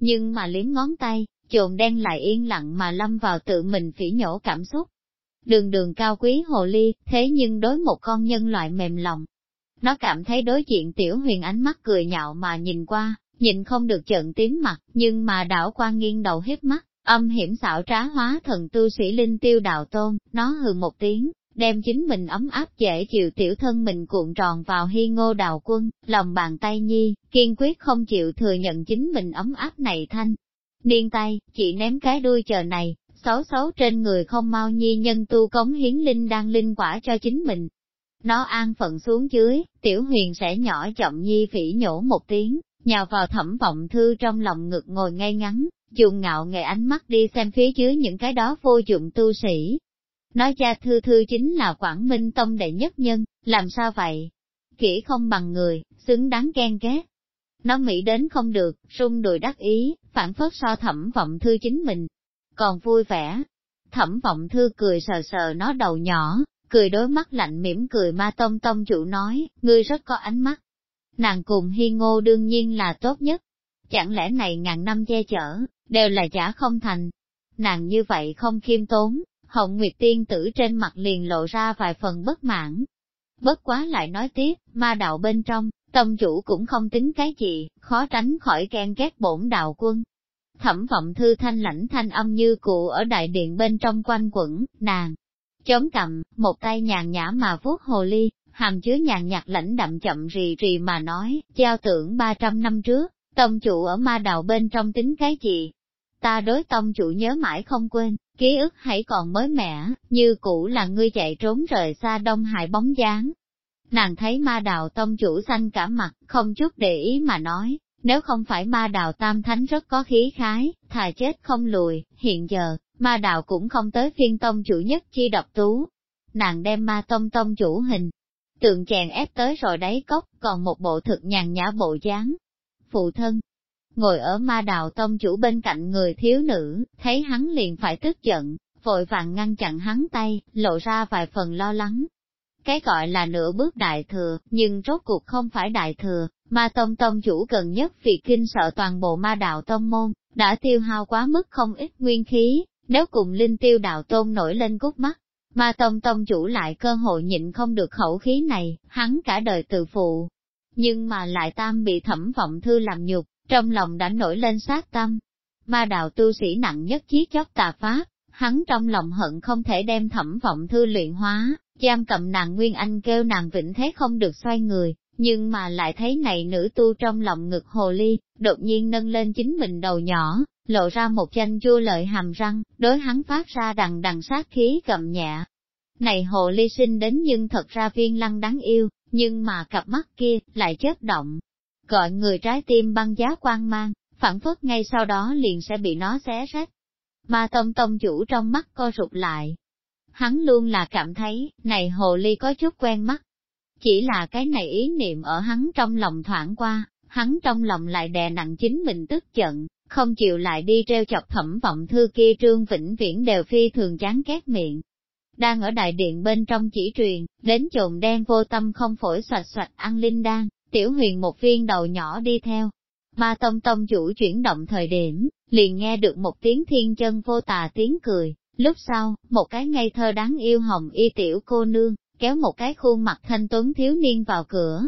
nhưng mà liếm ngón tay, trộn đen lại yên lặng mà lâm vào tự mình phỉ nhổ cảm xúc. Đường đường cao quý hồ ly, thế nhưng đối một con nhân loại mềm lòng. Nó cảm thấy đối diện tiểu huyền ánh mắt cười nhạo mà nhìn qua, nhìn không được trận tím mặt, nhưng mà đảo qua nghiêng đầu hiếp mắt, âm hiểm xảo trá hóa thần tu sĩ linh tiêu đạo tôn, nó hừ một tiếng, đem chính mình ấm áp dễ chịu tiểu thân mình cuộn tròn vào hy ngô đào quân, lòng bàn tay nhi, kiên quyết không chịu thừa nhận chính mình ấm áp này thanh. Niên tay, chỉ ném cái đuôi chờ này, xấu xấu trên người không mau nhi nhân tu cống hiến linh đang linh quả cho chính mình. Nó an phận xuống dưới, tiểu huyền sẽ nhỏ chậm nhi phỉ nhổ một tiếng, nhào vào thẩm vọng thư trong lòng ngực ngồi ngay ngắn, dùng ngạo nghệ ánh mắt đi xem phía dưới những cái đó vô dụng tu sĩ, Nói cha thư thư chính là Quảng Minh Tông đệ nhất nhân, làm sao vậy? Kỹ không bằng người, xứng đáng ghen ghét. Nó mỹ đến không được, rung đùi đắc ý, phản phất so thẩm vọng thư chính mình. Còn vui vẻ. Thẩm vọng thư cười sờ sờ nó đầu nhỏ, cười đôi mắt lạnh mỉm cười ma tông tông chủ nói, ngươi rất có ánh mắt. Nàng cùng hi ngô đương nhiên là tốt nhất. Chẳng lẽ này ngàn năm che chở, đều là giả không thành. Nàng như vậy không khiêm tốn, Hồng Nguyệt Tiên tử trên mặt liền lộ ra vài phần bất mãn. Bất quá lại nói tiếp, ma đạo bên trong, tông chủ cũng không tính cái gì, khó tránh khỏi ghen ghét bổn đạo quân. Thẩm vọng thư thanh lãnh thanh âm như cụ ở đại điện bên trong quanh quẩn, nàng, chống cầm, một tay nhàn nhã mà vuốt hồ ly, hàm chứa nhàn nhạt lãnh đậm chậm rì rì mà nói, giao tưởng 300 năm trước, tông chủ ở ma đạo bên trong tính cái gì? Ta đối tông chủ nhớ mãi không quên, ký ức hãy còn mới mẻ, như cũ là ngươi chạy trốn rời xa Đông Hải bóng dáng. Nàng thấy ma đào tông chủ xanh cả mặt, không chút để ý mà nói, nếu không phải ma đào tam thánh rất có khí khái, thà chết không lùi, hiện giờ, ma đào cũng không tới phiên tông chủ nhất chi độc tú. Nàng đem ma tông tông chủ hình, tượng chèn ép tới rồi đáy cốc, còn một bộ thực nhàn nhã bộ dáng. Phụ thân, ngồi ở ma đào tông chủ bên cạnh người thiếu nữ, thấy hắn liền phải tức giận, vội vàng ngăn chặn hắn tay, lộ ra vài phần lo lắng. Cái gọi là nửa bước đại thừa, nhưng rốt cuộc không phải đại thừa, ma tông tông chủ gần nhất vì kinh sợ toàn bộ ma đạo tông môn, đã tiêu hao quá mức không ít nguyên khí, nếu cùng linh tiêu đạo tôn nổi lên cút mắt. Ma tông tông chủ lại cơ hội nhịn không được khẩu khí này, hắn cả đời tự phụ. Nhưng mà lại tam bị thẩm vọng thư làm nhục, trong lòng đã nổi lên sát tâm. Ma đạo tu sĩ nặng nhất chí chóc tà pháp, hắn trong lòng hận không thể đem thẩm vọng thư luyện hóa, giam cầm nàng Nguyên Anh kêu nàng vĩnh thế không được xoay người, nhưng mà lại thấy này nữ tu trong lòng ngực hồ ly, đột nhiên nâng lên chính mình đầu nhỏ, lộ ra một chanh chua lợi hàm răng, đối hắn phát ra đằng đằng sát khí cầm nhẹ. Này hồ ly sinh đến nhưng thật ra viên lăng đáng yêu, nhưng mà cặp mắt kia, lại chớp động, gọi người trái tim băng giá quan mang, phản phất ngay sau đó liền sẽ bị nó xé rách. Ma tông tông chủ trong mắt co rụt lại. Hắn luôn là cảm thấy, này hồ ly có chút quen mắt. Chỉ là cái này ý niệm ở hắn trong lòng thoảng qua, hắn trong lòng lại đè nặng chính mình tức giận, không chịu lại đi treo chọc thẩm vọng thư kia trương vĩnh viễn đều phi thường chán ghét miệng. Đang ở đại điện bên trong chỉ truyền, đến trồn đen vô tâm không phổi xoạch xoạch ăn linh đan, Tiểu huyền một viên đầu nhỏ đi theo. Ma tông tông chủ chuyển động thời điểm, liền nghe được một tiếng thiên chân vô tà tiếng cười. Lúc sau, một cái ngây thơ đáng yêu hồng y tiểu cô nương, kéo một cái khuôn mặt thanh tuấn thiếu niên vào cửa.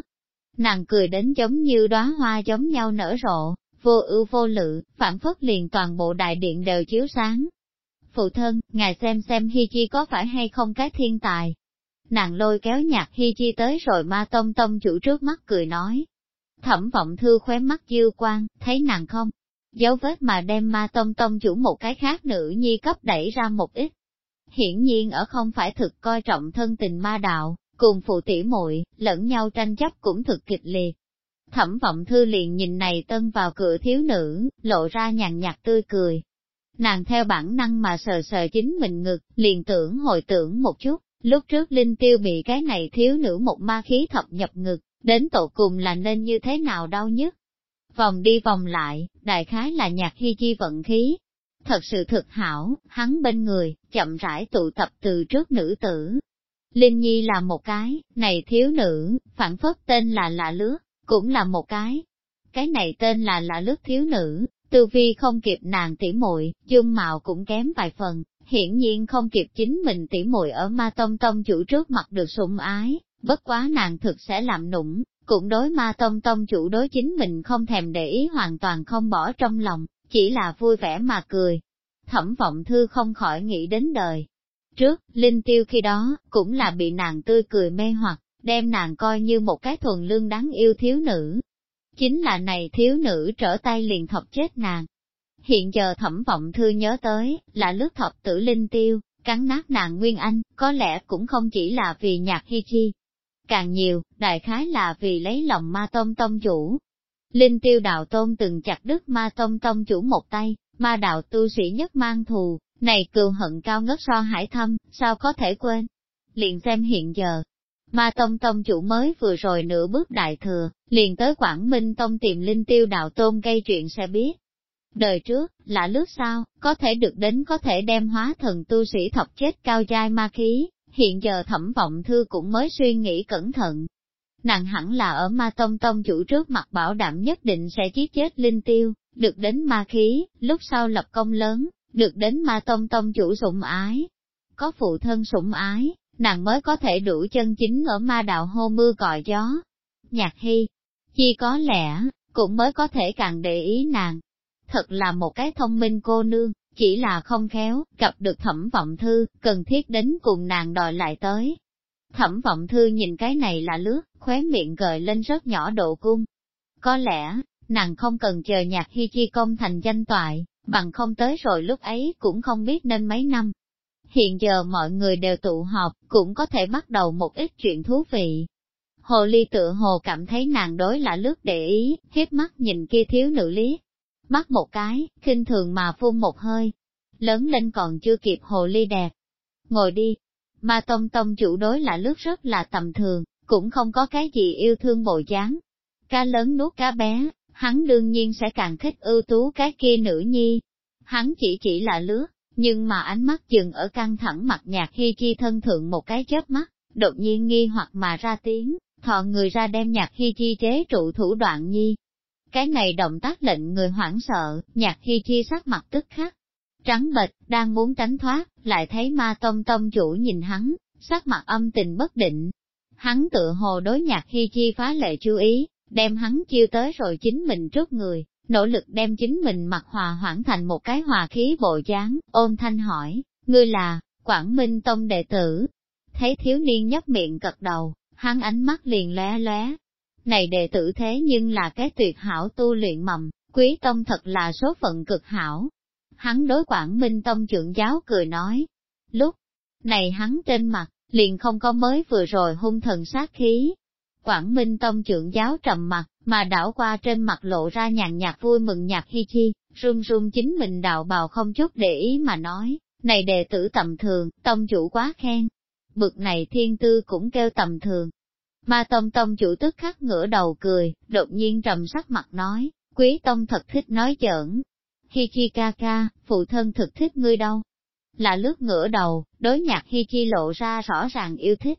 Nàng cười đến giống như đóa hoa giống nhau nở rộ, vô ưu vô lự, phản phất liền toàn bộ đại điện đều chiếu sáng. Phụ thân, ngài xem xem Hi Chi có phải hay không cái thiên tài, nàng lôi kéo nhạc hi chi tới rồi ma tông tông chủ trước mắt cười nói. Thẩm vọng thư khóe mắt dư quan, thấy nàng không? Dấu vết mà đem ma tông tông chủ một cái khác nữ nhi cấp đẩy ra một ít. Hiển nhiên ở không phải thực coi trọng thân tình ma đạo, cùng phụ tỷ muội lẫn nhau tranh chấp cũng thực kịch liệt. Thẩm vọng thư liền nhìn này tân vào cửa thiếu nữ, lộ ra nhàn nhạt tươi cười. Nàng theo bản năng mà sờ sờ chính mình ngực, liền tưởng hồi tưởng một chút, Lúc trước Linh Tiêu bị cái này thiếu nữ một ma khí thập nhập ngực, đến tổ cùng là nên như thế nào đau nhất. Vòng đi vòng lại, đại khái là nhạc hy chi vận khí. Thật sự thực hảo, hắn bên người, chậm rãi tụ tập từ trước nữ tử. Linh Nhi là một cái, này thiếu nữ, phản phất tên là lạ lướt, cũng là một cái. Cái này tên là lạ lướt thiếu nữ, tư vi không kịp nàng tỉ muội, dung mạo cũng kém vài phần, hiển nhiên không kịp chính mình tỉ muội ở ma tông tông chủ trước mặt được sủng ái, bất quá nàng thực sẽ làm nũng, cũng đối ma tông tông chủ đối chính mình không thèm để ý hoàn toàn không bỏ trong lòng, chỉ là vui vẻ mà cười. Thẩm vọng thư không khỏi nghĩ đến đời. Trước, Linh Tiêu khi đó, cũng là bị nàng tươi cười mê hoặc, đem nàng coi như một cái thuần lương đáng yêu thiếu nữ. Chính là này thiếu nữ trở tay liền thọc chết nàng. Hiện giờ thẩm vọng thư nhớ tới, là lướt thập tử Linh Tiêu, cắn nát nàng Nguyên Anh, có lẽ cũng không chỉ là vì nhạc hi chi. Càng nhiều, đại khái là vì lấy lòng ma tông tông chủ, Linh tiêu đạo tôn từng chặt đứt ma tông tông chủ một tay, ma đạo tu sĩ nhất mang thù, này cừu hận cao ngất so hải thâm, sao có thể quên. Liền xem hiện giờ, ma tông tông chủ mới vừa rồi nửa bước đại thừa, liền tới Quảng Minh tông tìm linh tiêu đạo tôn gây chuyện sẽ biết. Đời trước, là lướt sao, có thể được đến có thể đem hóa thần tu sĩ thọc chết cao giai ma khí, hiện giờ thẩm vọng thư cũng mới suy nghĩ cẩn thận, nàng hẳn là ở ma tông tông chủ trước mặt bảo đảm nhất định sẽ giết chết linh tiêu, được đến ma khí, lúc sau lập công lớn, được đến ma tông tông chủ sủng ái. Có phụ thân sủng ái, nàng mới có thể đủ chân chính ở ma đạo hô mưa gọi gió. Nhạc hy, chi có lẽ, cũng mới có thể càng để ý nàng. Thật là một cái thông minh cô nương, chỉ là không khéo, gặp được thẩm vọng thư, cần thiết đến cùng nàng đòi lại tới, Thẩm vọng thư nhìn cái này là lướt, khóe miệng gợi lên rất nhỏ độ cung. Có lẽ, nàng không cần chờ nhạc hy chi công thành danh toại, bằng không tới rồi lúc ấy cũng không biết nên mấy năm. Hiện giờ mọi người đều tụ họp, cũng có thể bắt đầu một ít chuyện thú vị. Hồ ly tự hồ cảm thấy nàng đối là lướt để ý, hiếp mắt nhìn kia thiếu nữ lý. Mắt một cái, khinh thường mà phun một hơi. Lớn lên còn chưa kịp hồ ly đẹp. Ngồi đi, Ma Tông Tông chủ đối là lướt rất là tầm thường, cũng không có cái gì yêu thương bộ dáng. Cá lớn nuốt cá bé, hắn đương nhiên sẽ càng thích ưu tú cái kia nữ nhi. Hắn chỉ chỉ là lướt, nhưng mà ánh mắt dừng ở căng thẳng mặt nhạc hy chi thân thượng một cái chớp mắt, đột nhiên nghi hoặc mà ra tiếng, thọ người ra đem nhạc hy chi chế trụ thủ đoạn nhi. Cái này động tác lệnh người hoảng sợ, nhạc hy chi sắc mặt tức khắc, trắng bệch, đang muốn tránh thoát, lại thấy ma tông tông chủ nhìn hắn, sắc mặt âm tình bất định. Hắn tự hồ đối nhạc hy chi phá lệ chú ý, đem hắn chiêu tới rồi chính mình trước người, nỗ lực đem chính mình mặt hòa hoãn thành một cái hòa khí bộ dáng, ôn thanh hỏi, ngươi là, Quảng Minh Tông đệ tử. Thấy thiếu niên nhấp miệng cật đầu, hắn ánh mắt liền lóe lóe. Này đệ tử thế nhưng là cái tuyệt hảo tu luyện mầm, quý tông thật là số phận cực hảo, hắn đối Quảng Minh Tông trưởng giáo cười nói. Lúc này hắn trên mặt, liền không có mới vừa rồi hung thần sát khí. Quảng Minh Tông trưởng giáo trầm mặt, mà đảo qua trên mặt lộ ra nhàn nhạt vui mừng nhạc hi chi, run run chính mình đạo bào không chút để ý mà nói, này đệ tử tầm thường, tông chủ quá khen. Bực này thiên tư cũng kêu tầm thường. Ma tông tông chủ tức khắc ngửa đầu cười, đột nhiên trầm sắc mặt nói, quý tông thật thích nói giỡn, Hi Chi ca ca, phụ thân thực thích ngươi đâu. Là lướt ngửa đầu, đối nhạc Hi Chi lộ ra rõ ràng yêu thích.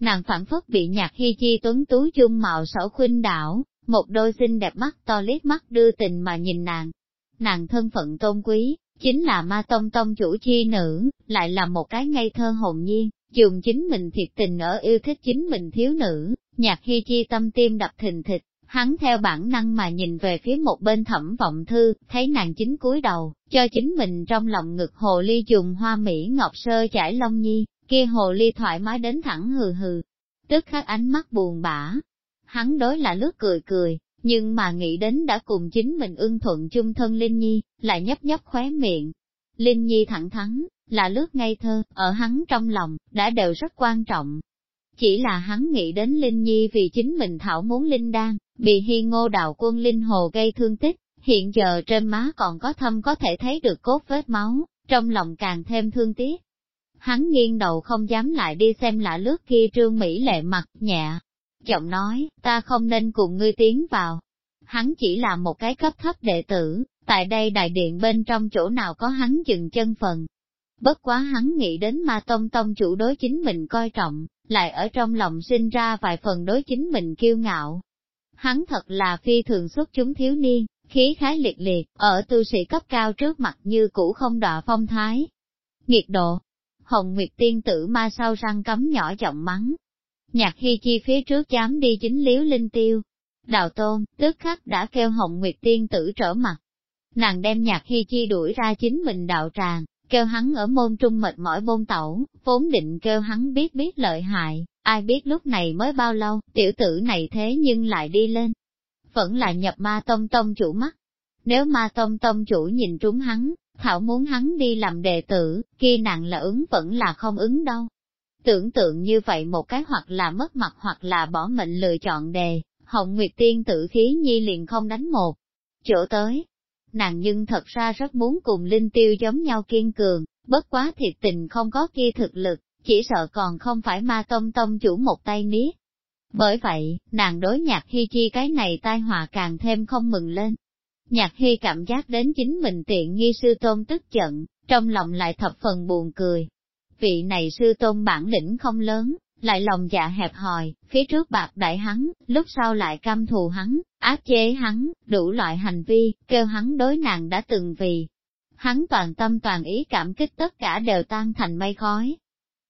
Nàng phản phất bị nhạc Hi Chi tuấn tú chung mạo sở khuynh đảo, một đôi xinh đẹp mắt to liếc mắt đưa tình mà nhìn nàng. Nàng thân phận tôn quý, chính là ma tông tông chủ chi nữ, lại là một cái ngây thơ hồn nhiên, dùng chính mình thiệt tình ở yêu thích chính mình thiếu nữ, nhạc hy Chi tâm tim đập thình thịch, Hắn theo bản năng mà nhìn về phía một bên thẩm vọng thư, thấy nàng chính cúi đầu, cho chính mình trong lòng ngực hồ ly dùng hoa mỹ ngọc sơ chải long nhi, kia hồ ly thoải mái đến thẳng hừ hừ, tức khắc ánh mắt buồn bã. Hắn đối là lướt cười cười, nhưng mà nghĩ đến đã cùng chính mình ưng thuận chung thân Linh Nhi, lại nhấp nhấp khóe miệng. Linh Nhi thẳng thắn, là lướt ngây thơ, ở hắn trong lòng, đã đều rất quan trọng. Chỉ là hắn nghĩ đến Linh Nhi vì chính mình thảo muốn Linh đan, bị hi ngô đạo quân linh hồ gây thương tích, hiện giờ trên má còn có thâm có thể thấy được cốt vết máu, trong lòng càng thêm thương tiếc. Hắn nghiêng đầu không dám lại đi xem lạ lướt kia trương Mỹ lệ mặt, nhẹ, giọng nói, ta không nên cùng ngươi tiến vào. Hắn chỉ là một cái cấp thấp đệ tử, tại đây đại điện bên trong chỗ nào có hắn dừng chân phần. Bất quá hắn nghĩ đến ma tông tông chủ đối chính mình coi trọng, lại ở trong lòng sinh ra vài phần đối chính mình kiêu ngạo, Hắn thật là phi thường xuất chúng thiếu niên, khí khái liệt liệt, ở tu sĩ cấp cao trước mặt như cũ không đọa phong thái. Nhiệt độ, Hồng Nguyệt tiên tử ma sau răng cấm nhỏ giọng mắng. Nhạc hy chi phía trước dám đi chính liếu linh tiêu. Đào tôn, tức khắc đã kêu Hồng Nguyệt tiên tử trở mặt. Nàng đem nhạc hy chi đuổi ra chính mình đạo tràng, kêu hắn ở môn trung mệt mỏi bôn tẩu, vốn định kêu hắn biết biết lợi hại, ai biết lúc này mới bao lâu, tiểu tử này thế nhưng lại đi lên. Vẫn là nhập ma tông tông chủ mắt. Nếu ma tông tông chủ nhìn trúng hắn, Thảo muốn hắn đi làm đệ tử, kia nàng là ứng vẫn là không ứng đâu. Tưởng tượng như vậy một cái hoặc là mất mặt hoặc là bỏ mệnh lựa chọn đề, Hồng Nguyệt Tiên tử khí nhi liền không đánh một chỗ tới. Nàng nhưng thật ra rất muốn cùng Linh Tiêu giống nhau kiên cường, bất quá thiệt tình không có kia thực lực, chỉ sợ còn không phải ma tông tông chủ một tay niết. Bởi vậy, nàng đối nhạc hy chi cái này tai họa càng thêm không mừng lên. Nhạc hy cảm giác đến chính mình tiện nghi sư tôn tức giận, trong lòng lại thập phần buồn cười. Vị này sư tôn bản lĩnh không lớn, lại lòng dạ hẹp hòi, phía trước bạc đại hắn, lúc sau lại căm thù hắn, áp chế hắn, đủ loại hành vi, kêu hắn đối nàng đã từng vì. Hắn toàn tâm toàn ý cảm kích tất cả đều tan thành mây khói.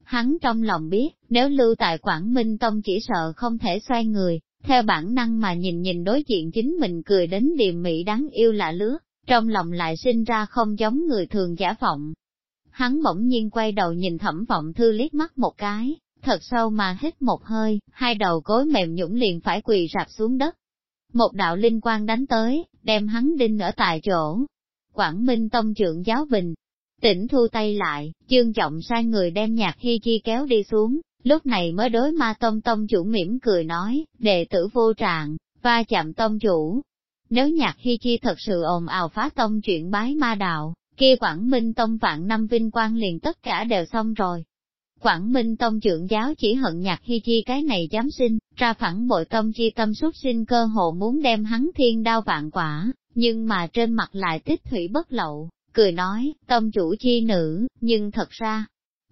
Hắn trong lòng biết, nếu lưu tại Quảng Minh Tông chỉ sợ không thể xoay người, theo bản năng mà nhìn nhìn đối diện chính mình cười đến điềm mỹ đáng yêu lạ lứa, trong lòng lại sinh ra không giống người thường giả vọng. Hắn bỗng nhiên quay đầu nhìn thẩm vọng thư liếc mắt một cái, thật sâu mà hít một hơi, hai đầu gối mềm nhũng liền phải quỳ rạp xuống đất. Một đạo linh quang đánh tới, đem hắn đinh ở tại chỗ. Quảng Minh Tông trưởng giáo bình, tỉnh thu tay lại, chương trọng sai người đem nhạc hy chi kéo đi xuống, lúc này mới đối ma tông tông chủ mỉm cười nói, đệ tử vô trạng, va chạm tông chủ. Nếu nhạc hy chi thật sự ồn ào phá tông chuyện bái ma đạo, kia Quảng Minh Tông vạn năm vinh quang liền tất cả đều xong rồi. Quảng Minh Tông trưởng giáo chỉ hận nhạc hy chi cái này dám sinh, ra phẳng bội tông chi tâm xuất sinh cơ hồ muốn đem hắn thiên đao vạn quả, nhưng mà trên mặt lại tích thủy bất lậu, cười nói, tông chủ chi nữ, nhưng thật ra,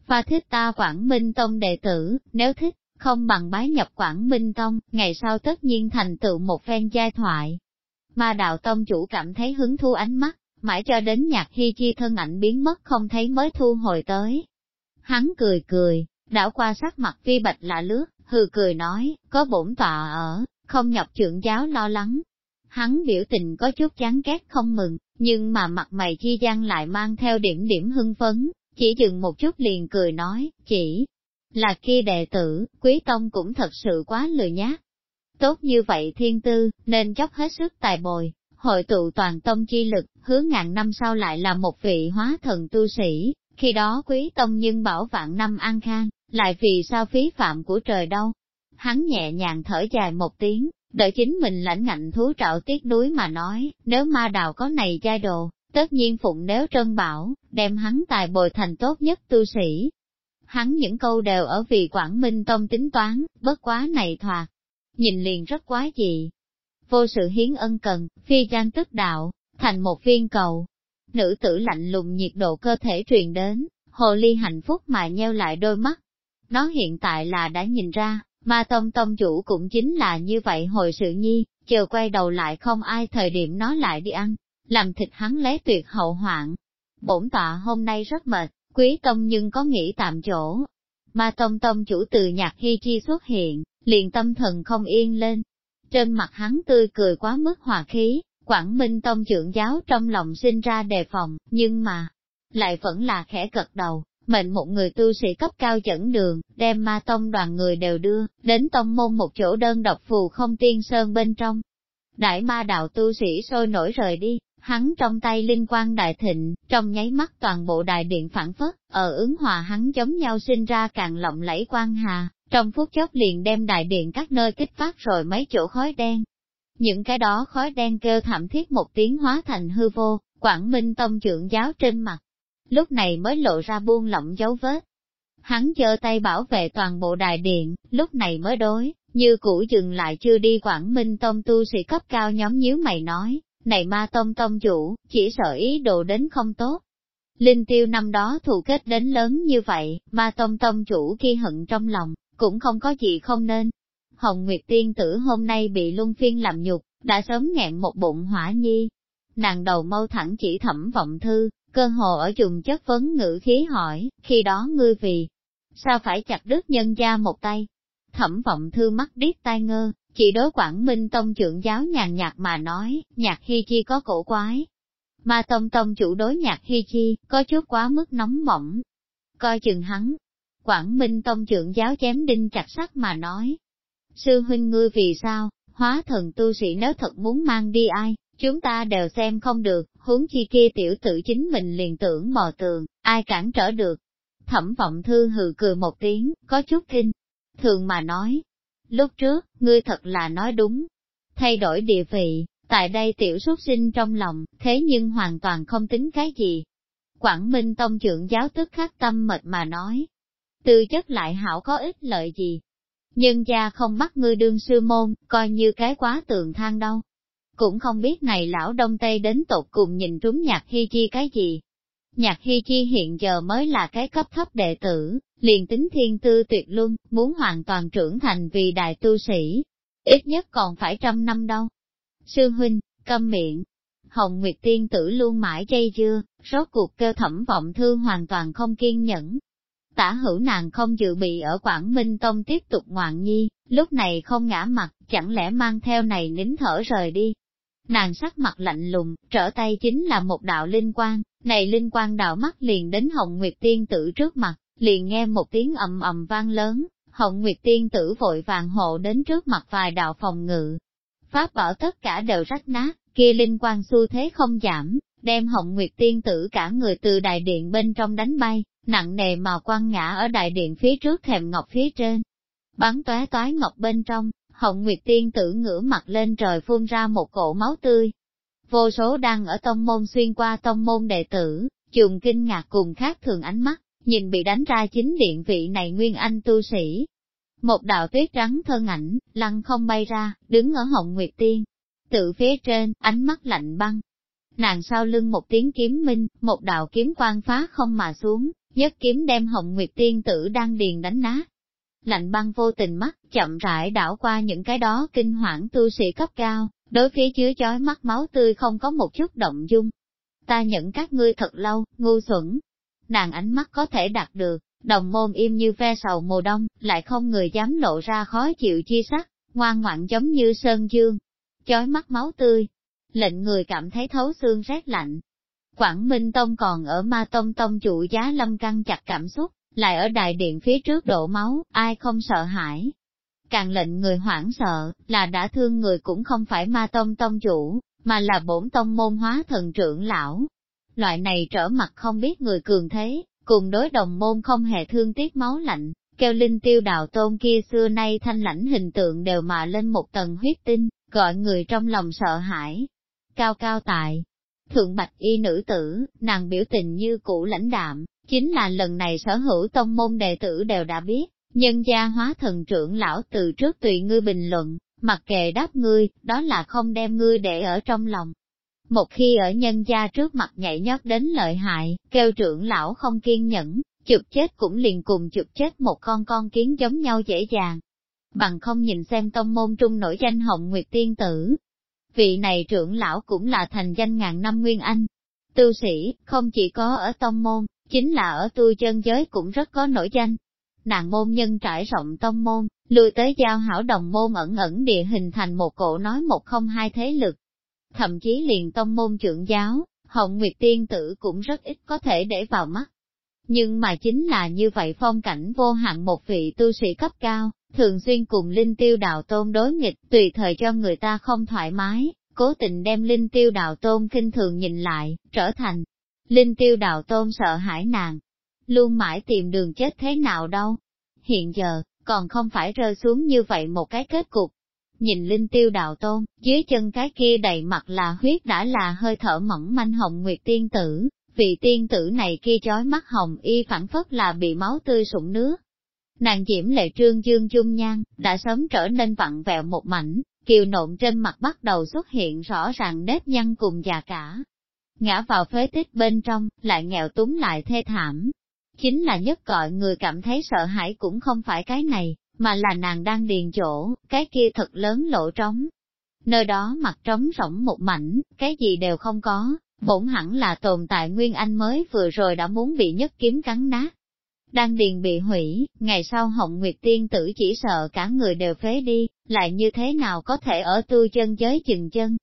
pha thích ta Quảng Minh Tông đệ tử, nếu thích, không bằng bái nhập Quảng Minh Tông, ngày sau tất nhiên thành tựu một phen giai thoại. Ma đạo tông chủ cảm thấy hứng thu ánh mắt, mãi cho đến nhạc hy chi thân ảnh biến mất không thấy mới thu hồi tới. Hắn cười cười, đảo qua sắc mặt vi bạch lạ lướt, hừ cười nói, có bổn tọa ở, không nhập trưởng giáo lo lắng. Hắn biểu tình có chút chán ghét không mừng, nhưng mà mặt mày chi gian lại mang theo điểm điểm hưng phấn, chỉ dừng một chút liền cười nói, chỉ là kia đệ tử, quý tông cũng thật sự quá lười nhát. Tốt như vậy thiên tư, nên dốc hết sức tài bồi, hội tụ toàn tông chi lực, hứa ngàn năm sau lại là một vị hóa thần tu sĩ, khi đó quý tông nhưng bảo vạn năm an khang, lại vì sao phí phạm của trời đâu. Hắn nhẹ nhàng thở dài một tiếng, đợi chính mình lãnh ngạnh thú trạo tiếc núi mà nói, nếu ma đào có này giai đồ, tất nhiên phụng nếu trân bảo, đem hắn tài bồi thành tốt nhất tu sĩ. Hắn những câu đều ở vì Quảng Minh Tông tính toán, bất quá này thoạt, nhìn liền rất quá dị. Vô sự hiến ân cần, phi trang tức đạo, thành một viên cầu. Nữ tử lạnh lùng nhiệt độ cơ thể truyền đến, hồ ly hạnh phúc mà nheo lại đôi mắt. Nó hiện tại là đã nhìn ra, ma tông tông chủ cũng chính là như vậy hồi sự nhi, chờ quay đầu lại không ai thời điểm nó lại đi ăn, làm thịt hắn lấy tuyệt hậu hoạn. Bổn tọa hôm nay rất mệt, quý tông nhưng có nghĩ tạm chỗ. Ma tông tông chủ từ nhạc hy chi xuất hiện, liền tâm thần không yên lên. Trên mặt hắn tươi cười quá mức hòa khí, Quảng Minh Tông trưởng giáo trong lòng sinh ra đề phòng, nhưng mà, lại vẫn là khẽ cật đầu, mệnh một người tu sĩ cấp cao dẫn đường, đem ma tông đoàn người đều đưa, đến tông môn một chỗ đơn độc phù không tiên sơn bên trong. Đại ma đạo tu sĩ sôi nổi rời đi, Hắn trong tay linh quang đại thịnh, trong nháy mắt toàn bộ đại điện phản phất, ở ứng hòa hắn giống nhau sinh ra càng lộng lẫy quang hà, trong phút chốc liền đem đại điện các nơi kích phát rồi mấy chỗ khói đen. Những cái đó khói đen kêu thảm thiết một tiếng hóa thành hư vô, Quảng Minh Tông trưởng giáo trên mặt. Lúc này mới lộ ra buông lỏng dấu vết. Hắn giơ tay bảo vệ toàn bộ đại điện, lúc này mới đối, như cũ dừng lại chưa đi Quảng Minh Tông tu sĩ cấp cao nhóm nhíu mày nói, này ma tông tông chủ, chỉ sợ ý đồ đến không tốt. Linh tiêu năm đó thù kết đến lớn như vậy, ma tông tông chủ khi hận trong lòng, cũng không có gì không nên. Hồng Nguyệt Tiên tử hôm nay bị luân phiên làm nhục, đã sớm nghẹn một bụng hỏa nhi, nàng đầu mâu thẳng chỉ thẩm vọng thư, cơ hồ ở dùng chất vấn ngữ khí hỏi, khi đó ngươi vì, sao phải chặt đứt nhân gia một tay? Thẩm vọng thư mắt điếc tai ngơ, chỉ đối Quảng Minh Tông trưởng giáo nhàn nhạt mà nói, nhạc hi chi có cổ quái. Mà tông tông chủ đối nhạc hi chi, có chút quá mức nóng bỏng. Coi chừng hắn. Quảng Minh Tông trưởng giáo chém đinh chặt sắt mà nói. Sư huynh ngươi vì sao, hóa thần tu sĩ nếu thật muốn mang đi ai, chúng ta đều xem không được, huống chi kia tiểu tử chính mình liền tưởng bò tường, ai cản trở được. Thẩm vọng thư hừ cười một tiếng, có chút kinh. Thường mà nói, lúc trước, ngươi thật là nói đúng. Thay đổi địa vị, tại đây tiểu xuất sinh trong lòng, thế nhưng hoàn toàn không tính cái gì. Quảng Minh Tông trưởng giáo tức khắc tâm mệt mà nói. Tư chất lại hảo có ích lợi gì, nhân gia không bắt ngươi đương sư môn, coi như cái quá tượng thang đâu. Cũng không biết này lão đông tây đến tột cùng nhìn trúng nhạc hy chi cái gì. Nhạc hy chi hiện giờ mới là cái cấp thấp đệ tử, liền tính thiên tư tuyệt luân, muốn hoàn toàn trưởng thành vì đại tu sĩ. Ít nhất còn phải trăm năm đâu. Sư huynh, câm miệng. Hồng Nguyệt Tiên tử luôn mãi dây dưa, rốt cuộc kêu thẩm vọng thư hoàn toàn không kiên nhẫn, tả hữu nàng không dự bị ở Quảng Minh Tông tiếp tục ngoạn nhi, lúc này không ngã mặt, chẳng lẽ mang theo này nín thở rời đi. Nàng sắc mặt lạnh lùng, trở tay chính là một đạo linh quang, này linh quang đạo mắt liền đến Hồng Nguyệt Tiên tử trước mặt, liền nghe một tiếng ầm ầm vang lớn, Hồng Nguyệt Tiên tử vội vàng hộ đến trước mặt vài đạo phòng ngự. Pháp bảo tất cả đều rách nát, kia linh quang xu thế không giảm, đem Hồng Nguyệt Tiên tử cả người từ đại điện bên trong đánh bay, nặng nề mà quăng ngã ở đại điện phía trước thềm ngọc phía trên. Bắn tóe toái ngọc bên trong, Hồng Nguyệt Tiên tử ngửa mặt lên trời phun ra một cổ máu tươi. Vô số đang ở tông môn xuyên qua tông môn đệ tử, dùng kinh ngạc cùng khác thường ánh mắt, nhìn bị đánh ra chính điện vị này nguyên anh tu sĩ. Một đạo tuyết trắng thân ảnh, lăng không bay ra, đứng ở Hồng Nguyệt Tiên. Tự phía trên, ánh mắt lạnh băng. Nàng sau lưng một tiếng kiếm minh, một đạo kiếm quang phá không mà xuống, nhất kiếm đem hồng nguyệt tiên tử đang điền đánh nát. Lạnh băng vô tình mắt, chậm rãi đảo qua những cái đó kinh hoảng tu sĩ cấp cao, đối phía chứa chói mắt máu tươi không có một chút động dung. Ta nhận các ngươi thật lâu, ngu xuẩn. Nàng ánh mắt có thể đạt được, đồng môn im như ve sầu mùa đông, lại không người dám lộ ra khó chịu chi sắc, ngoan ngoãn giống như sơn dương. Chói mắt máu tươi, lệnh người cảm thấy thấu xương rét lạnh, Quảng Minh Tông còn ở ma tông tông chủ giá lâm căng chặt cảm xúc, lại ở đại điện phía trước đổ máu, ai không sợ hãi. Càng lệnh người hoảng sợ, là đã thương người cũng không phải ma tông tông chủ, mà là bổn tông môn hóa thần trưởng lão. Loại này trở mặt không biết người cường thế, cùng đối đồng môn không hề thương tiếc máu lạnh, kêu linh tiêu đào tôn kia xưa nay thanh lãnh hình tượng đều mà lên một tầng huyết tinh, gọi người trong lòng sợ hãi. Cao cao tại, Thượng bạch y nữ tử, nàng biểu tình như cũ lãnh đạm, chính là lần này sở hữu tông môn đệ tử đều đã biết, nhân gia hóa thần trưởng lão từ trước tùy ngươi bình luận, mặc kệ đáp ngươi, đó là không đem ngươi để ở trong lòng. Một khi ở nhân gia trước mặt nhảy nhót đến lợi hại, kêu trưởng lão không kiên nhẫn, chụp chết cũng liền cùng chụp chết một con con kiến giống nhau dễ dàng. Bằng không nhìn xem tông môn trung nổi danh hồng nguyệt tiên tử, vị này trưởng lão cũng là thành danh ngàn năm nguyên anh. Tu sĩ, không chỉ có ở tông môn, chính là ở tu chân giới cũng rất có nổi danh. Nàng môn nhân trải rộng tông môn, lùi tới giao hảo đồng môn ẩn ẩn địa hình thành một cổ nói một không hai thế lực. Thậm chí liền tông môn trưởng giáo, Hồng Nguyệt Tiên Tử cũng rất ít có thể để vào mắt. Nhưng mà chính là như vậy phong cảnh vô hạn một vị tu sĩ cấp cao, thường xuyên cùng linh tiêu đạo tôn đối nghịch, tùy thời cho người ta không thoải mái, cố tình đem linh tiêu đạo tôn kinh thường nhìn lại, trở thành linh tiêu đạo tôn sợ hãi nàng, luôn mãi tìm đường chết thế nào đâu. Hiện giờ, còn không phải rơi xuống như vậy một cái kết cục. Nhìn linh tiêu đạo tôn, dưới chân cái kia đầy mặt là huyết đã là hơi thở mỏng manh hồng nguyệt tiên tử, vị tiên tử này kia chói mắt hồng y phản phất là bị máu tươi sụn nước, Nàng diễm lệ trương dương dung nhan, đã sớm trở nên vặn vẹo một mảnh, kiều nộn trên mặt bắt đầu xuất hiện rõ ràng nếp nhăn cùng già cả. Ngã vào phế tích bên trong, lại nghèo túng lại thê thảm. Chính là nhất gọi người cảm thấy sợ hãi cũng không phải cái này, mà là nàng đang điền chỗ, cái kia thật lớn lộ trống. nơi đó mặt trống rỗng một mảnh, cái gì đều không có, bổn hẳn là tồn tại Nguyên Anh mới vừa rồi đã muốn bị nhất kiếm cắn nát. Đang điền bị hủy, ngày sau Hồng Nguyệt Tiên tử chỉ sợ cả người đều phế đi, lại như thế nào có thể ở tu chân giới chừng chân.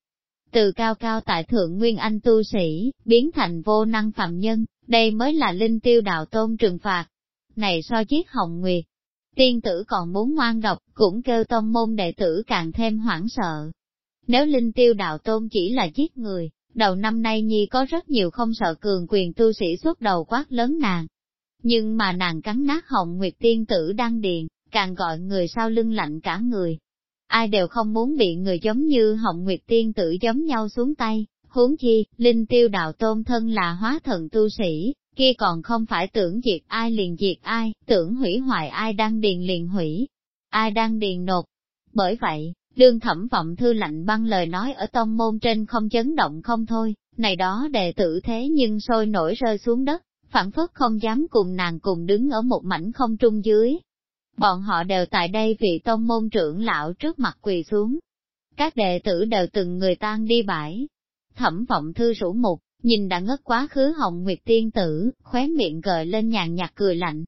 Từ cao cao tại thượng Nguyên Anh tu sĩ, biến thành vô năng phạm nhân, đây mới là linh tiêu đạo tôn trừng phạt. Này so chiếc Hồng Nguyệt, tiên tử còn muốn ngoan độc, cũng kêu tông môn đệ tử càng thêm hoảng sợ. Nếu linh tiêu đạo tôn chỉ là giết người, đầu năm nay Nhi có rất nhiều không sợ cường quyền tu sĩ xuất đầu quát lớn nàng. Nhưng mà nàng cắn nát hồng nguyệt tiên tử đang điền, càng gọi người sau lưng lạnh cả người. Ai đều không muốn bị người giống như hồng nguyệt tiên tử giống nhau xuống tay, huống chi, linh tiêu đạo tôn thân là hóa thần tu sĩ, kia còn không phải tưởng diệt ai liền diệt ai, tưởng hủy hoại ai đang điền liền hủy, ai đang điền nộp. Bởi vậy, đương thẩm vọng thư lạnh băng lời nói ở tông môn trên không chấn động không thôi, này đó đệ tử thế nhưng sôi nổi rơi xuống đất, phản phất không dám cùng nàng cùng đứng ở một mảnh không trung dưới. Bọn họ đều tại đây vì tông môn trưởng lão trước mặt quỳ xuống. Các đệ tử đều từng người tan đi bãi. Thẩm vọng thư rủ mục, nhìn đã ngất quá khứ hồng nguyệt tiên tử, khóe miệng gợi lên nhàn nhạt cười lạnh.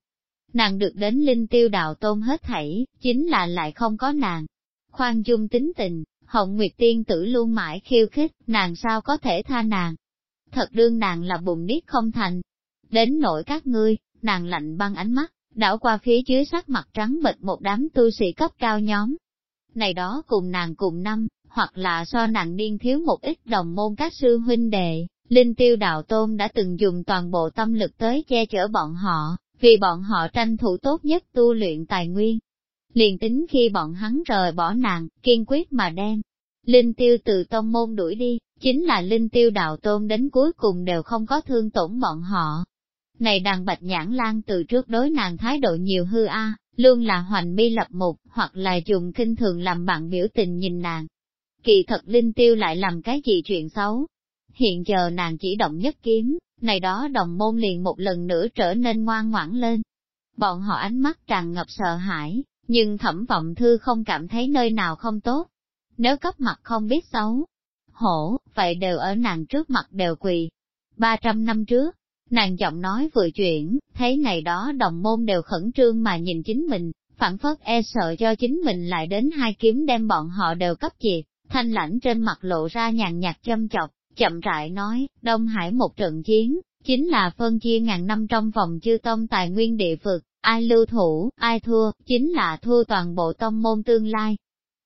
Nàng được đến linh tiêu đạo tôn hết thảy, chính là lại không có nàng. Khoan dung tính tình, hồng nguyệt tiên tử luôn mãi khiêu khích, nàng sao có thể tha nàng. Thật đương nàng là bụng niết không thành. Đến nội các ngươi, nàng lạnh băng ánh mắt, đảo qua phía dưới sắc mặt trắng bệch một đám tu sĩ cấp cao nhóm. Này đó cùng nàng cùng năm, hoặc là so nàng niên thiếu một ít đồng môn các sư huynh đệ, Linh tiêu đạo tôn đã từng dùng toàn bộ tâm lực tới che chở bọn họ, vì bọn họ tranh thủ tốt nhất tu luyện tài nguyên. Liền tính khi bọn hắn rời bỏ nàng, kiên quyết mà đem. Linh tiêu từ tông môn đuổi đi, chính là linh tiêu đạo tôn đến cuối cùng đều không có thương tổn bọn họ. Này đàn bạch nhãn lan từ trước đối nàng thái độ nhiều hư a, luôn là hoành mi lập mục, hoặc là dùng kinh thường làm bạn biểu tình nhìn nàng. Kỳ thật linh tiêu lại làm cái gì chuyện xấu, Hiện giờ nàng chỉ động nhất kiếm, này đó đồng môn liền một lần nữa trở nên ngoan ngoãn lên. Bọn họ ánh mắt tràn ngập sợ hãi, nhưng thẩm vọng thư không cảm thấy nơi nào không tốt. Nếu cấp mặt không biết xấu, hổ, vậy đều ở nàng trước mặt đều quỳ. Ba trăm năm trước, nàng giọng nói vừa chuyển, thấy này đó đồng môn đều khẩn trương mà nhìn chính mình, phản phất e sợ cho chính mình lại đến hai kiếm đem bọn họ đều cấp diệt, thanh lãnh trên mặt lộ ra nhàn nhạt châm chọc, chậm rãi nói, Đông Hải một trận chiến, chính là phân chia ngàn năm trong vòng chư tông tài nguyên địa vực, ai lưu thủ, ai thua, chính là thua toàn bộ tông môn tương lai.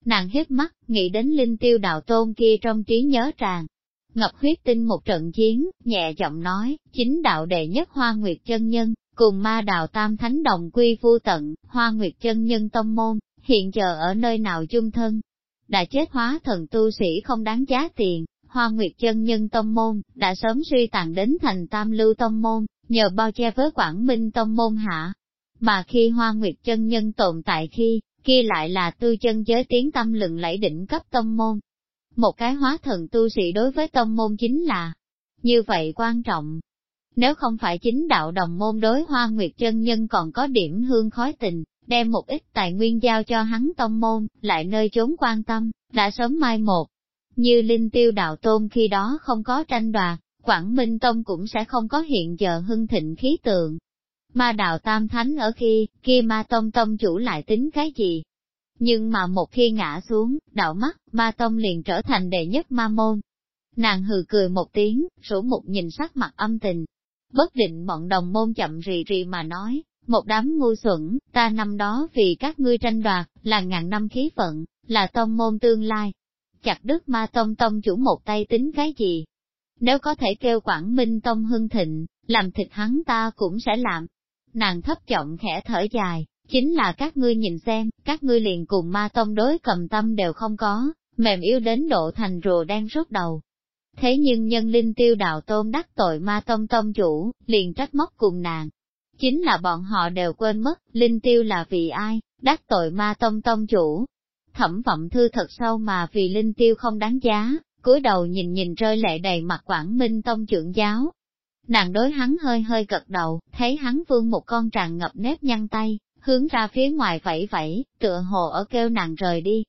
Nàng hiếp mắt, nghĩ đến linh tiêu đạo tôn kia trong trí nhớ tràn. Ngập huyết tinh một trận chiến, nhẹ giọng nói, chính đạo đệ nhất hoa nguyệt chân nhân, cùng ma đạo tam thánh đồng quy phu tận, hoa nguyệt chân nhân tông môn, hiện giờ ở nơi nào chung thân. Đã chết hóa thần tu sĩ không đáng giá tiền, Hoa Nguyệt chân nhân tông môn, đã sớm suy tàn đến thành tam lưu tông môn, nhờ bao che với Quảng Minh tông môn hạ. Mà khi Hoa Nguyệt chân nhân tồn tại khi, kia lại là tư chân giới tiếng tâm lừng lẫy đỉnh cấp tông môn. Một cái hóa thần tu sĩ đối với tông môn chính là như vậy quan trọng. Nếu không phải chính đạo đồng môn đối Hoa Nguyệt chân nhân còn có điểm hương khói tình, đem một ít tài nguyên giao cho hắn tông môn, lại nơi chốn quan tâm, đã sớm mai một. Như linh tiêu đạo tôn khi đó không có tranh đoạt, Quảng Minh Tông cũng sẽ không có hiện giờ hưng thịnh khí tượng. Ma đạo tam thánh ở khi, kia ma tông tông chủ lại tính cái gì? Nhưng mà một khi ngã xuống, đạo mắt, ma tông liền trở thành đệ nhất ma môn. Nàng hừ cười một tiếng, rủ một nhìn sắc mặt âm tình. Bất định bọn đồng môn chậm rì rì mà nói, một đám ngu xuẩn, ta năm đó vì các ngươi tranh đoạt, là ngàn năm khí phận, là tông môn tương lai, chặt đứt ma tông tông chủ một tay tính cái gì. Nếu có thể kêu Quảng Minh Tông hưng thịnh, làm thịt hắn ta cũng sẽ làm. Nàng thấp giọng khẽ thở dài, chính là các ngươi nhìn xem, các ngươi liền cùng ma tông đối cầm tâm đều không có, mềm yếu đến độ thành rùa đang rút đầu. Thế nhưng nhân linh tiêu đạo tôn đắc tội ma tông tông chủ, liền trách móc cùng nàng. Chính là bọn họ đều quên mất, linh tiêu là vì ai, đắc tội ma tông tông chủ, Thẩm vọng thư thật sâu mà vì linh tiêu không đáng giá, cúi đầu nhìn nhìn rơi lệ đầy mặt Quảng Minh Tông trưởng giáo. Nàng đối hắn hơi hơi gật đầu, thấy hắn vương một con tràn ngập nếp nhăn tay, hướng ra phía ngoài vẫy vẫy, tựa hồ ở kêu nàng rời đi.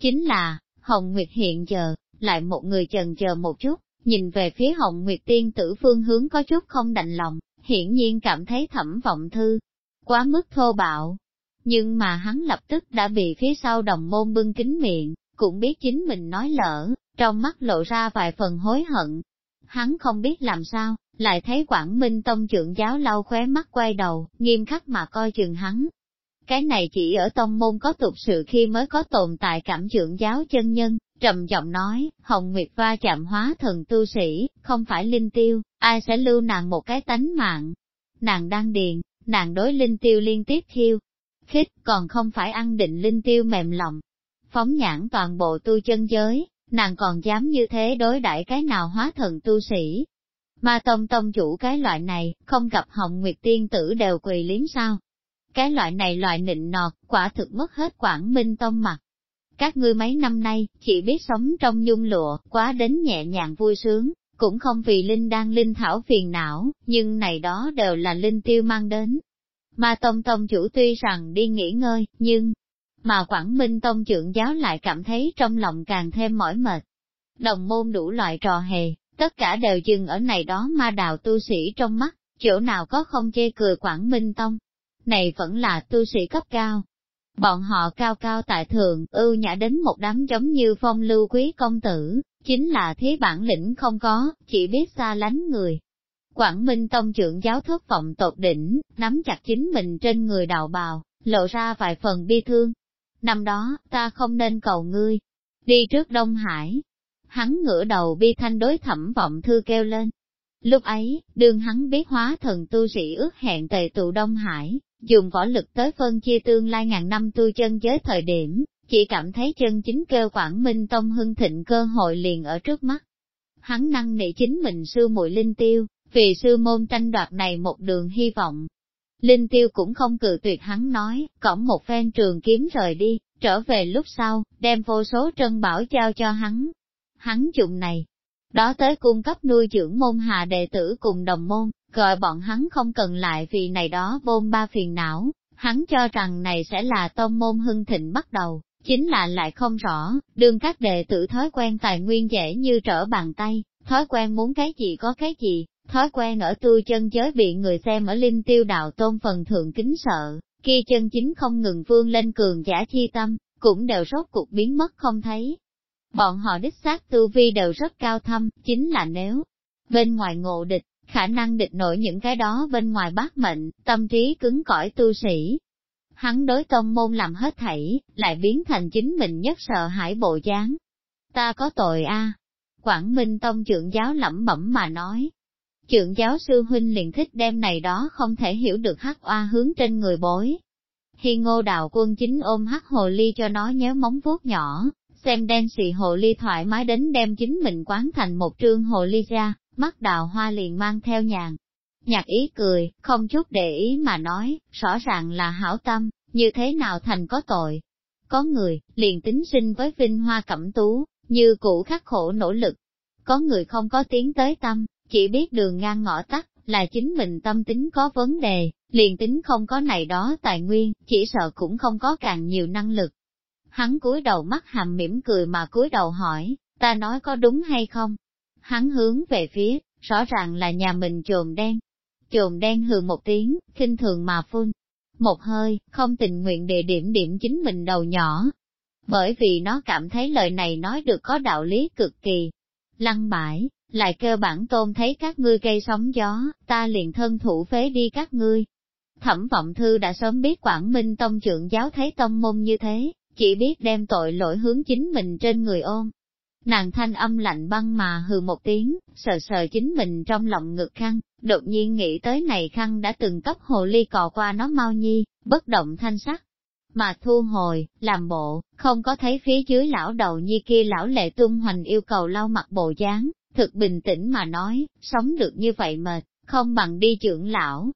Chính là, Hồng Nguyệt hiện giờ, lại một người chần chờ một chút, nhìn về phía Hồng Nguyệt tiên tử phương hướng có chút không đành lòng, hiển nhiên cảm thấy thẩm vọng thư, quá mức thô bạo. Nhưng mà hắn lập tức đã bị phía sau đồng môn bưng kính miệng, cũng biết chính mình nói lỡ, trong mắt lộ ra vài phần hối hận. Hắn không biết làm sao, lại thấy Quảng Minh Tông trưởng giáo lau khóe mắt quay đầu, nghiêm khắc mà coi chừng hắn. Cái này chỉ ở tông môn có tục sự khi mới có tồn tại cảm trưởng giáo chân nhân, trầm giọng nói, Hồng Nguyệt va chạm hóa thần tu sĩ, không phải linh tiêu, ai sẽ lưu nàng một cái tánh mạng. Nàng đang điền, nàng đối linh tiêu liên tiếp thiêu khích còn không phải ăn định linh tiêu mềm lòng. Phóng nhãn toàn bộ tu chân giới, nàng còn dám như thế đối đãi cái nào hóa thần tu sĩ. Ma tông tông chủ cái loại này, không gặp hồng nguyệt tiên tử đều quỳ liếm sao. Cái loại này loại nịnh nọt, quả thực mất hết quảng minh tông mặt. Các ngươi mấy năm nay, chỉ biết sống trong nhung lụa, quá đến nhẹ nhàng vui sướng, cũng không vì Linh đang Linh Thảo phiền não, nhưng này đó đều là Linh tiêu mang đến. Ma Tông Tông chủ tuy rằng đi nghỉ ngơi, nhưng, mà Quảng Minh Tông trưởng giáo lại cảm thấy trong lòng càng thêm mỏi mệt. Đồng môn đủ loại trò hề, tất cả đều dừng ở này đó ma đạo tu sĩ trong mắt, chỗ nào có không chê cười Quảng Minh Tông. Này vẫn là tu sĩ cấp cao. Bọn họ cao cao tại thượng ưu nhã đến một đám giống như phong lưu quý công tử, chính là thế bản lĩnh không có, chỉ biết xa lánh người. Quảng Minh Tông trưởng giáo thất vọng tột đỉnh, nắm chặt chính mình trên người đạo bào, lộ ra vài phần bi thương. Năm đó, ta không nên cầu ngươi, đi trước Đông Hải. Hắn ngửa đầu bi thanh đối thẩm vọng thư kêu lên. Lúc ấy, đường hắn biết hóa thần tu sĩ ước hẹn tề tụ Đông Hải, dùng võ lực tới phân chia tương lai ngàn năm tu chân giới thời điểm, chỉ cảm thấy chân chính kêu Quảng Minh Tông hưng thịnh cơ hội liền ở trước mắt. Hắn năng nị chính mình sư muội linh tiêu, vì sư môn tranh đoạt này một đường hy vọng. Linh tiêu cũng không cự tuyệt hắn nói, cõng một phen trường kiếm rời đi, trở về lúc sau, đem vô số trân bảo trao cho hắn. Hắn dùng này, đó tới cung cấp nuôi dưỡng môn hạ đệ tử cùng đồng môn, gọi bọn hắn không cần lại vì này đó bôn ba phiền não, hắn cho rằng này sẽ là tôn môn hưng thịnh bắt đầu, chính là lại không rõ, đương các đệ tử thói quen tài nguyên dễ như trở bàn tay, thói quen muốn cái gì có cái gì, thói quen ở tu chân giới bị người xem ở linh tiêu đạo tôn phần thượng kính sợ, kia chân chính không ngừng vương lên cường giả chi tâm, cũng đều rốt cuộc biến mất không thấy. Bọn họ đích xác tu vi đều rất cao thâm, chính là nếu bên ngoài ngộ địch, khả năng địch nổi những cái đó bên ngoài bác mệnh, tâm trí cứng cỏi tu sĩ, Hắn đối tông môn làm hết thảy, lại biến thành chính mình nhất sợ hãi bộ dáng. Ta có tội a. Quảng Minh Tông trưởng giáo lẩm bẩm mà nói. Trưởng giáo sư huynh liền thích đem này đó không thể hiểu được hắc oa hướng trên người bối. Hi ngô đạo quân chính ôm hắc hồ ly cho nó nhéo móng vuốt nhỏ, xem đen xì hồ ly thoải mái đến đem chính mình quán thành một trương hồ ly ra, mắt đào hoa liền mang theo nhàn, Nhạc ý cười, không chút để ý mà nói, rõ ràng là hảo tâm, như thế nào thành có tội. Có người, liền tính sinh với vinh hoa cẩm tú, như cũ khắc khổ nỗ lực. Có người không có tiếng tới tâm, chỉ biết đường ngang ngõ tắt, là chính mình tâm tính có vấn đề, liền tính không có này đó tài nguyên, chỉ sợ cũng không có càng nhiều năng lực. Hắn cúi đầu mắt hàm mỉm cười mà cúi đầu hỏi, ta nói có đúng hay không? Hắn hướng về phía, rõ ràng là nhà mình trồn đen, Trồn đen hừ một tiếng, khinh thường mà phun. Một hơi, không tình nguyện địa điểm điểm chính mình đầu nhỏ. Bởi vì nó cảm thấy lời này nói được có đạo lý cực kỳ. Lăng bãi, lại kêu bản tôn thấy các ngươi gây sóng gió, ta liền thân thủ phế đi các ngươi. Thẩm vọng thư đã sớm biết Quảng Minh Tông trưởng giáo thấy tông môn như thế, chỉ biết đem tội lỗi hướng chính mình trên người ôm. Nàng thanh âm lạnh băng mà hừ một tiếng, sờ sờ chính mình trong lòng ngực khăn, đột nhiên nghĩ tới này khăn đã từng cấp hồ ly cò qua nó mau nhi, bất động thanh sắc. Mà thu hồi, làm bộ, không có thấy phía dưới lão đầu nhi kia lão lệ tung hoành yêu cầu lau mặt bộ dáng, thực bình tĩnh mà nói, sống được như vậy mệt, không bằng đi trưởng lão.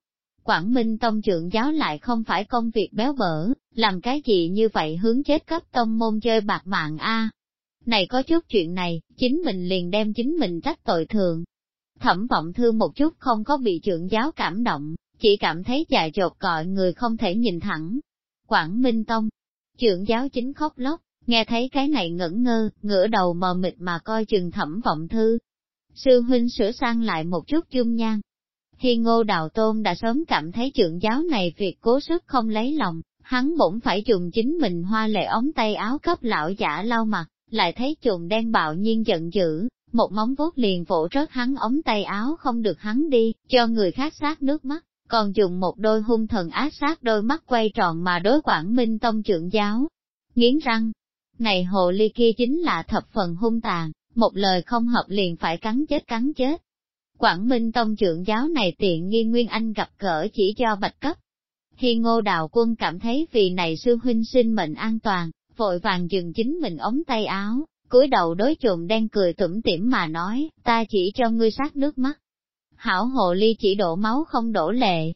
Quảng Minh Tông trưởng giáo lại không phải công việc béo bở, làm cái gì như vậy hướng chết cấp tông môn chơi bạc mạng a Này có chút chuyện này, chính mình liền đem chính mình trách tội thường, Thẩm vọng thư một chút không có bị trưởng giáo cảm động, chỉ cảm thấy dài dột cọi người không thể nhìn thẳng. Quảng Minh Tông, trưởng giáo chính khóc lóc, nghe thấy cái này ngẩn ngơ, ngửa đầu mờ mịt mà coi chừng thẩm vọng thư. Sư huynh sửa sang lại một chút dung nhan. Hi ngô đào tôn đã sớm cảm thấy trưởng giáo này việc cố sức không lấy lòng, hắn bỗng phải dùng chính mình hoa lệ ống tay áo cấp lão giả lau mặt, lại thấy chùm đen bạo nhiên giận dữ, một móng vuốt liền vỗ rớt hắn ống tay áo không được hắn đi, cho người khác sát nước mắt, còn dùng một đôi hung thần ác sát đôi mắt quay tròn mà đối quảng minh tông trưởng giáo. Nghiến răng, này hồ ly kia chính là thập phần hung tàn, một lời không hợp liền phải cắn chết cắn chết. Quảng Minh Tông trưởng giáo này tiện nghi Nguyên Anh gặp cỡ chỉ cho bạch cấp. Hi ngô đào quân cảm thấy vì này sư huynh sinh mệnh an toàn, vội vàng dừng chính mình ống tay áo, cúi đầu đối trộm đen cười tủm tỉm mà nói, ta chỉ cho ngươi sát nước mắt. Hảo hồ ly chỉ đổ máu không đổ lệ.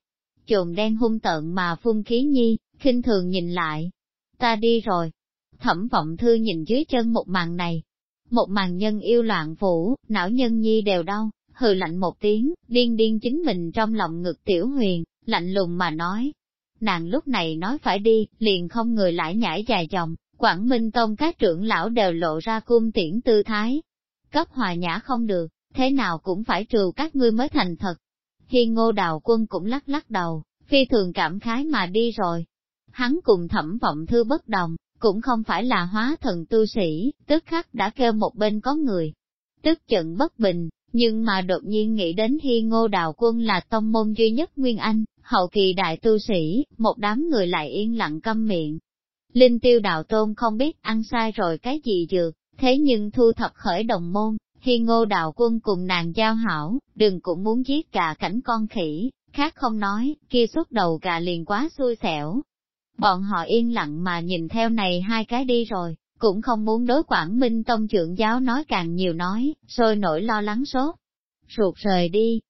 Trộm đen hung tợn mà phun khí nhi, khinh thường nhìn lại. Ta đi rồi. Thẩm vọng thư nhìn dưới chân một màn này. Một màn nhân yêu loạn vũ, não nhân nhi đều đau, hừ lạnh một tiếng, điên điên chính mình trong lòng ngực tiểu huyền, lạnh lùng mà nói. Nàng lúc này nói phải đi, liền không người lại nhảy dài dòng, Quảng Minh Tông các trưởng lão đều lộ ra cung tiễn tư thái. Cấp hòa nhã không được, thế nào cũng phải trừ các ngươi mới thành thật. hiên ngô đào quân cũng lắc lắc đầu, phi thường cảm khái mà đi rồi. Hắn cùng thẩm vọng thư bất đồng, cũng không phải là hóa thần tu sĩ, tức khắc đã kêu một bên có người. Tức giận bất bình, nhưng mà đột nhiên nghĩ đến Hi ngô đào quân là tông môn duy nhất Nguyên Anh, hậu kỳ đại tu sĩ, một đám người lại yên lặng câm miệng, Linh tiêu đạo tôn không biết ăn sai rồi cái gì dược, thế nhưng thu thập khởi đồng môn, hi ngô đạo quân cùng nàng giao hảo, đừng cũng muốn giết cả cảnh con khỉ, khác không nói, kia xuất đầu gà liền quá xui xẻo. Bọn họ yên lặng mà nhìn theo này hai cái đi rồi, cũng không muốn đối Quảng Minh Tông trưởng giáo nói càng nhiều nói, sôi nổi lo lắng sốt. Ruột rời đi.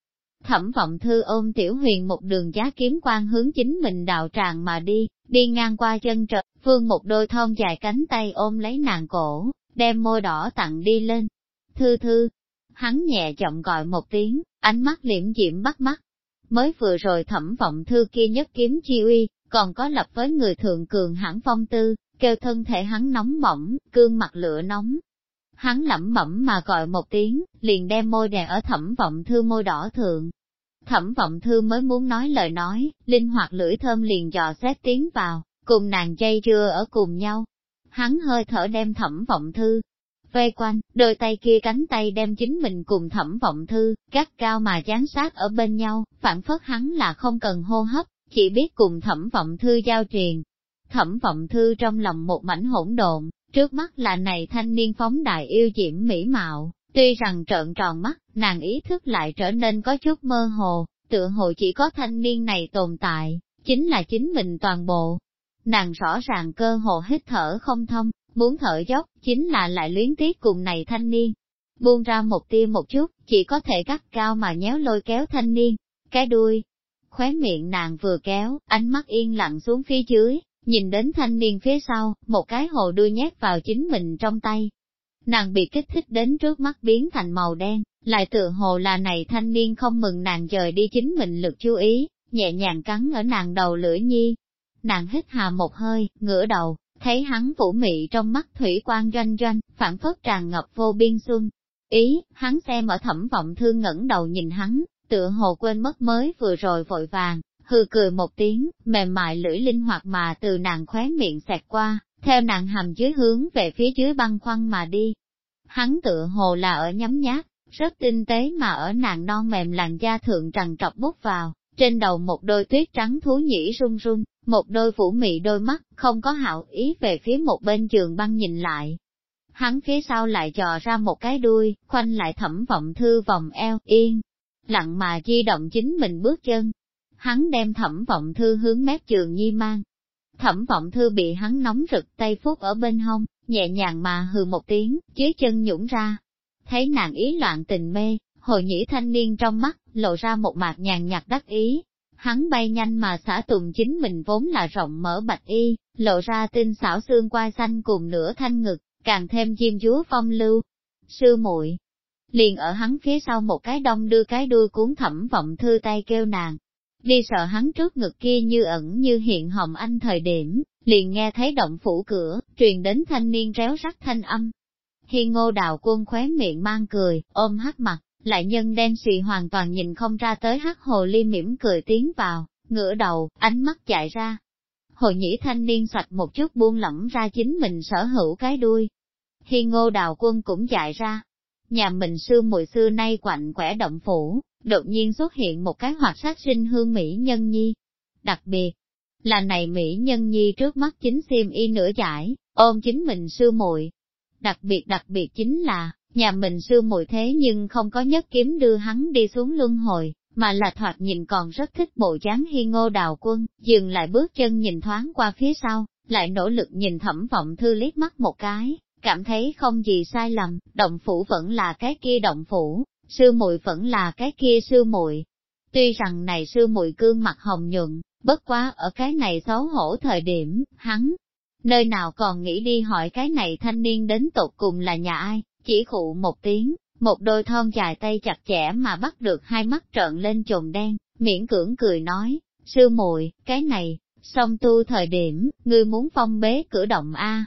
Thẩm vọng thư ôm tiểu huyền một đường giá kiếm quan hướng chính mình đạo tràng mà đi, đi ngang qua chân trời, Phương một đôi thon dài cánh tay ôm lấy nàng cổ, đem môi đỏ tặng đi lên. Thư thư, hắn nhẹ giọng gọi một tiếng, ánh mắt liễm diễm bắt mắt. Mới vừa rồi thẩm vọng thư kia nhất kiếm chi uy, còn có lập với người thượng cường hãng phong tư, kêu thân thể hắn nóng bỏng, cương mặt lửa nóng. Hắn lẩm bẩm mà gọi một tiếng, liền đem môi đè ở thẩm vọng thư môi đỏ thượng. Thẩm vọng thư mới muốn nói lời nói, linh hoạt lưỡi thơm liền dò xét tiếng vào, cùng nàng dây dưa ở cùng nhau. Hắn hơi thở đem thẩm vọng thư, vây quanh, đôi tay kia cánh tay đem chính mình cùng thẩm vọng thư, gắt cao mà chán sát ở bên nhau, phản phất hắn là không cần hô hấp, chỉ biết cùng thẩm vọng thư giao truyền. Thẩm vọng thư trong lòng một mảnh hỗn độn, trước mắt là này thanh niên phóng đại yêu diễm mỹ mạo, tuy rằng trợn tròn mắt, nàng ý thức lại trở nên có chút mơ hồ, tựa hồ chỉ có thanh niên này tồn tại, chính là chính mình toàn bộ, Nàng rõ ràng cơ hồ hít thở không thông, muốn thở dốc, chính là lại luyến tiếc cùng này thanh niên. Buông ra một tia một chút, chỉ có thể cắt cao mà nhéo lôi kéo thanh niên, cái đuôi. Khóe miệng nàng vừa kéo, ánh mắt yên lặng xuống phía dưới, nhìn đến thanh niên phía sau, một cái hồ đuôi nhét vào chính mình trong tay. Nàng bị kích thích đến trước mắt biến thành màu đen, lại tựa hồ là này thanh niên không mừng nàng dời đi chính mình lực chú ý, nhẹ nhàng cắn ở nàng đầu lưỡi nhi, nàng hít hà một hơi, ngửa đầu, thấy hắn vũ mị trong mắt thủy quan doanh doanh, phản phất tràn ngập vô biên xuân. Ý, hắn xem ở thẩm vọng thương ngẩng đầu nhìn hắn, tựa hồ quên mất mới vừa rồi vội vàng, hư cười một tiếng, mềm mại lưỡi linh hoạt mà từ nàng khóe miệng xẹt qua, theo nàng hầm dưới hướng về phía dưới băng khoăn mà đi. Hắn tựa hồ là ở nhắm nhát, rất tinh tế mà ở nàng non mềm làn da thượng trần trọc bút vào, trên đầu một đôi tuyết trắng thú nhĩ run run, một đôi phủ mị đôi mắt, không có hảo ý về phía một bên giường băng nhìn lại. Hắn phía sau lại dò ra một cái đuôi, khoanh lại thẩm vọng thư vòng eo, yên, lặng mà di động chính mình bước chân. Hắn đem thẩm vọng thư hướng mép trường nhi mang. Thẩm vọng thư bị hắn nóng rực tay phút ở bên hông, nhẹ nhàng mà hừ một tiếng, dưới chân nhũng ra. Thấy nàng ý loạn tình mê, hồi nhĩ thanh niên trong mắt, lộ ra một mạc nhàn nhạt đắc ý, hắn bay nhanh mà xả tùng chính mình vốn là rộng mở bạch y, lộ ra tinh xảo xương quai xanh cùng nửa thanh ngực, càng thêm chim chúa phong lưu. Sư muội liền ở hắn phía sau một cái đông đưa cái đuôi cuốn thẩm vọng thư tay kêu nàng đi sợ hắn trước ngực kia như ẩn như hiện hồng anh thời điểm, liền nghe thấy động phủ cửa, truyền đến thanh niên réo rắt thanh âm. Hi ngô đào quân khóe miệng mang cười, ôm hắc mặt, lại nhân đen xì hoàn toàn nhìn không ra tới hắc hồ ly mỉm cười tiến vào, ngửa đầu, ánh mắt chạy ra. Hồ nhĩ thanh niên sạch một chút buông lỏng ra chính mình sở hữu cái đuôi. Hi ngô đào quân cũng chạy ra. Nhà mình xưa mùi xưa nay quạnh quẻ động phủ, đột nhiên xuất hiện một cái hoạt sát sinh hương Mỹ nhân nhi. Đặc biệt, là này Mỹ nhân nhi trước mắt chính xiêm y nửa giải, ôm chính mình sư muội. Đặc biệt đặc biệt chính là, nhà mình sư muội thế nhưng không có nhất kiếm đưa hắn đi xuống luân hồi, mà là thoạt nhìn còn rất thích bộ dáng hi ngô đào quân, dừng lại bước chân nhìn thoáng qua phía sau, lại nỗ lực nhìn thẩm vọng thư liếc mắt một cái, cảm thấy không gì sai lầm, động phủ vẫn là cái kia động phủ, sư muội vẫn là cái kia sư muội. Tuy rằng này sư muội cương mặt hồng nhuận, bất quá ở cái này xấu hổ thời điểm, hắn, nơi nào còn nghĩ đi hỏi cái này thanh niên đến tột cùng là nhà ai, chỉ khụ một tiếng, một đôi thon dài tay chặt chẽ mà bắt được hai mắt trợn lên trồn đen, miễn cưỡng cười nói, sư muội cái này, song tu thời điểm, ngươi muốn phong bế cửa động A.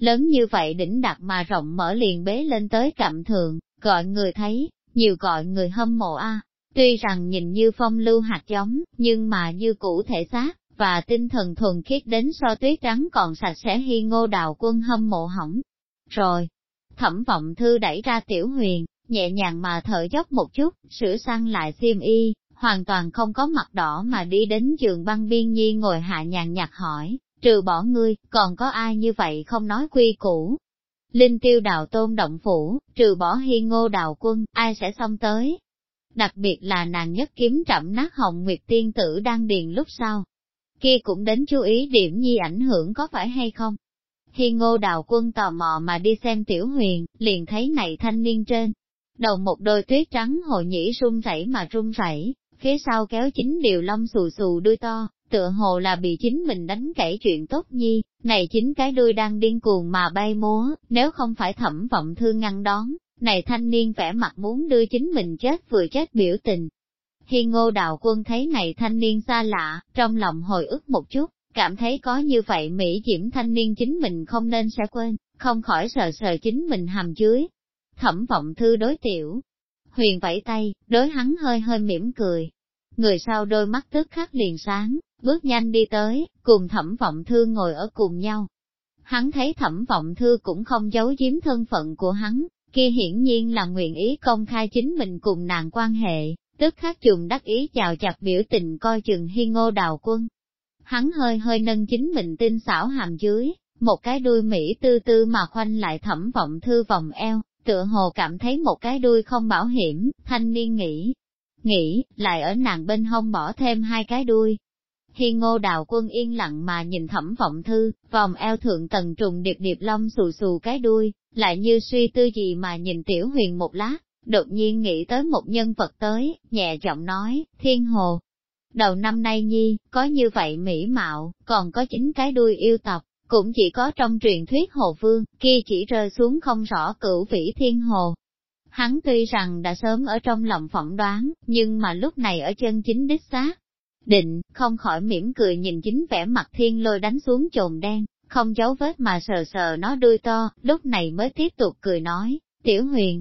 Lớn như vậy đỉnh đặt mà rộng mở liền bế lên tới cặm thường, gọi người thấy, nhiều gọi người hâm mộ A. Tuy rằng nhìn như phong lưu hạt giống, nhưng mà như cũ thể xác, và tinh thần thuần khiết đến so tuyết trắng còn sạch sẽ hi ngô đào quân hâm mộ hỏng. Rồi, thẩm vọng thư đẩy ra tiểu huyền, nhẹ nhàng mà thở dốc một chút, sửa sang lại xiêm y, hoàn toàn không có mặt đỏ mà đi đến giường băng biên nhi ngồi hạ nhàn nhạt hỏi, trừ bỏ ngươi, còn có ai như vậy không nói quy củ. Linh tiêu đào tôn động phủ, trừ bỏ hi ngô đào quân, ai sẽ xong tới. Đặc biệt là nàng nhất kiếm trậm nát hồng nguyệt tiên tử đang điền lúc sau. Kia cũng đến chú ý điểm nhi ảnh hưởng có phải hay không? Hi ngô đào quân tò mò mà đi xem tiểu huyền, liền thấy này thanh niên trên. Đầu một đôi tuyết trắng hồ nhĩ run rẩy mà run rẩy, phía sau kéo chính điều lông xù xù đuôi to, tựa hồ là bị chính mình đánh kể chuyện tốt nhi, này chính cái đuôi đang điên cuồng mà bay múa, nếu không phải thẩm vọng thương ngăn đón, này thanh niên vẻ mặt muốn đưa chính mình chết vừa chết biểu tình. Hi ngô đào quân thấy này thanh niên xa lạ, trong lòng hồi ức một chút, cảm thấy có như vậy Mỹ Diễm thanh niên chính mình không nên sẽ quên, không khỏi sờ sờ chính mình hàm dưới. Thẩm vọng thư đối tiểu, huyền vẫy tay, đối hắn hơi hơi mỉm cười. Người sau đôi mắt tức khắc liền sáng, bước nhanh đi tới, cùng thẩm vọng thư ngồi ở cùng nhau. Hắn thấy thẩm vọng thư cũng không giấu giếm thân phận của hắn, kia hiển nhiên là nguyện ý công khai chính mình cùng nàng quan hệ, tức khắc trùng đắc ý chào chặt biểu tình coi chừng hi ngô đào quân, hắn hơi hơi nâng chính mình tinh xảo hàm dưới, một cái đuôi Mỹ tư tư mà khoanh lại thẩm vọng thư vòng eo, tựa hồ cảm thấy một cái đuôi không bảo hiểm, thanh niên nghĩ, nghĩ, lại ở nàng bên hông bỏ thêm hai cái đuôi. Hi ngô đào quân yên lặng mà nhìn thẩm vọng thư, vòng eo thượng tầng trùng điệp điệp lông xù xù cái đuôi, lại như suy tư gì mà nhìn tiểu huyền một lát, đột nhiên nghĩ tới một nhân vật tới, nhẹ giọng nói, thiên hồ, Đầu năm nay nhi, có như vậy mỹ mạo, còn có chính cái đuôi yêu tộc, cũng chỉ có trong truyền thuyết hồ vương, kia chỉ rơi xuống không rõ cửu vĩ thiên hồ. Hắn tuy rằng đã sớm ở trong lòng phỏng đoán, nhưng mà lúc này ở chân chính đích xác. Định, không khỏi mỉm cười nhìn chính vẻ mặt thiên lôi đánh xuống chồn đen, không giấu vết mà sờ sờ nó đuôi to, lúc này mới tiếp tục cười nói, tiểu huyền.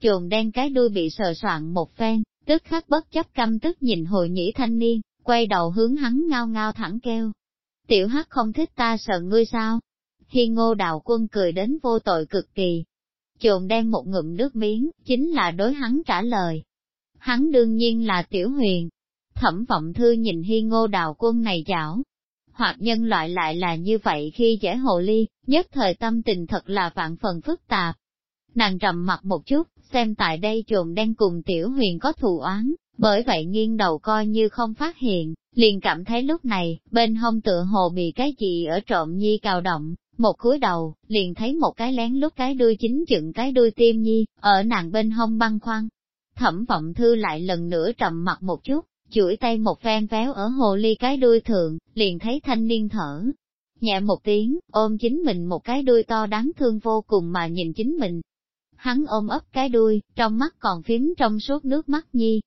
Chồn đen cái đuôi bị sờ soạn một phen, tức khắc bất chấp căm tức nhìn hồi nhĩ thanh niên, quay đầu hướng hắn ngao ngao thẳng kêu. Tiểu hắc không thích ta sợ ngươi sao? Hi ngô đào quân cười đến vô tội cực kỳ. Trồn đen một ngụm nước miếng, chính là đối hắn trả lời. Hắn đương nhiên là tiểu huyền. Thẩm vọng thư nhìn hi ngô đào quân này dảo. Hoặc nhân loại lại là như vậy khi dễ hồ ly, nhất thời tâm tình thật là vạn phần phức tạp. Nàng trầm mặt một chút, xem tại đây trồn đen cùng tiểu huyền có thù oán, bởi vậy nghiêng đầu coi như không phát hiện, liền cảm thấy lúc này, bên hông tựa hồ bị cái gì ở trộm nhi cào động, một cúi đầu, liền thấy một cái lén lút cái đuôi chính chừng cái đuôi tim nhi, ở nàng bên hông băng khoăn. Thẩm vọng thư lại lần nữa trầm mặt một chút, chuỗi tay một phen véo ở hồ ly cái đuôi thượng, liền thấy thanh niên thở. Nhẹ một tiếng, ôm chính mình một cái đuôi to đáng thương vô cùng mà nhìn chính mình, hắn ôm ấp cái đuôi, trong mắt còn phím trong suốt nước mắt nhi.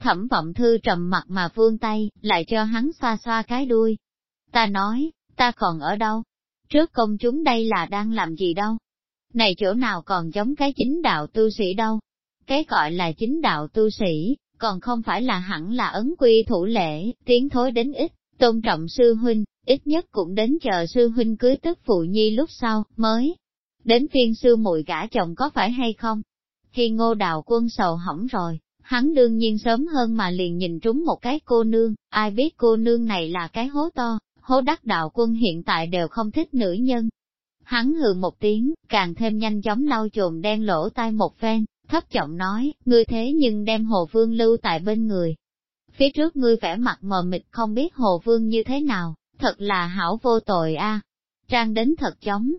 Thẩm vọng thư trầm mặt mà vương tay, lại cho hắn xoa xoa cái đuôi. Ta nói, ta còn ở đâu? Trước công chúng đây là đang làm gì đâu? Này chỗ nào còn giống cái chính đạo tu sĩ đâu? Cái gọi là chính đạo tu sĩ, còn không phải là hẳn là ấn quy thủ lễ, tiến thối đến ít, tôn trọng sư huynh, ít nhất cũng đến chờ sư huynh cưới tức phụ nhi lúc sau, mới. Đến phiên sư muội gả chồng có phải hay không? Khi ngô đào quân sầu hỏng rồi, hắn đương nhiên sớm hơn mà liền nhìn trúng một cái cô nương, ai biết cô nương này là cái hố to, hố đắc đạo quân hiện tại đều không thích nữ nhân. Hắn hừ một tiếng, càng thêm nhanh chóng lau chùm đen lỗ tai một phen, thấp giọng nói, ngươi thế nhưng đem hồ vương lưu tại bên người. Phía trước ngươi vẻ mặt mờ mịt không biết hồ vương như thế nào, thật là hảo vô tội a. Trang đến thật chóng,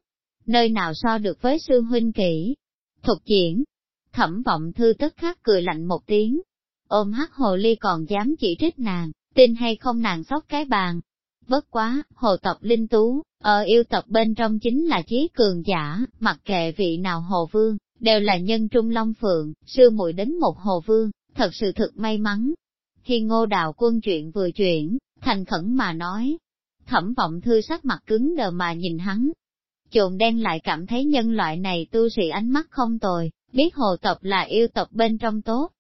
nơi nào so được với sư huynh kỹ. Thục diễn, thẩm vọng thư tức khắc cười lạnh một tiếng. Ôm hắc hồ ly còn dám chỉ trích nàng, tin hay không nàng sóc cái bàn. Bất quá, hồ tộc linh tú, ở yêu tộc bên trong chính là trí cường giả, mặc kệ vị nào hồ vương, đều là nhân trung long phượng, sư muội đến một hồ vương, thật sự thực may mắn. Khi ngô đào quân chuyện vừa chuyển, thành khẩn mà nói, thẩm vọng thư sắc mặt cứng đờ mà nhìn hắn. Trộn đen lại cảm thấy nhân loại này tu sĩ ánh mắt không tồi, biết hồ tộc là yêu tộc bên trong tốt.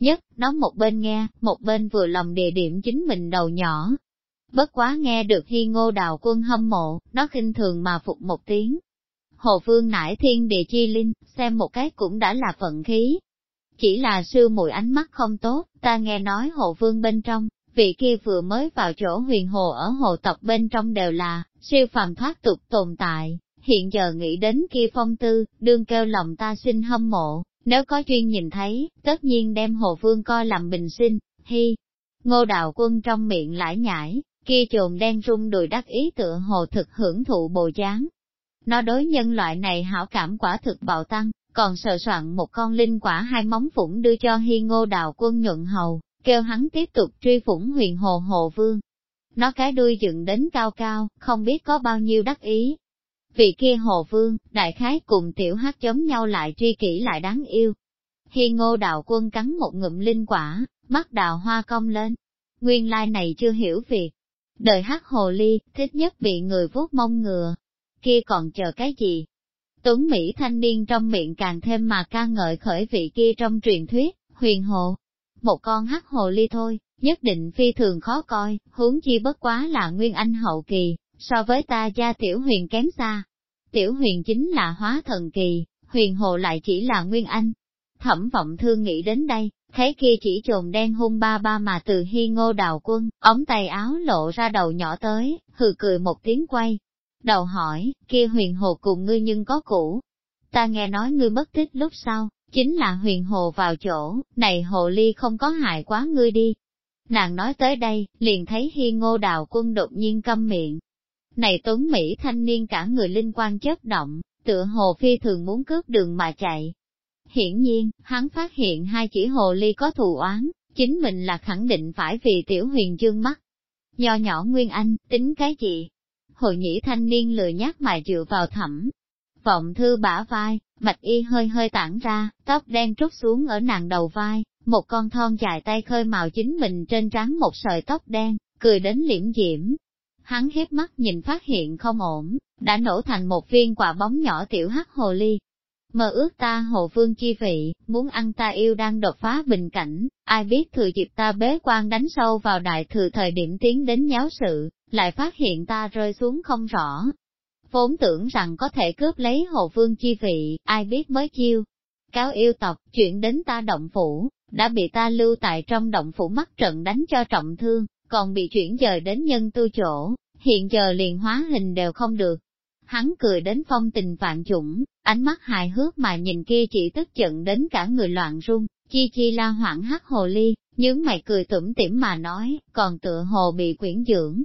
Nhất, nó một bên nghe, một bên vừa lòng địa điểm chính mình đầu nhỏ. Bất quá nghe được hi ngô đào quân hâm mộ, nó khinh thường mà phục một tiếng. Hồ Phương nải thiên địa chi linh, xem một cái cũng đã là phận khí. Chỉ là sư mùi ánh mắt không tốt, ta nghe nói Hồ Phương bên trong, vị kia vừa mới vào chỗ huyền hồ ở hồ tộc bên trong đều là, siêu phàm thoát tục tồn tại, hiện giờ nghĩ đến kia phong tư, đương kêu lòng ta sinh hâm mộ, nếu có chuyên nhìn thấy, tất nhiên đem hồ vương coi làm bình sinh, hi. Ngô đạo quân trong miệng lải nhải, kia trồn đen rung đùi đắc ý tựa hồ thực hưởng thụ bồ dáng, Nó đối nhân loại này hảo cảm quả thực bạo tăng, còn sợ soạn một con linh quả hai móng phủng đưa cho hi ngô đào quân nhuận hầu, kêu hắn tiếp tục truy phủng huyền hồ hồ vương. Nó cái đuôi dựng đến cao cao, không biết có bao nhiêu đắc ý. Vị kia hồ vương, đại khái cùng tiểu hát chống nhau lại truy kỹ lại đáng yêu. hi ngô đạo quân cắn một ngụm linh quả, mắt đào hoa cong lên. Nguyên lai này chưa hiểu việc. Đời hát hồ ly, thích nhất bị người vuốt mông ngừa. Kia còn chờ cái gì? Tuấn Mỹ thanh niên trong miệng càng thêm mà ca ngợi khởi vị kia trong truyền thuyết, huyền hồ một con hát hồ ly thôi, nhất định phi thường khó coi, huống chi bất quá là nguyên anh hậu kỳ, so với ta gia tiểu huyền kém xa. Tiểu huyền chính là hóa thần kỳ, huyền hồ lại chỉ là nguyên anh. Thẩm vọng thương nghĩ đến đây, thấy kia chỉ trồn đen hung ba ba mà từ hy ngô đào quân, ống tay áo lộ ra đầu nhỏ tới, hừ cười một tiếng quay. Đầu hỏi, kia huyền hồ cùng ngươi nhưng có cũ. Ta nghe nói ngươi mất tích lúc sau, chính là huyền hồ vào chỗ, này hồ ly không có hại quá ngươi đi. Nàng nói tới đây, liền thấy hi ngô đào quân đột nhiên câm miệng. Này tuấn Mỹ thanh niên cả người linh quan chất động, tựa hồ phi thường muốn cướp đường mà chạy. Hiển nhiên, hắn phát hiện hai chỉ hồ ly có thù oán, chính mình là khẳng định phải vì tiểu huyền dương mắt. Nho nhỏ Nguyên Anh, tính cái gì? Hội nhĩ thanh niên lười nhát mà dựa vào thẩm. Vọng thư bả vai, Bạch y hơi hơi tản ra, tóc đen trút xuống ở nàng đầu vai, một con thon dài tay khơi màu chính mình trên trán một sợi tóc đen, cười đến liễm diễm. Hắn hiếp mắt nhìn phát hiện không ổn, đã nổ thành một viên quả bóng nhỏ tiểu hắc hồ ly. Mơ ước ta hồ vương chi vị, muốn ăn ta yêu đang đột phá bình cảnh, ai biết thừa dịp ta bế quan đánh sâu vào đại thừa thời điểm tiến đến nháo sự, lại phát hiện ta rơi xuống không rõ, vốn tưởng rằng có thể cướp lấy hồ vương chi vị, ai biết mới chiêu. Cáo yêu tộc, chuyển đến ta động phủ, đã bị ta lưu tại trong động phủ mắt trận đánh cho trọng thương, còn bị chuyển dời đến nhân tu chỗ, hiện giờ liền hóa hình đều không được. Hắn cười đến phong tình vạn chủng, ánh mắt hài hước mà nhìn kia chỉ tức giận đến cả người loạn run, chi chi la hoảng hắc hồ ly, nhướng mày cười tủm tỉm mà nói, còn tựa hồ bị quyển dưỡng.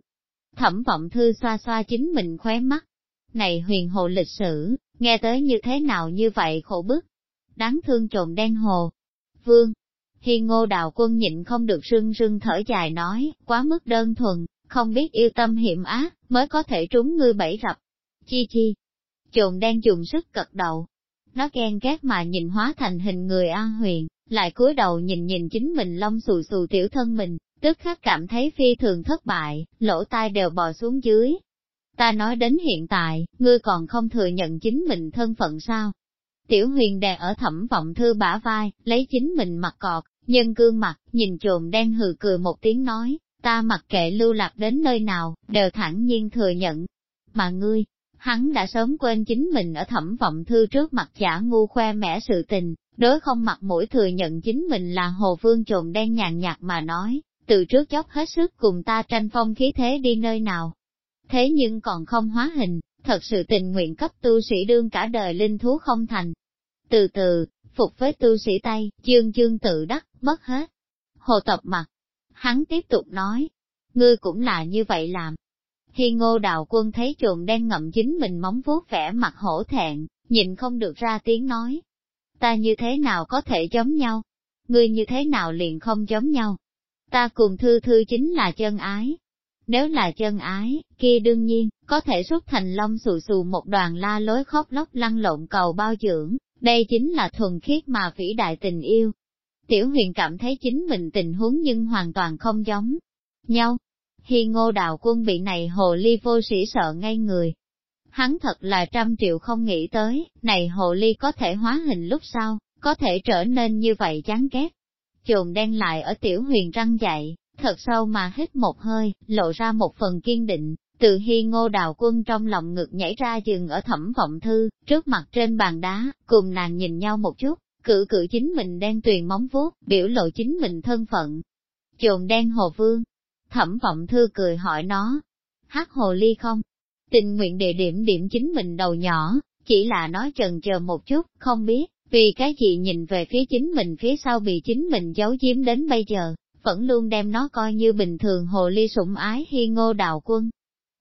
Thẩm vọng thư xoa xoa chính mình khóe mắt, này huyền hồ lịch sử, nghe tới như thế nào như vậy khổ bức. Đáng thương trộm đen hồ. Vương, Hi ngô đào quân nhịn không được rưng rưng thở dài nói, quá mức đơn thuần, không biết yêu tâm hiểm ác, mới có thể trúng ngươi bẫy rập. Chi chi. Trộm đen dùng sức cật đầu. Nó ghen ghét mà nhìn hóa thành hình người An Huyền, lại cúi đầu nhìn nhìn chính mình lông xù xù tiểu thân mình, tức khắc cảm thấy phi thường thất bại, lỗ tai đều bò xuống dưới. Ta nói đến hiện tại, ngươi còn không thừa nhận chính mình thân phận sao? Tiểu huyền đè ở thẩm vọng thư bả vai, lấy chính mình mặt cọt, nhân cương mặt, nhìn trồn đen hừ cười một tiếng nói, ta mặc kệ lưu lạc đến nơi nào, đều thẳng nhiên thừa nhận. Mà ngươi, hắn đã sớm quên chính mình ở thẩm vọng thư trước mặt giả ngu khoe mẽ sự tình, đối không mặt mũi thừa nhận chính mình là hồ vương trồn đen nhàn nhạt mà nói, từ trước chốc hết sức cùng ta tranh phong khí thế đi nơi nào. Thế nhưng còn không hóa hình, thật sự tình nguyện cấp tu sĩ đương cả đời linh thú không thành. Từ từ, phục với tu sĩ tay, chương chương tự đắc, mất hết. Hồ tập mặt, hắn tiếp tục nói, ngươi cũng là như vậy làm. Khi ngô đạo quân thấy chuồng đen ngậm chính mình móng vuốt vẻ mặt hổ thẹn, nhìn không được ra tiếng nói. Ta như thế nào có thể giống nhau? Ngươi như thế nào liền không giống nhau? Ta cùng thư thư chính là chân ái. Nếu là chân ái, kia đương nhiên, có thể xuất thành long xù xù một đoàn la lối khóc lóc lăn lộn cầu bao dưỡng, đây chính là thuần khiết mà vĩ đại tình yêu. Tiểu huyền cảm thấy chính mình tình huống nhưng hoàn toàn không giống nhau. Hi ngô đạo quân bị này hồ ly vô sĩ sợ ngay người. Hắn thật là trăm triệu không nghĩ tới, này hồ ly có thể hóa hình lúc sau, có thể trở nên như vậy chán ghét. Chồn đen lại ở tiểu huyền răng dậy, thật sâu mà hít một hơi, lộ ra một phần kiên định, từ Hi ngô đào quân trong lòng ngực nhảy ra giường ở thẩm vọng thư, trước mặt trên bàn đá, cùng nàng nhìn nhau một chút, cử cử chính mình đen tuyền móng vuốt, biểu lộ chính mình thân phận. Chồn đen hồ vương, thẩm vọng thư cười hỏi nó, hát hồ ly không? Tình nguyện địa điểm điểm chính mình đầu nhỏ, chỉ là nói chần chờ một chút, không biết, vì cái gì nhìn về phía chính mình phía sau bị chính mình giấu giếm đến bây giờ, vẫn luôn đem nó coi như bình thường hồ ly sủng ái hi ngô đào quân.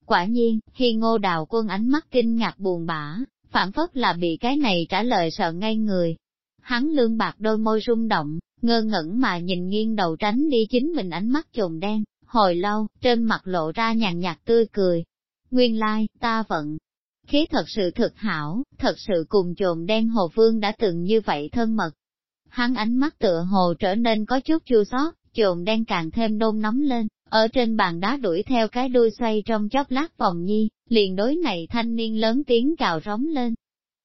Quả nhiên, hi ngô đào quân ánh mắt kinh ngạc buồn bã, phản phất là bị cái này trả lời sợ ngay người. Hắn lương bạc đôi môi rung động, ngơ ngẩn mà nhìn nghiêng đầu tránh đi chính mình ánh mắt trồn đen, hồi lâu, trên mặt lộ ra nhàn nhạt tươi cười. Nguyên lai, ta vận. Khí thật sự thực hảo, thật sự cùng trồn đen hồ vương đã từng như vậy thân mật. Hắn ánh mắt tựa hồ trở nên có chút chua xót, trồn đen càng thêm nôn nóng lên, ở trên bàn đá đuổi theo cái đuôi xoay trong chốc lát vòng nhi, liền đối này thanh niên lớn tiếng cào rống lên.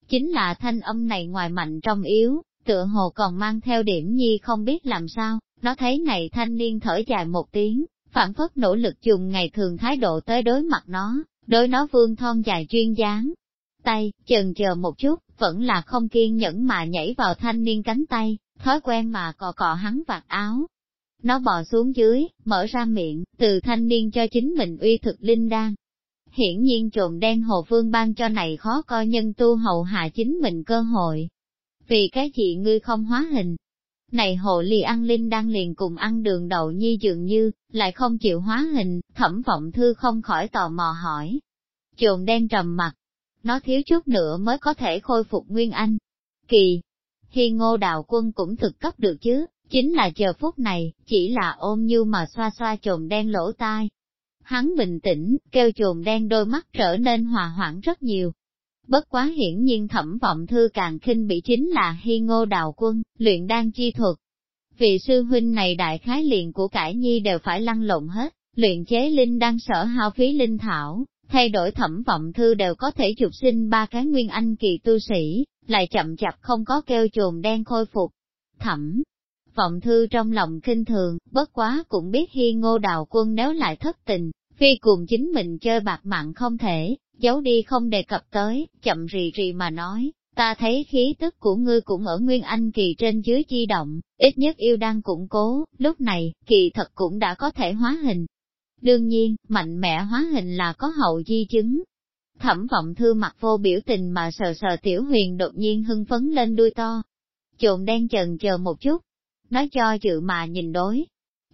Chính là thanh âm này ngoài mạnh trong yếu, tựa hồ còn mang theo điểm nhi không biết làm sao, nó thấy này thanh niên thở dài một tiếng, phản phất nỗ lực dùng ngày thường thái độ tới đối mặt nó, đối nó vương thon dài chuyên dáng. Tay, chần chờ một chút, vẫn là không kiên nhẫn mà nhảy vào thanh niên cánh tay, thói quen mà cọ cọ hắn vạt áo, nó bò xuống dưới, mở ra miệng, từ thanh niên cho chính mình uy thực linh đan. Hiển nhiên trộm đen hồ vương ban cho này khó coi nhân tu hậu hạ chính mình cơ hội. Vì cái gì ngươi không hóa hình? Này hồ ly ăn linh đang liền cùng ăn đường đậu nhi dường như, lại không chịu hóa hình, thẩm vọng thư không khỏi tò mò hỏi. Trộm đen trầm mặt, nó thiếu chút nữa mới có thể khôi phục nguyên anh. Kỳ, khi ngô đạo quân cũng thực cấp được chứ, Chính là chờ phút này, chỉ là ôm như mà xoa xoa chồn đen lỗ tai. Hắn bình tĩnh, kêu chồn đen đôi mắt trở nên hòa hoãn rất nhiều. Bất quá hiển nhiên thẩm vọng thư càng khinh bị chính là hy ngô đào quân, luyện đan chi thuật. Vị sư huynh này đại khái liền của cải nhi đều phải lăn lộn hết, luyện chế linh đang sở hao phí linh thảo, thay đổi thẩm vọng thư đều có thể chụp sinh ba cái nguyên anh kỳ tu sĩ, lại chậm chạp không có kêu trồn đen khôi phục. Thẩm, Vọng thư trong lòng kinh thường, bất quá cũng biết hi ngô đào quân nếu lại thất tình, phi cùng chính mình chơi bạc mạng không thể, giấu đi không đề cập tới, chậm rì rì mà nói, ta thấy khí tức của ngươi cũng ở Nguyên Anh kỳ trên dưới chi động, ít nhất yêu đang củng cố, lúc này, kỳ thật cũng đã có thể hóa hình. Đương nhiên, mạnh mẽ hóa hình là có hậu di chứng. Thẩm vọng thư mặt vô biểu tình mà sờ sờ tiểu huyền đột nhiên hưng phấn lên đuôi to. Trộn đen chần chờ một chút, nói cho dự mà nhìn đối.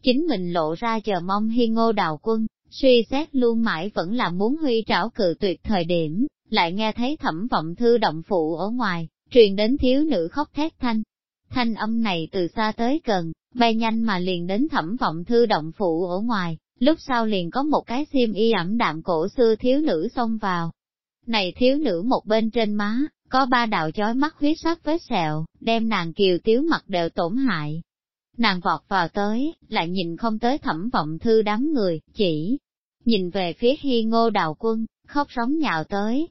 Chính mình lộ ra chờ mong hi ngô đào quân, suy xét luôn mãi vẫn là muốn huy trảo cự tuyệt thời điểm, lại nghe thấy thẩm vọng thư động phụ ở ngoài, truyền đến thiếu nữ khóc thét thanh. Thanh âm này từ xa tới gần, bay nhanh mà liền đến thẩm vọng thư động phụ ở ngoài, lúc sau liền có một cái xiêm y ẩm đạm cổ xưa thiếu nữ xông vào. Này thiếu nữ một bên trên má, có ba đạo chói mắt huyết sắc vết sẹo, đem nàng kiều tiếu mặt đều tổn hại. Nàng vọt vào tới, lại nhìn không tới thẩm vọng thư đám người, chỉ nhìn về phía Hi ngô đào quân, khóc sóng nhào tới.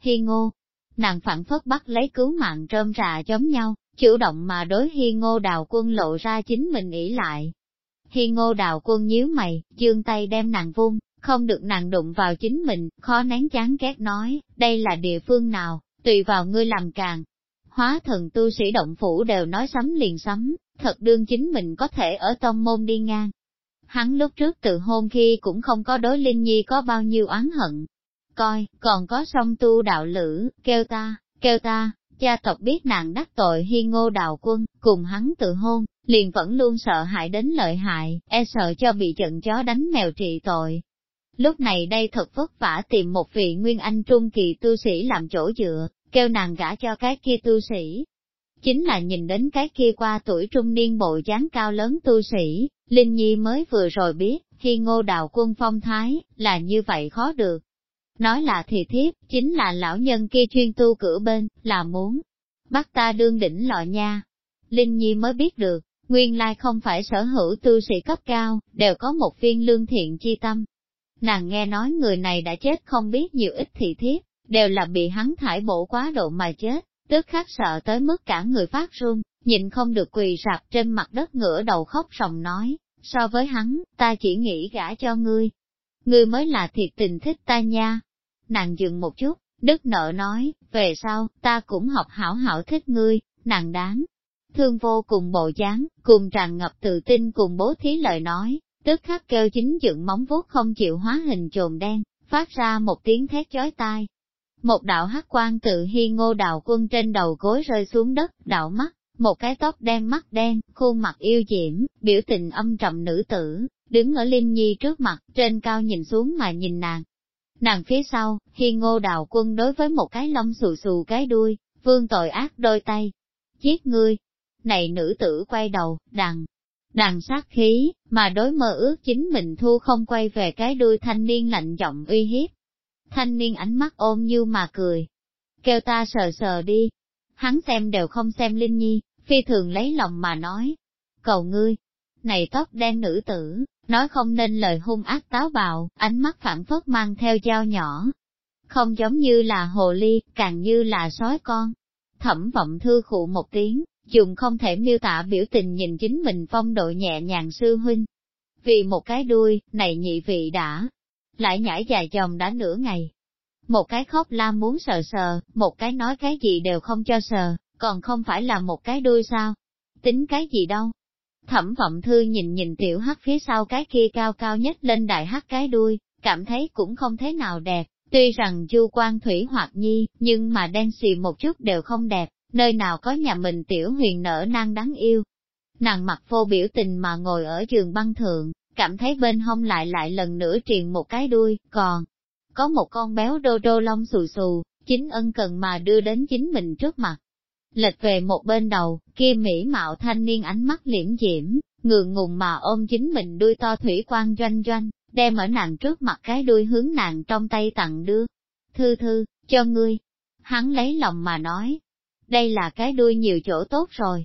Hi ngô, nàng phản phất bắt lấy cứu mạng trơm rà giống nhau, chủ động mà đối Hi ngô đào quân lộ ra chính mình nghĩ lại. Hi ngô đào quân nhíu mày, dương tay đem nàng vung, không được nàng đụng vào chính mình, khó nén chán ghét nói, đây là địa phương nào, tùy vào ngươi làm càng. Hóa thần tu sĩ động phủ đều nói sấm liền sấm, thật đương chính mình có thể ở tông môn đi ngang. Hắn lúc trước tự hôn khi cũng không có đối Linh Nhi có bao nhiêu oán hận. Coi, còn có song tu đạo lữ, kêu ta, kêu ta, gia tộc biết nàng đắc tội hi ngô đạo quân, cùng hắn tự hôn, liền vẫn luôn sợ hãi đến lợi hại, e sợ cho bị trận chó đánh mèo trị tội. Lúc này đây thật vất vả tìm một vị nguyên anh trung kỳ tu sĩ làm chỗ dựa, kêu nàng gả cho cái kia tu sĩ. Chính là nhìn đến cái kia qua tuổi trung niên bộ dáng cao lớn tu sĩ, Linh Nhi mới vừa rồi biết, khi ngô đạo quân phong thái, là như vậy khó được. Nói là thì thiếp, chính là lão nhân kia chuyên tu cửa bên, là muốn bắt ta đương đỉnh lọ nha. Linh Nhi mới biết được, nguyên lai không phải sở hữu tu sĩ cấp cao, đều có một viên lương thiện chi tâm. Nàng nghe nói người này đã chết không biết nhiều ít thị thiếp, đều là bị hắn thải bổ quá độ mà chết, tức khắc sợ tới mức cả người phát run, nhịn không được quỳ rạp trên mặt đất ngửa đầu khóc sòng nói, so với hắn, ta chỉ nghĩ gả cho ngươi. Ngươi mới là thiệt tình thích ta nha. Nàng dừng một chút, đức nợ nói, về sau, ta cũng học hảo hảo thích ngươi, nàng đáng. Thương vô cùng bộ dáng, cùng tràn ngập tự tin cùng bố thí lời nói, tức khắc kêu chính dựng móng vuốt không chịu hóa hình trồn đen, phát ra một tiếng thét chói tai, một đạo hắc quan tự hi ngô đào quân trên đầu gối rơi xuống đất, đạo mắt, một cái tóc đen mắt đen, khuôn mặt yêu diễm, biểu tình âm trầm nữ tử, đứng ở Linh Nhi trước mặt, trên cao nhìn xuống mà nhìn nàng. Nàng phía sau, hi ngô đào quân đối với một cái lông xù xù cái đuôi, vương tội ác đôi tay. Giết ngươi! Này nữ tử quay đầu, đằng, đằng sát khí, mà đối mơ ước chính mình thu không quay về cái đuôi thanh niên lạnh giọng uy hiếp, Thanh niên ánh mắt ôm như mà cười. Kêu ta sờ sờ đi. Hắn xem đều không xem Linh Nhi, phi thường lấy lòng mà nói. Cầu ngươi, này tóc đen nữ tử, nói không nên lời hung ác táo bạo, ánh mắt phản phất mang theo dao nhỏ. Không giống như là hồ ly, càng như là sói con. Thẩm vọng thư khụ một tiếng, dùng không thể miêu tả biểu tình nhìn chính mình phong độ nhẹ nhàng sư huynh. Vì một cái đuôi, này nhị vị đã, lại nhảy dài dòng đã nửa ngày. Một cái khóc la muốn sờ sờ, một cái nói cái gì đều không cho sờ, còn không phải là một cái đuôi sao? Tính cái gì đâu? Thẩm vọng thư nhìn nhìn tiểu hắc phía sau cái kia cao cao nhất lên đại hắc cái đuôi, cảm thấy cũng không thế nào đẹp, tuy rằng du quan thủy hoặc nhi, nhưng mà đen xì một chút đều không đẹp, nơi nào có nhà mình tiểu huyền nở năng đáng yêu. Nàng mặt vô biểu tình mà ngồi ở giường băng thượng, cảm thấy bên hông lại lại lần nữa triền một cái đuôi, còn có một con béo đô đô lông xù xù, chính ân cần mà đưa đến chính mình trước mặt. Lệch về một bên đầu, kia mỹ mạo thanh niên ánh mắt liễm diễm, ngượng ngùng mà ôm chính mình đuôi to thủy quan doanh doanh, đem ở nàng trước mặt cái đuôi hướng nàng trong tay tặng đưa. Thư thư, cho ngươi. Hắn lấy lòng mà nói, đây là cái đuôi nhiều chỗ tốt rồi.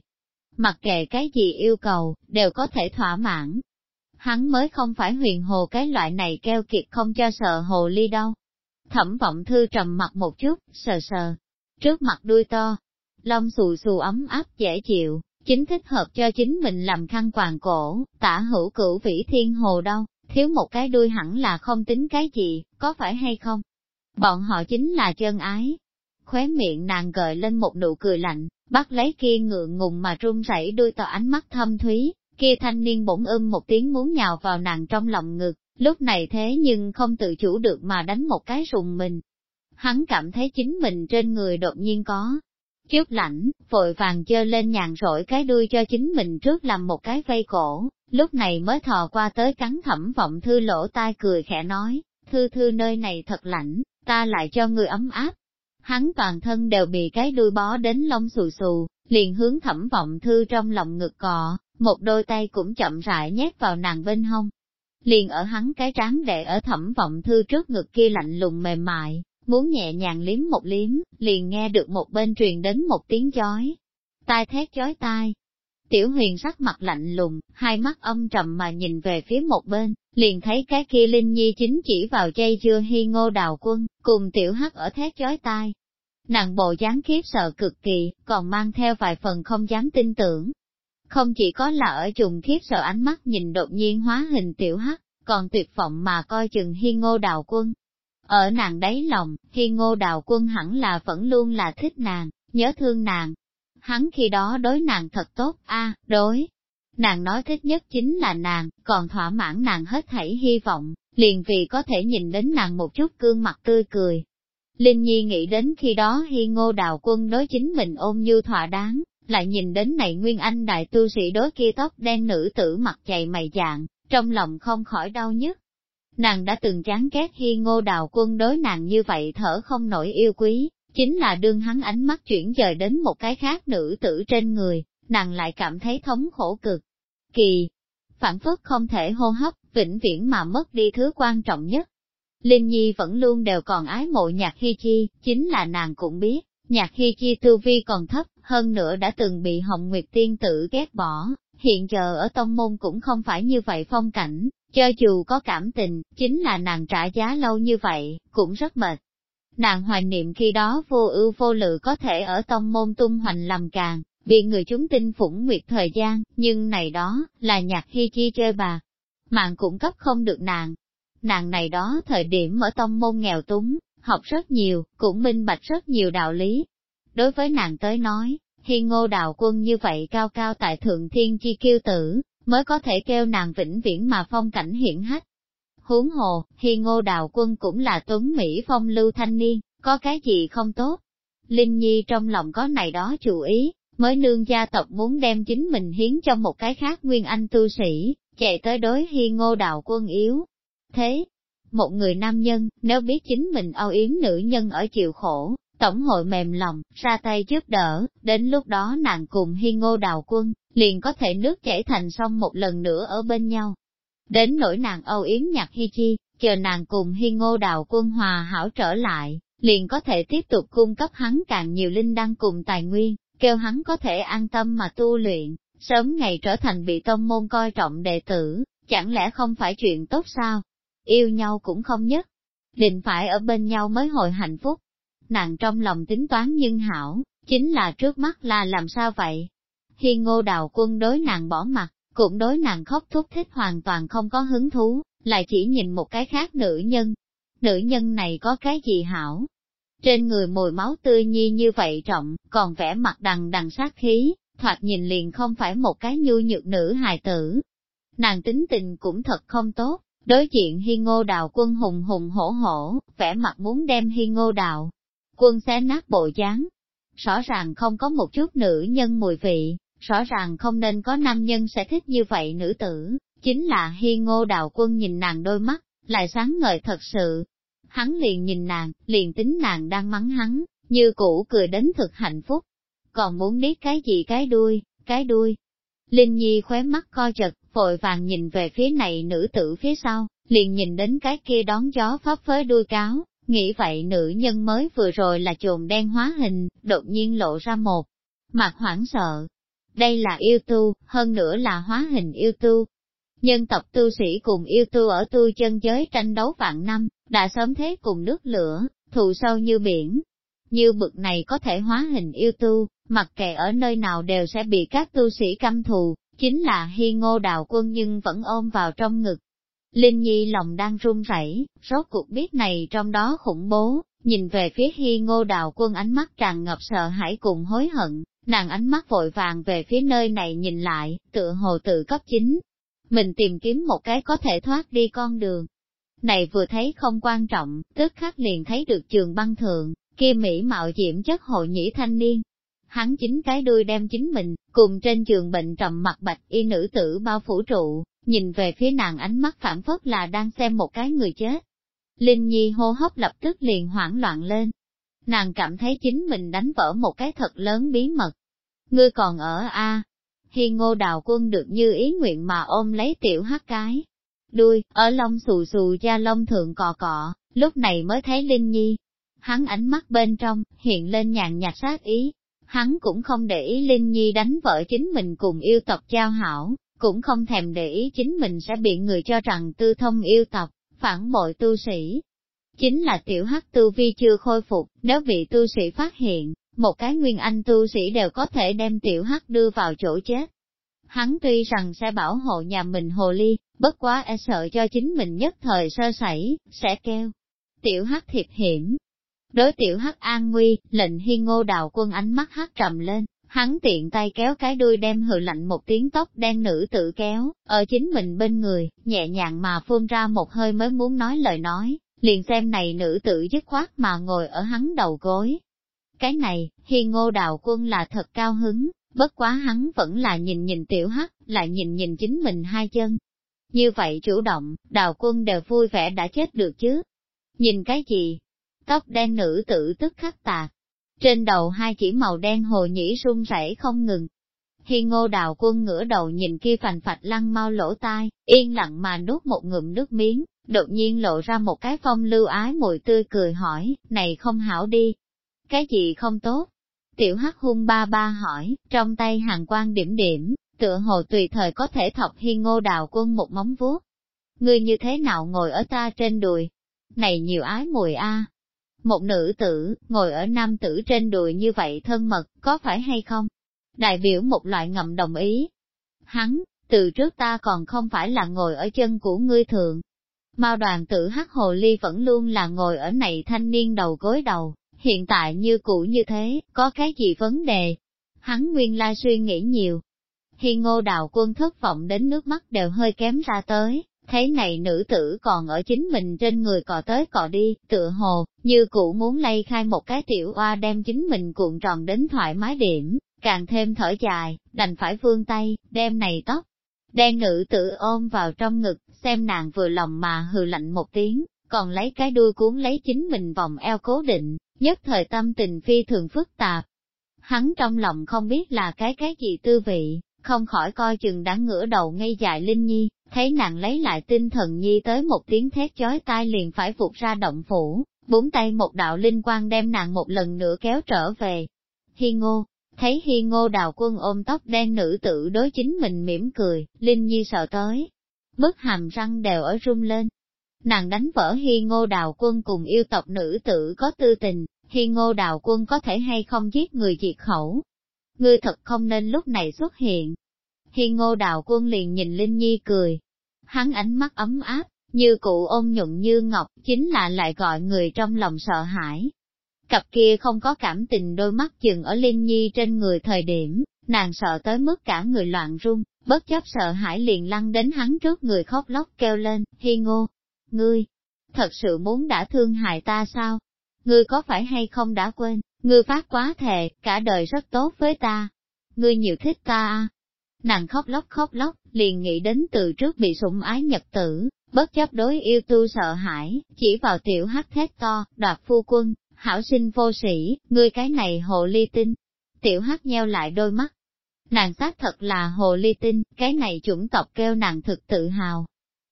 Mặc kệ cái gì yêu cầu, đều có thể thỏa mãn, hắn mới không phải huyền hồ cái loại này keo kiệt không cho sợ hồ ly đâu. Thẩm vọng thư trầm mặt một chút, sờ sờ, trước mặt đuôi to, lông xù xù ấm áp dễ chịu, chính thích hợp cho chính mình làm khăn quàng cổ, tả hữu cửu vĩ thiên hồ đâu, thiếu một cái đuôi hẳn là không tính cái gì, có phải hay không? Bọn họ chính là chân ái. Khóe miệng nàng gợi lên một nụ cười lạnh, bắt lấy kia ngượng ngùng mà run rẩy đuôi to ánh mắt thâm thúy, Kia thanh niên bỗng ưm một tiếng muốn nhào vào nàng trong lòng ngực, lúc này thế nhưng không tự chủ được mà đánh một cái rùng mình. Hắn cảm thấy chính mình trên người đột nhiên có chút lạnh, vội vàng chơ lên nhàn rỗi cái đuôi cho chính mình trước làm một cái vây cổ, lúc này mới thò qua tới cắn thẩm vọng thư lỗ tai cười khẽ nói, thư thư nơi này thật lạnh, ta lại cho người ấm áp. Hắn toàn thân đều bị cái đuôi bó đến lông xù xù, liền hướng thẩm vọng thư trong lòng ngực cọ, một đôi tay cũng chậm rãi nhét vào nàng bên hông. Liền ở hắn cái trán để ở thẩm vọng thư trước ngực kia lạnh lùng mềm mại, muốn nhẹ nhàng liếm một liếm, liền nghe được một bên truyền đến một tiếng chói. Tai thét chói tai. Tiểu huyền sắc mặt lạnh lùng, hai mắt âm trầm mà nhìn về phía một bên, liền thấy cái kia Linh Nhi chính chỉ vào dây dưa hy ngô đào quân, cùng tiểu hắc ở thét chói tai. Nàng bộ dáng khiếp sợ cực kỳ, còn mang theo vài phần không dám tin tưởng. Không chỉ có là ở trùng khiếp sợ ánh mắt nhìn đột nhiên hóa hình tiểu hắc, còn tuyệt vọng mà coi chừng Hi ngô đào quân. Ở nàng đáy lòng, Hi ngô đào quân hẳn là vẫn luôn là thích nàng, nhớ thương nàng. Hắn khi đó đối nàng thật tốt, a đối. Nàng nói thích nhất chính là nàng, còn thỏa mãn nàng hết thảy hy vọng, liền vì có thể nhìn đến nàng một chút gương mặt tươi cười. Linh Nhi nghĩ đến khi đó Hi ngô đào quân đối chính mình ôm như thỏa đáng, lại nhìn đến này Nguyên Anh đại tu sĩ đối kia tóc đen nữ tử mặt chày mày dạng, trong lòng không khỏi đau nhức. Nàng đã từng chán ghét Hi ngô đào quân đối nàng như vậy thở không nổi yêu quý, chính là đương hắn ánh mắt chuyển dời đến một cái khác nữ tử trên người, nàng lại cảm thấy thống khổ cực. Kỳ, phản phất không thể hô hấp, vĩnh viễn mà mất đi thứ quan trọng nhất. Linh Nhi vẫn luôn đều còn ái mộ nhạc Hi chi, chính là nàng cũng biết, nhạc Hi chi tu vi còn thấp, hơn nữa đã từng bị Hồng Nguyệt Tiên tử ghét bỏ, hiện giờ ở tông môn cũng không phải như vậy phong cảnh, cho dù có cảm tình, chính là nàng trả giá lâu như vậy, cũng rất mệt. Nàng hoài niệm khi đó vô ưu vô lự có thể ở tông môn tung hoành làm càng, bị người chúng tin phủng nguyệt thời gian, nhưng này đó, là nhạc Hi chi chơi bà. Mạng cũng cấp không được nàng. Nàng này đó thời điểm ở tông môn nghèo túng, học rất nhiều, cũng minh bạch rất nhiều đạo lý. Đối với nàng tới nói, Hi ngô đào quân như vậy cao cao tại thượng thiên chi kiêu tử, mới có thể kêu nàng vĩnh viễn mà phong cảnh hiển hách. Huống hồ, Hi ngô đào quân cũng là tuấn Mỹ phong lưu thanh niên, có cái gì không tốt. Linh Nhi trong lòng có này đó chủ ý, mới nương gia tộc muốn đem chính mình hiến cho một cái khác nguyên anh tu sĩ, chạy tới đối Hi ngô đào quân yếu. Thế, một người nam nhân, nếu biết chính mình âu yếm nữ nhân ở chịu khổ, Tổng hội mềm lòng, ra tay giúp đỡ, đến lúc đó nàng cùng hi ngô đào quân, liền có thể nước chảy thành sông một lần nữa ở bên nhau. Đến nỗi nàng âu yếm nhạc hi chi, chờ nàng cùng hi ngô đào quân hòa hảo trở lại, liền có thể tiếp tục cung cấp hắn càng nhiều linh đăng cùng tài nguyên, kêu hắn có thể an tâm mà tu luyện, sớm ngày trở thành bị tông môn coi trọng đệ tử, chẳng lẽ không phải chuyện tốt sao? Yêu nhau cũng không nhất, định phải ở bên nhau mới hồi hạnh phúc nàng trong lòng tính toán nhưng hảo, chính là trước mắt là làm sao vậy? Khi ngô đào quân đối nàng bỏ mặt, cũng đối nàng khóc thúc thích hoàn toàn không có hứng thú, lại chỉ nhìn một cái khác nữ nhân. Nữ nhân này có cái gì hảo? Trên người mùi máu tươi nhi như vậy trọng, còn vẻ mặt đằng đằng sát khí, thoạt nhìn liền không phải một cái nhu nhược nữ hài tử. Nàng tính tình cũng thật không tốt, đối diện Hi Ngô Đào quân hùng hùng hổ hổ, vẻ mặt muốn đem Hi Ngô Đào quân xé nát bộ dáng. Rõ ràng không có một chút nữ nhân mùi vị, rõ ràng không nên có nam nhân sẽ thích như vậy nữ tử, chính là hi ngô đào quân nhìn nàng đôi mắt, lại sáng ngời thật sự. Hắn liền nhìn nàng, liền tính nàng đang mắng hắn, như cũ cười đến thực hạnh phúc. Còn muốn biết cái gì cái đuôi, cái đuôi. Linh Nhi khóe mắt co chật, vội vàng nhìn về phía này nữ tử phía sau, liền nhìn đến cái kia đón gió pháp phới đuôi cáo, Nghĩ vậy nữ nhân mới vừa rồi là trồn đen hóa hình, đột nhiên lộ ra một mặt hoảng sợ. Đây là yêu tu, hơn nữa là hóa hình yêu tu. Nhân tộc tu sĩ cùng yêu tu ở tu chân giới tranh đấu vạn năm, đã sớm thế cùng nước lửa, thù sâu như biển. Như bực này có thể hóa hình yêu tu, mặc kệ ở nơi nào đều sẽ bị các tu sĩ căm thù, chính là hy ngô đào quân nhưng vẫn ôm vào trong ngực, Linh Nhi lòng đang run rẩy, rốt cuộc biết này trong đó khủng bố, nhìn về phía Hi Ngô Đào Quân ánh mắt tràn ngập sợ hãi cùng hối hận, nàng ánh mắt vội vàng về phía nơi này nhìn lại, tựa hồ tự cấp chính. Mình tìm kiếm một cái có thể thoát đi con đường. Này vừa thấy không quan trọng, tức khắc liền thấy được trường băng thượng, kia mỹ mạo diễm chất hội nhĩ thanh niên. Hắn chính cái đuôi đem chính mình, cùng trên trường bệnh trầm mặt bạch y nữ tử bao phủ trụ, nhìn về phía nàng ánh mắt phản phất là đang xem một cái người chết. Linh Nhi hô hấp lập tức liền hoảng loạn lên. Nàng cảm thấy chính mình đánh vỡ một cái thật lớn bí mật. Ngươi còn ở A. Hi ngô đào quân được như ý nguyện mà ôm lấy tiểu hắc cái. Đuôi, ở lông xù xù da lông thượng cọ cọ, lúc này mới thấy Linh Nhi. hắn ánh mắt bên trong, hiện lên nhàn nhạt sát ý. Hắn cũng không để ý Linh Nhi đánh vợ chính mình cùng yêu tộc giao hảo, cũng không thèm để ý chính mình sẽ bị người cho rằng tư thông yêu tộc, phản bội tu sĩ. Chính là tiểu hắc tu vi chưa khôi phục, nếu bị tu sĩ phát hiện, một cái nguyên anh tu sĩ đều có thể đem tiểu hắc đưa vào chỗ chết. Hắn tuy rằng sẽ bảo hộ nhà mình hồ ly, bất quá e sợ cho chính mình nhất thời sơ sẩy, sẽ kêu. Tiểu hắc thiệt hiểm. Đối tiểu hắc an nguy, lệnh hi ngô đào quân ánh mắt hắc trầm lên, hắn tiện tay kéo cái đuôi đem hừ lạnh một tiếng tóc đen nữ tự kéo, ở chính mình bên người, nhẹ nhàng mà phun ra một hơi mới muốn nói lời nói, liền xem này nữ tự dứt khoát mà ngồi ở hắn đầu gối. Cái này, hi ngô đào quân là thật cao hứng, bất quá hắn vẫn là nhìn nhìn tiểu hắc, lại nhìn nhìn chính mình hai chân. Như vậy chủ động, đào quân đều vui vẻ đã chết được chứ. Nhìn cái gì? Tóc đen nữ tử tức khắc tạc. Trên đầu hai chỉ màu đen hồ nhĩ run rẩy không ngừng. Hi ngô đào quân ngửa đầu nhìn kia phành phạch lăn mau lỗ tai, yên lặng mà nuốt một ngụm nước miếng, đột nhiên lộ ra một cái phong lưu ái mùi tươi cười hỏi, này không hảo đi. Cái gì không tốt? Tiểu hắc hung ba ba hỏi, trong tay hàng quan điểm điểm, tựa hồ tùy thời có thể thọc hi ngô đào quân một móng vuốt. Ngươi như thế nào ngồi ở ta trên đùi? Này nhiều ái mùi a. Một nữ tử, ngồi ở nam tử trên đùi như vậy thân mật, có phải hay không? Đại biểu một loại ngầm đồng ý. Hắn, từ trước ta còn không phải là ngồi ở chân của ngươi thượng. Mao đoàn tử hắc hồ ly vẫn luôn là ngồi ở này thanh niên đầu gối đầu, hiện tại như cũ như thế, có cái gì vấn đề? Hắn nguyên lai suy nghĩ nhiều. Hi ngô đào quân thất vọng đến nước mắt đều hơi kém ra tới, thấy này nữ tử còn ở chính mình trên người cò tới cò đi, tựa hồ, như cũ muốn lay khai một cái tiểu oa đem chính mình cuộn tròn đến thoải mái điểm, càng thêm thở dài, đành phải vươn tay, đem này tóc. Đen nữ tử ôm vào trong ngực, xem nàng vừa lòng mà hừ lạnh một tiếng, còn lấy cái đuôi cuốn lấy chính mình vòng eo cố định, nhất thời tâm tình phi thường phức tạp. Hắn trong lòng không biết là cái cái gì tư vị, không khỏi coi chừng đã ngửa đầu ngay dại Linh Nhi, thấy nàng lấy lại tinh thần Nhi tới một tiếng thét chói tai liền phải vụt ra động phủ, bốn tay một đạo linh quang đem nàng một lần nữa kéo trở về. Hi ngô, thấy hi ngô đào quân ôm tóc đen nữ tử đối chính mình mỉm cười, Linh Nhi sợ tới. Bức hàm răng đều ở rung lên, nàng đánh vỡ hi ngô đào quân cùng yêu tộc nữ tử có tư tình, hi ngô đào quân có thể hay không giết người diệt khẩu. Ngươi thật không nên lúc này xuất hiện. Hi ngô đào quân liền nhìn Linh Nhi cười. Hắn ánh mắt ấm áp, như cụ ôn nhuận như ngọc, chính là lại gọi người trong lòng sợ hãi. Cặp kia không có cảm tình đôi mắt chừng ở Linh Nhi trên người thời điểm, nàng sợ tới mức cả người loạn run, bất chấp sợ hãi liền lăn đến hắn trước người khóc lóc kêu lên, Hi ngô, ngươi, thật sự muốn đã thương hại ta sao? Ngươi có phải hay không đã quên, ngươi phát quá thề, cả đời rất tốt với ta. Ngươi nhiều thích ta à? Nàng khóc lóc khóc lóc, liền nghĩ đến từ trước bị sủng ái nhật tử, bất chấp đối yêu tu sợ hãi, chỉ vào tiểu hắc thét to, đoạt phu quân, hảo sinh vô sĩ, ngươi cái này hồ ly tinh. Tiểu hắc nheo lại đôi mắt. Nàng xác thật là hồ ly tinh, cái này chủng tộc kêu nàng thực tự hào,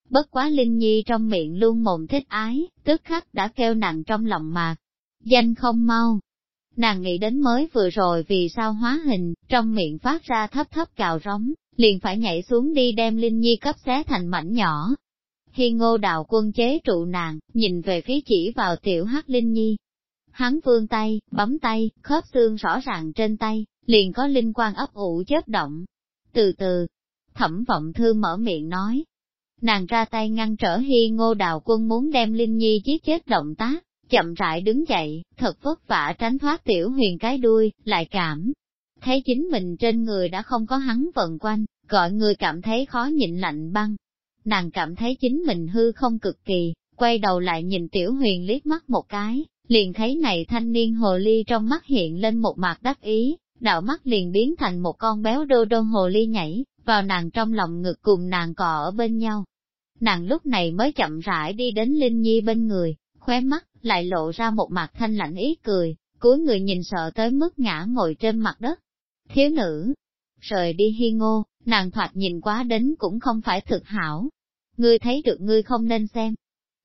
Bất quá Linh Nhi trong miệng luôn mồm thích ái, tức khắc đã kêu nàng trong lòng mạc. Danh không mau. Nàng nghĩ đến mới vừa rồi vì sao hóa hình, trong miệng phát ra thấp thấp cào rống, liền phải nhảy xuống đi đem Linh Nhi cấp xé thành mảnh nhỏ. Hi ngô đạo quân chế trụ nàng, nhìn về phía chỉ vào tiểu hắc Linh Nhi. Hắn vươn tay, bấm tay, khớp xương rõ ràng trên tay, liền có linh quan ấp ủ chớp động. Từ từ, thẩm vọng thư mở miệng nói, nàng ra tay ngăn trở hy ngô đào quân muốn đem Linh Nhi giết chết động tác, chậm rãi đứng dậy, thật vất vả tránh thoát tiểu huyền cái đuôi, lại cảm. Thấy chính mình trên người đã không có hắn vần quanh, gọi người cảm thấy khó nhịn lạnh băng. Nàng cảm thấy chính mình hư không cực kỳ, quay đầu lại nhìn tiểu huyền liếc mắt một cái, liền thấy này thanh niên hồ ly trong mắt hiện lên một mặt đắc ý, đạo mắt liền biến thành một con béo đô đô hồ ly nhảy, vào nàng trong lòng ngực cùng nàng cò ở bên nhau. Nàng lúc này mới chậm rãi đi đến Linh Nhi bên người, khóe mắt, lại lộ ra một mặt thanh lạnh ý cười, cuối người nhìn sợ tới mức ngã ngồi trên mặt đất. Thiếu nữ, rời đi hi ngô, nàng thoạt nhìn quá đến cũng không phải thực hảo. Ngươi thấy được ngươi không nên xem.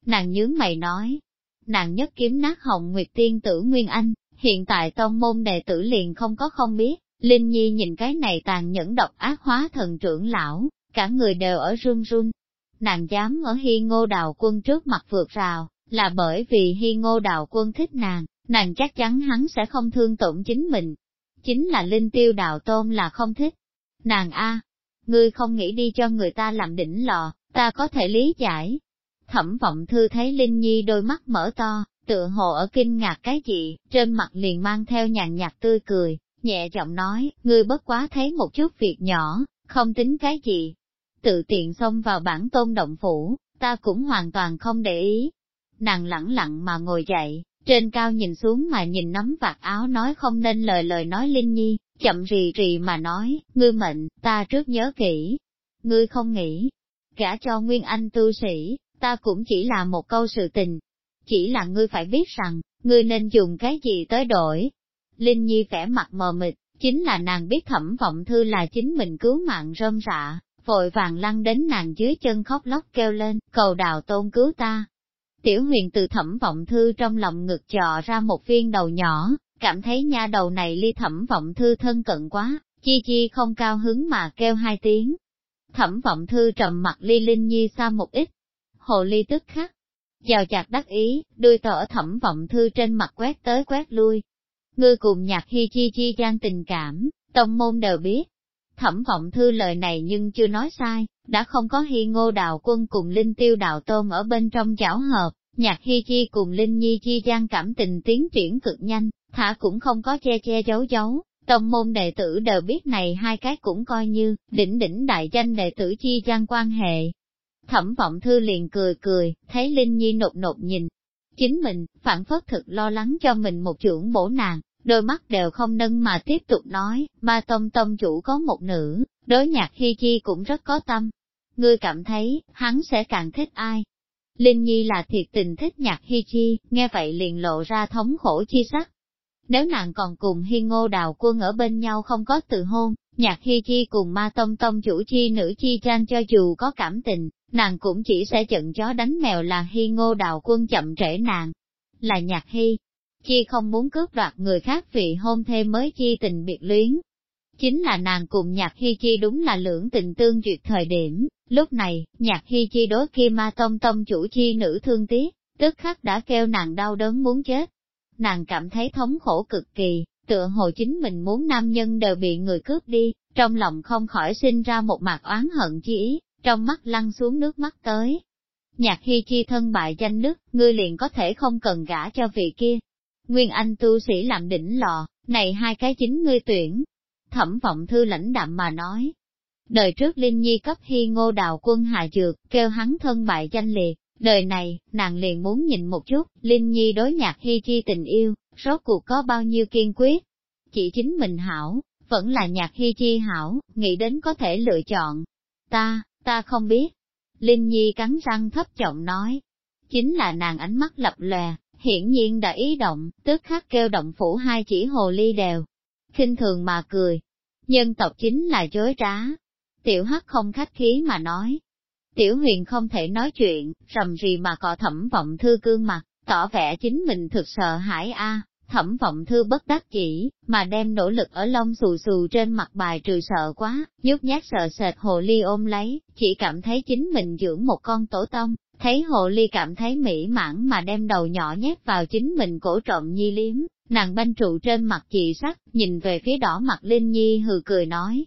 Nàng nhướng mày nói, nàng nhất kiếm nát hồng nguyệt tiên tử Nguyên Anh, hiện tại tông môn đệ tử liền không có không biết, Linh Nhi nhìn cái này tàn nhẫn độc ác hóa thần trưởng lão, cả người đều ở run run. Nàng dám ở Hi ngô đào quân trước mặt vượt rào, là bởi vì hy ngô đào quân thích nàng, nàng chắc chắn hắn sẽ không thương tổn chính mình. Chính là linh tiêu đào tôn là không thích. Nàng A, ngươi không nghĩ đi cho người ta làm đỉnh lò, ta có thể lý giải. Thẩm vọng thư thấy Linh Nhi đôi mắt mở to, tựa hồ ở kinh ngạc cái gì, trên mặt liền mang theo nhàn nhạt tươi cười, nhẹ giọng nói, ngươi bất quá thấy một chút việc nhỏ, không tính cái gì. Tự tiện xông vào bản tôn động phủ, ta cũng hoàn toàn không để ý. Nàng lẳng lặng mà ngồi dậy, trên cao nhìn xuống mà nhìn nắm vạt áo nói không nên lời lời nói Linh Nhi, chậm rì rì mà nói, ngươi mệnh, ta trước nhớ kỹ. Ngươi không nghĩ, gả cho Nguyên Anh tu sĩ, ta cũng chỉ là một câu sự tình. Chỉ là ngươi phải biết rằng, ngươi nên dùng cái gì tới đổi. Linh Nhi vẻ mặt mờ mịt, chính là nàng biết thẩm vọng thư là chính mình cứu mạng rơm rạ, vội vàng lăn đến nàng dưới chân khóc lóc kêu lên, cầu đào tôn cứu ta. Tiểu huyền từ thẩm vọng thư trong lòng ngực trò ra một viên đầu nhỏ, cảm thấy nha đầu này ly thẩm vọng thư thân cận quá, chi chi không cao hứng mà kêu hai tiếng. Thẩm vọng thư trầm mặt ly linh nhi xa một ít. Hồ ly tức khắc, giàu chặt đắc ý, đuôi tỏ thẩm vọng thư trên mặt quét tới quét lui. Ngươi cùng nhạc hi chi chi gian tình cảm, tông môn đều biết. Thẩm vọng thư lời này nhưng chưa nói sai, đã không có hi ngô đào quân cùng linh tiêu đào tôm ở bên trong chảo hợp, nhạc hi chi cùng linh nhi chi gian cảm tình tiến triển cực nhanh, thả cũng không có che che giấu giấu. Tông môn đệ tử đều biết này hai cái cũng coi như, đỉnh đỉnh đại danh đệ tử chi gian quan hệ. Thẩm vọng thư liền cười cười, thấy Linh Nhi nột nột nhìn. Chính mình, phản phất thực lo lắng cho mình một trưởng bổ nàng, đôi mắt đều không nâng mà tiếp tục nói, ma tông tông chủ có một nữ, đối nhạc hi chi cũng rất có tâm. Ngươi cảm thấy, hắn sẽ càng thích ai? Linh Nhi là thiệt tình thích nhạc hi chi, nghe vậy liền lộ ra thống khổ chi sắc. Nếu nàng còn cùng Hi Ngô Đào Quân ở bên nhau không có từ hôn, nhạc Hi Chi cùng ma tông tông chủ chi nữ chi trang cho dù có cảm tình, nàng cũng chỉ sẽ trận chó đánh mèo là Hi Ngô Đào Quân chậm trễ nàng. Là nhạc Hi, Chi không muốn cướp đoạt người khác vì hôn thêm mới chi tình biệt luyến. Chính là nàng cùng nhạc Hi Chi đúng là lưỡng tình tương duyệt thời điểm, lúc này, nhạc hy Chi đối khi ma tông tông chủ chi nữ thương tiếc, tức khắc đã kêu nàng đau đớn muốn chết nàng cảm thấy thống khổ cực kỳ, tựa hồ chính mình muốn nam nhân đều bị người cướp đi, trong lòng không khỏi sinh ra một mặt oán hận chi ý, trong mắt lăn xuống nước mắt tới. Nhạc hy chi thân bại danh đức, ngươi liền có thể không cần gả cho vị kia. Nguyên Anh tu sĩ làm đỉnh lò, này hai cái chính ngươi tuyển. Thẩm vọng thư lãnh đạm mà nói. Đời trước Linh Nhi cấp hy ngô đào quân hạ dược, kêu hắn thân bại danh liệt, Đời này, nàng liền muốn nhìn một chút, Linh Nhi đối nhạc hy chi tình yêu, rốt cuộc có bao nhiêu kiên quyết. Chỉ chính mình hảo, vẫn là nhạc hy chi hảo, nghĩ đến có thể lựa chọn. Ta, ta không biết. Linh Nhi cắn răng thấp giọng nói. Chính là nàng ánh mắt lập lòe, hiển nhiên đã ý động, tức khắc kêu động phủ hai chỉ hồ ly đều. khinh thường mà cười. Nhân tộc chính là chối trá. Tiểu hắc không khách khí mà nói, Tiểu huyền không thể nói chuyện, rầm rì mà cọ thẩm vọng thư cương mặt, tỏ vẻ chính mình thực sợ hãi a. Thẩm vọng thư bất đắc chỉ, mà đem nỗ lực ở lông xù xù trên mặt bài trừ sợ quá, nhút nhát sợ sệt hồ ly ôm lấy, chỉ cảm thấy chính mình dưỡng một con tổ tông, thấy hồ ly cảm thấy mỹ mãn mà đem đầu nhỏ nhét vào chính mình cổ trộm nhi liếm, nàng banh trụ trên mặt chị sắc, nhìn về phía đỏ mặt Linh Nhi hừ cười nói.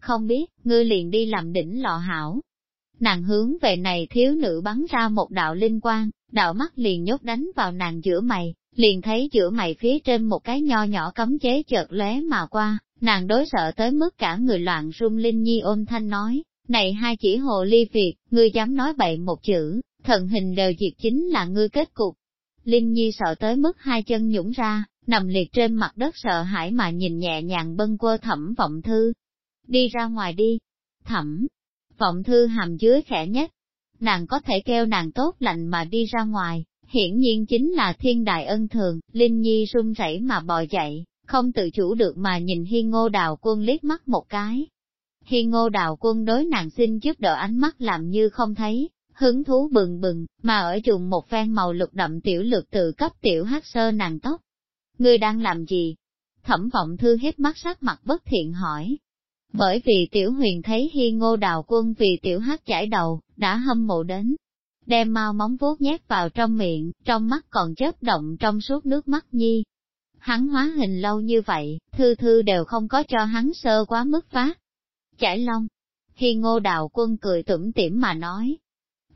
Không biết, ngươi liền đi làm đỉnh lọ hảo, Nàng hướng về này thiếu nữ bắn ra một đạo linh quang, đạo mắt liền nhốt đánh vào nàng giữa mày, liền thấy giữa mày phía trên một cái nho nhỏ cấm chế chợt lóe mà qua, nàng đối sợ tới mức cả người loạn run linh nhi ôm thanh nói, này hai chỉ hồ ly việt, ngươi dám nói bậy một chữ, thần hình đều diệt chính là ngươi kết cục. Linh nhi sợ tới mức hai chân nhũng ra, nằm liệt trên mặt đất sợ hãi mà nhìn nhẹ nhàng bân quơ thẩm vọng thư. Đi ra ngoài đi. Thẩm, Vọng thư hàm dưới khẽ nhất, nàng có thể kêu nàng tốt lành mà đi ra ngoài, hiển nhiên chính là thiên đại ân thường, Linh Nhi run rẩy mà bò dậy, không tự chủ được mà nhìn Hi Ngô Đào Quân liếc mắt một cái. Hi Ngô Đào Quân đối nàng xin giúp đỡ ánh mắt làm như không thấy, hứng thú bừng bừng, mà ở dùng một phen màu lục đậm tiểu lực tự cấp tiểu hát sơ nàng tóc. Ngươi đang làm gì? Thẩm vọng thư hết mắt sắc mặt bất thiện hỏi. Bởi vì tiểu huyền thấy hi ngô đào quân vì tiểu hát chải đầu, đã hâm mộ đến. Đem mau móng vuốt nhét vào trong miệng, trong mắt còn chớp động trong suốt nước mắt nhi. Hắn hóa hình lâu như vậy, thư thư đều không có cho hắn sơ quá mức phát. Chải long. Hi ngô đào quân cười tủm tỉm mà nói,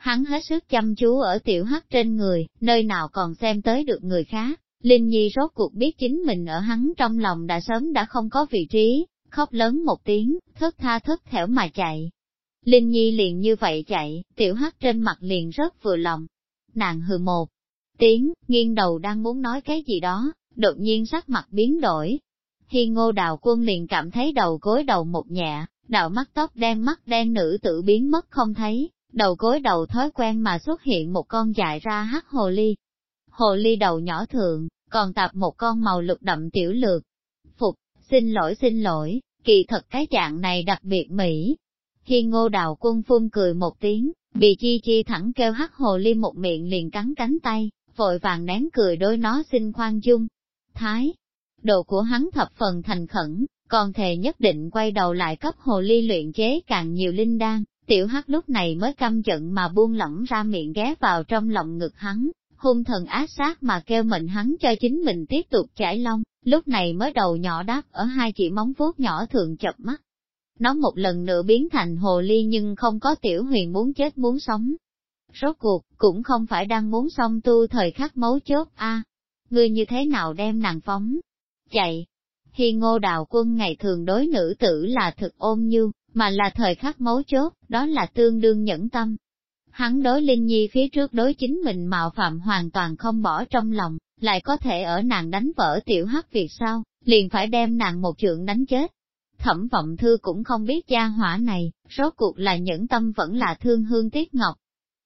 hắn hết sức chăm chú ở tiểu hắc trên người, nơi nào còn xem tới được người khác. Linh Nhi rốt cuộc biết chính mình ở hắn trong lòng đã sớm đã không có vị trí, khóc lớn một tiếng, thất tha thất thẻo mà chạy. Linh Nhi liền như vậy chạy, tiểu hắc trên mặt liền rất vừa lòng. Nàng hừ một tiếng, nghiêng đầu đang muốn nói cái gì đó, đột nhiên sắc mặt biến đổi. Hi ngô đào quân liền cảm thấy đầu gối đầu một nhẹ, đạo mắt tóc đen mắt đen nữ tử biến mất không thấy, đầu gối đầu thói quen mà xuất hiện một con dài ra hắc hồ ly. Hồ ly đầu nhỏ thượng, còn tạp một con màu lục đậm tiểu lược. Xin lỗi xin lỗi, kỳ thật cái dạng này đặc biệt mỹ. Khi ngô đào quân phun cười một tiếng, bị chi chi thẳng kêu hắc hồ ly một miệng liền cắn cánh tay, vội vàng nén cười đôi nó xin khoan dung. Thái, độ của hắn thập phần thành khẩn, còn thề nhất định quay đầu lại cấp hồ ly luyện chế càng nhiều linh đan, Tiểu hắc lúc này mới căm giận mà buông lỏng ra miệng ghé vào trong lòng ngực hắn, hung thần ác sát mà kêu mệnh hắn cho chính mình tiếp tục chảy lông, lúc này mới đầu nhỏ đáp ở hai chỉ móng vuốt nhỏ thường chập mắt. Nó một lần nữa biến thành hồ ly nhưng không có tiểu huyền muốn chết muốn sống. Rốt cuộc, cũng không phải đang muốn xong tu thời khắc mấu chốt a Ngươi như thế nào đem nàng phóng? Chạy! Hi ngô đào quân ngày thường đối nữ tử là thực ôn nhu, mà là thời khắc mấu chốt, đó là tương đương nhẫn tâm. Hắn đối Linh Nhi phía trước đối chính mình mạo phạm hoàn toàn không bỏ trong lòng, lại có thể ở nàng đánh vỡ tiểu hắc việc sao, liền phải đem nàng một trượng đánh chết. Thẩm vọng thư cũng không biết gia hỏa này, rốt cuộc là nhẫn tâm vẫn là thương hương tiếc ngọc.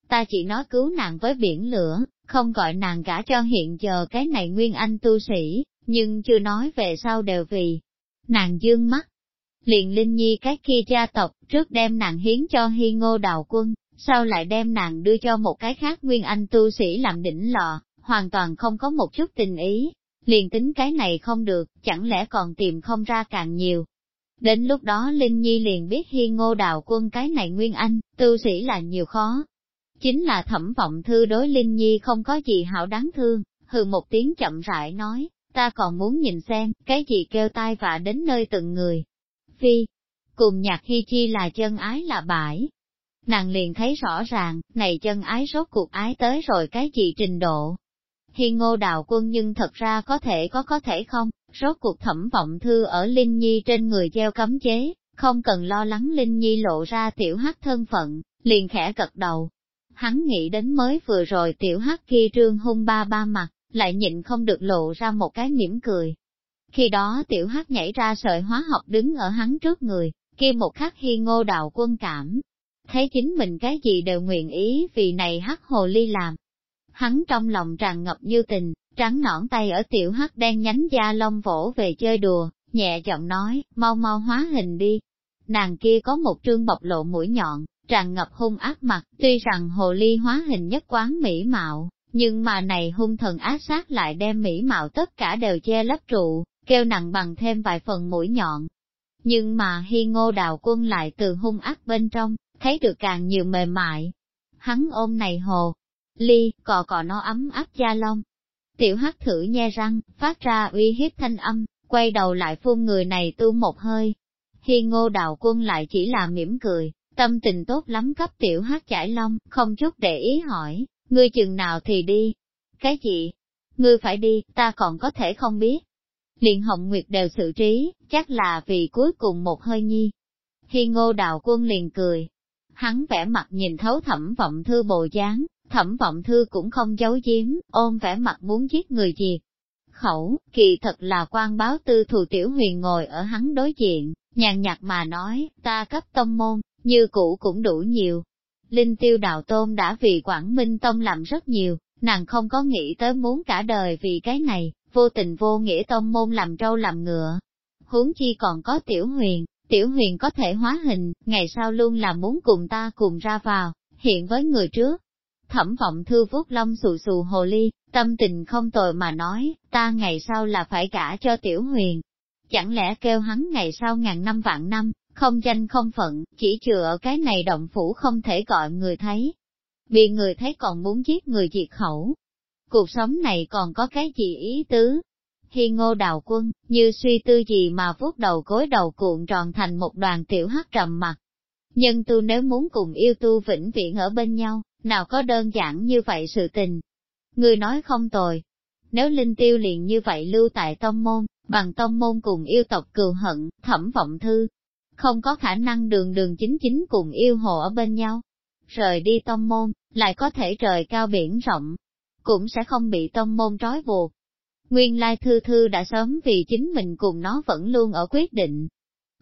Ta chỉ nói cứu nàng với biển lửa, không gọi nàng gả cho hiện giờ cái này nguyên anh tu sĩ, nhưng chưa nói về sau đều vì nàng dương mắt, liền Linh Nhi cái kia gia tộc, trước đem nàng hiến cho hi Ngô Đào Quân, sao lại đem nàng đưa cho một cái khác Nguyên Anh tu sĩ làm đỉnh lọ hoàn toàn không có một chút tình ý. Liền tính cái này không được, chẳng lẽ còn tìm không ra càng nhiều. Đến lúc đó Linh Nhi liền biết hi Ngô Đào Quân cái này Nguyên Anh, tu sĩ là nhiều khó. Chính là thẩm vọng thư đối Linh Nhi không có gì hảo đáng thương, hừ một tiếng chậm rãi nói, ta còn muốn nhìn xem, cái gì kêu tai vạ đến nơi từng người, phi. Cùng nhạc hy chi là chân ái là bãi. Nàng liền thấy rõ ràng, này chân ái rốt cuộc ái tới rồi cái gì trình độ. Hi ngô đào quân nhưng thật ra có thể có có thể không, rốt cuộc thẩm vọng thư ở Linh Nhi trên người gieo cấm chế, không cần lo lắng Linh Nhi lộ ra tiểu hắc thân phận, liền khẽ cật đầu. Hắn nghĩ đến mới vừa rồi tiểu hắc kia trương hung ba ba mặt, lại nhịn không được lộ ra một cái mỉm cười, khi đó tiểu hắc nhảy ra sợi hóa học đứng ở hắn trước người, kia một khắc hi ngô đạo quân cảm. Thấy chính mình cái gì đều nguyện ý vì này hắc hồ ly làm. Hắn trong lòng tràn ngập như tình, trắng nõn tay ở tiểu hắc đen nhánh da lông vỗ về chơi đùa, nhẹ giọng nói, mau mau hóa hình đi. Nàng kia có một trương bộc lộ mũi nhọn, tràn ngập hung ác mặt, tuy rằng hồ ly hóa hình nhất quán mỹ mạo, nhưng mà này hung thần ác sát lại đem mỹ mạo tất cả đều che lấp trụ, kêu nặng bằng thêm vài phần mũi nhọn. Nhưng mà hi ngô đào quân lại từ hung ác bên trong, thấy được càng nhiều mềm mại. Hắn ôm này hồ, ly, cò cò nó ấm áp da lông. Tiểu hắc thử nhe răng, phát ra uy hiếp thanh âm, quay đầu lại phun người này tu một hơi. Hi ngô đào quân lại chỉ là mỉm cười, tâm tình tốt lắm cấp tiểu hắc chải lông, không chút để ý hỏi, ngươi chừng nào thì đi. Cái gì? Ngươi phải đi, ta còn có thể không biết liền Hồng Nguyệt đều xử trí, chắc là vì cuối cùng một hơi nhi. Hi ngô đạo quân liền cười. Hắn vẻ mặt nhìn thấu thẩm vọng thư bồ dáng, thẩm vọng thư cũng không giấu giếm, ôm vẻ mặt muốn giết người gì Khẩu, kỳ thật là quan báo tư thù tiểu huyền ngồi ở hắn đối diện, nhàn nhạt mà nói, ta cấp tông môn, như cũ cũng đủ nhiều. Linh tiêu đạo tôn đã vì Quảng Minh Tông làm rất nhiều, nàng không có nghĩ tới muốn cả đời vì cái này, vô tình vô nghĩa tông môn làm trâu làm ngựa. Huống chi còn có tiểu huyền, tiểu huyền có thể hóa hình, ngày sau luôn là muốn cùng ta cùng ra vào, hiện với người trước. Thẩm vọng thư vuốt lông xù xù hồ ly, tâm tình không tồi mà nói, ta ngày sau là phải gả cho tiểu huyền. Chẳng lẽ kêu hắn ngày sau ngàn năm vạn năm, không danh không phận, chỉ chừa ở cái này động phủ không thể gọi người thấy. Bị người thấy còn muốn giết người diệt khẩu. Cuộc sống này còn có cái gì ý tứ? Hi ngô đào quân, như suy tư gì mà vuốt đầu gối đầu cuộn tròn thành một đoàn tiểu hắc trầm mặt. Nhân tu nếu muốn cùng yêu tu vĩnh viễn ở bên nhau, nào có đơn giản như vậy sự tình. Người nói không tồi. Nếu linh tiêu liền như vậy lưu tại tông môn, bằng tông môn cùng yêu tộc cừu hận, thẩm vọng thư, không có khả năng đường đường chính chính cùng yêu hồ ở bên nhau. Rời đi tông môn, lại có thể trời cao biển rộng, cũng sẽ không bị tông môn trói buộc. Nguyên lai thư thư đã sớm vì chính mình cùng nó vẫn luôn ở quyết định.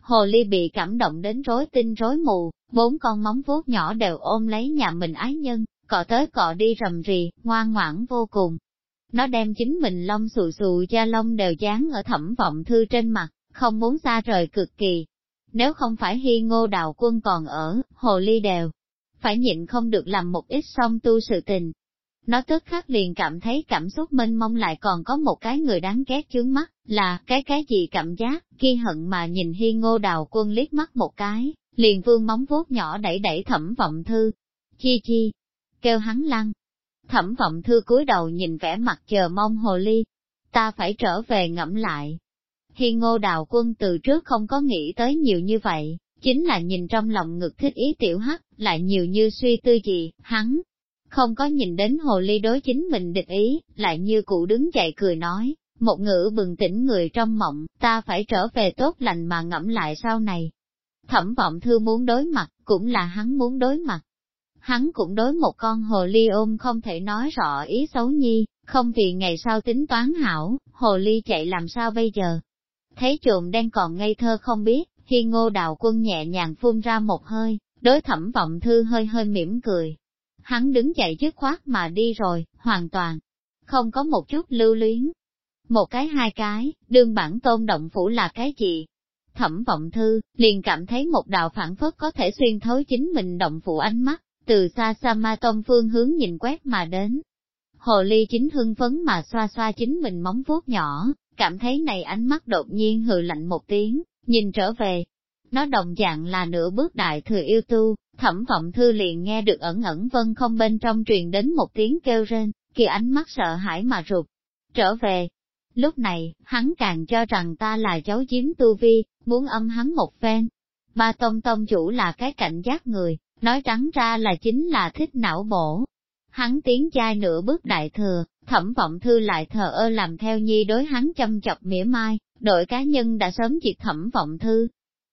Hồ ly bị cảm động đến rối tinh rối mù, bốn con móng vuốt nhỏ đều ôm lấy nhà mình ái nhân, cọ tới cọ đi rầm rì, ngoan ngoãn vô cùng. Nó đem chính mình lông xù xù da lông đều dán ở thẩm vọng thư trên mặt, không muốn xa rời cực kỳ. Nếu không phải hy ngô đào quân còn ở, hồ ly đều, phải nhịn không được làm một ít song tu sự tình. Nó tức khắc liền cảm thấy cảm xúc mênh mông lại còn có một cái người đáng ghét chướng mắt, là cái cái gì cảm giác, khi hận mà nhìn hi ngô đào quân liếc mắt một cái, liền vương móng vuốt nhỏ đẩy đẩy thẩm vọng thư. Chi chi, kêu hắn lăng. Thẩm vọng thư cúi đầu nhìn vẻ mặt chờ mong hồ ly. Ta phải trở về ngẫm lại. Hi ngô đào quân từ trước không có nghĩ tới nhiều như vậy, chính là nhìn trong lòng ngực thích ý tiểu hắc, lại nhiều như suy tư gì, hắn. Không có nhìn đến hồ ly đối chính mình địch ý, lại như cụ đứng dậy cười nói, một ngữ bừng tỉnh người trong mộng, ta phải trở về tốt lành mà ngẫm lại sau này. Thẩm vọng thư muốn đối mặt, cũng là hắn muốn đối mặt. Hắn cũng đối một con hồ ly ôm không thể nói rõ ý xấu nhi, không vì ngày sau tính toán hảo, hồ ly chạy làm sao bây giờ. Thấy trộm đen còn ngây thơ không biết, khi ngô đào quân nhẹ nhàng phun ra một hơi, đối thẩm vọng thư hơi hơi mỉm cười. Hắn đứng dậy dứt khoát mà đi rồi, hoàn toàn, không có một chút lưu luyến. Một cái hai cái, đương bản tôn động phủ là cái gì? Thẩm vọng thư, liền cảm thấy một đạo phản phất có thể xuyên thấu chính mình động phủ ánh mắt, từ xa xa ma tôn phương hướng nhìn quét mà đến. Hồ ly chính hưng phấn mà xoa xoa chính mình móng vuốt nhỏ, cảm thấy này ánh mắt đột nhiên hừ lạnh một tiếng, nhìn trở về. Nó đồng dạng là nửa bước đại thừa yêu tu, thẩm vọng thư liền nghe được ẩn ẩn vân không bên trong truyền đến một tiếng kêu rên, kia ánh mắt sợ hãi mà rụt. Trở về, lúc này, hắn càng cho rằng ta là cháu chiếm tu vi, muốn âm hắn một phen. Ba tông tông chủ là cái cảnh giác người, nói trắng ra là chính là thích não bổ. Hắn tiến chai nửa bước đại thừa, thẩm vọng thư lại thờ ơ làm theo nhi đối hắn chăm chọc mỉa mai, đội cá nhân đã sớm diệt thẩm vọng thư.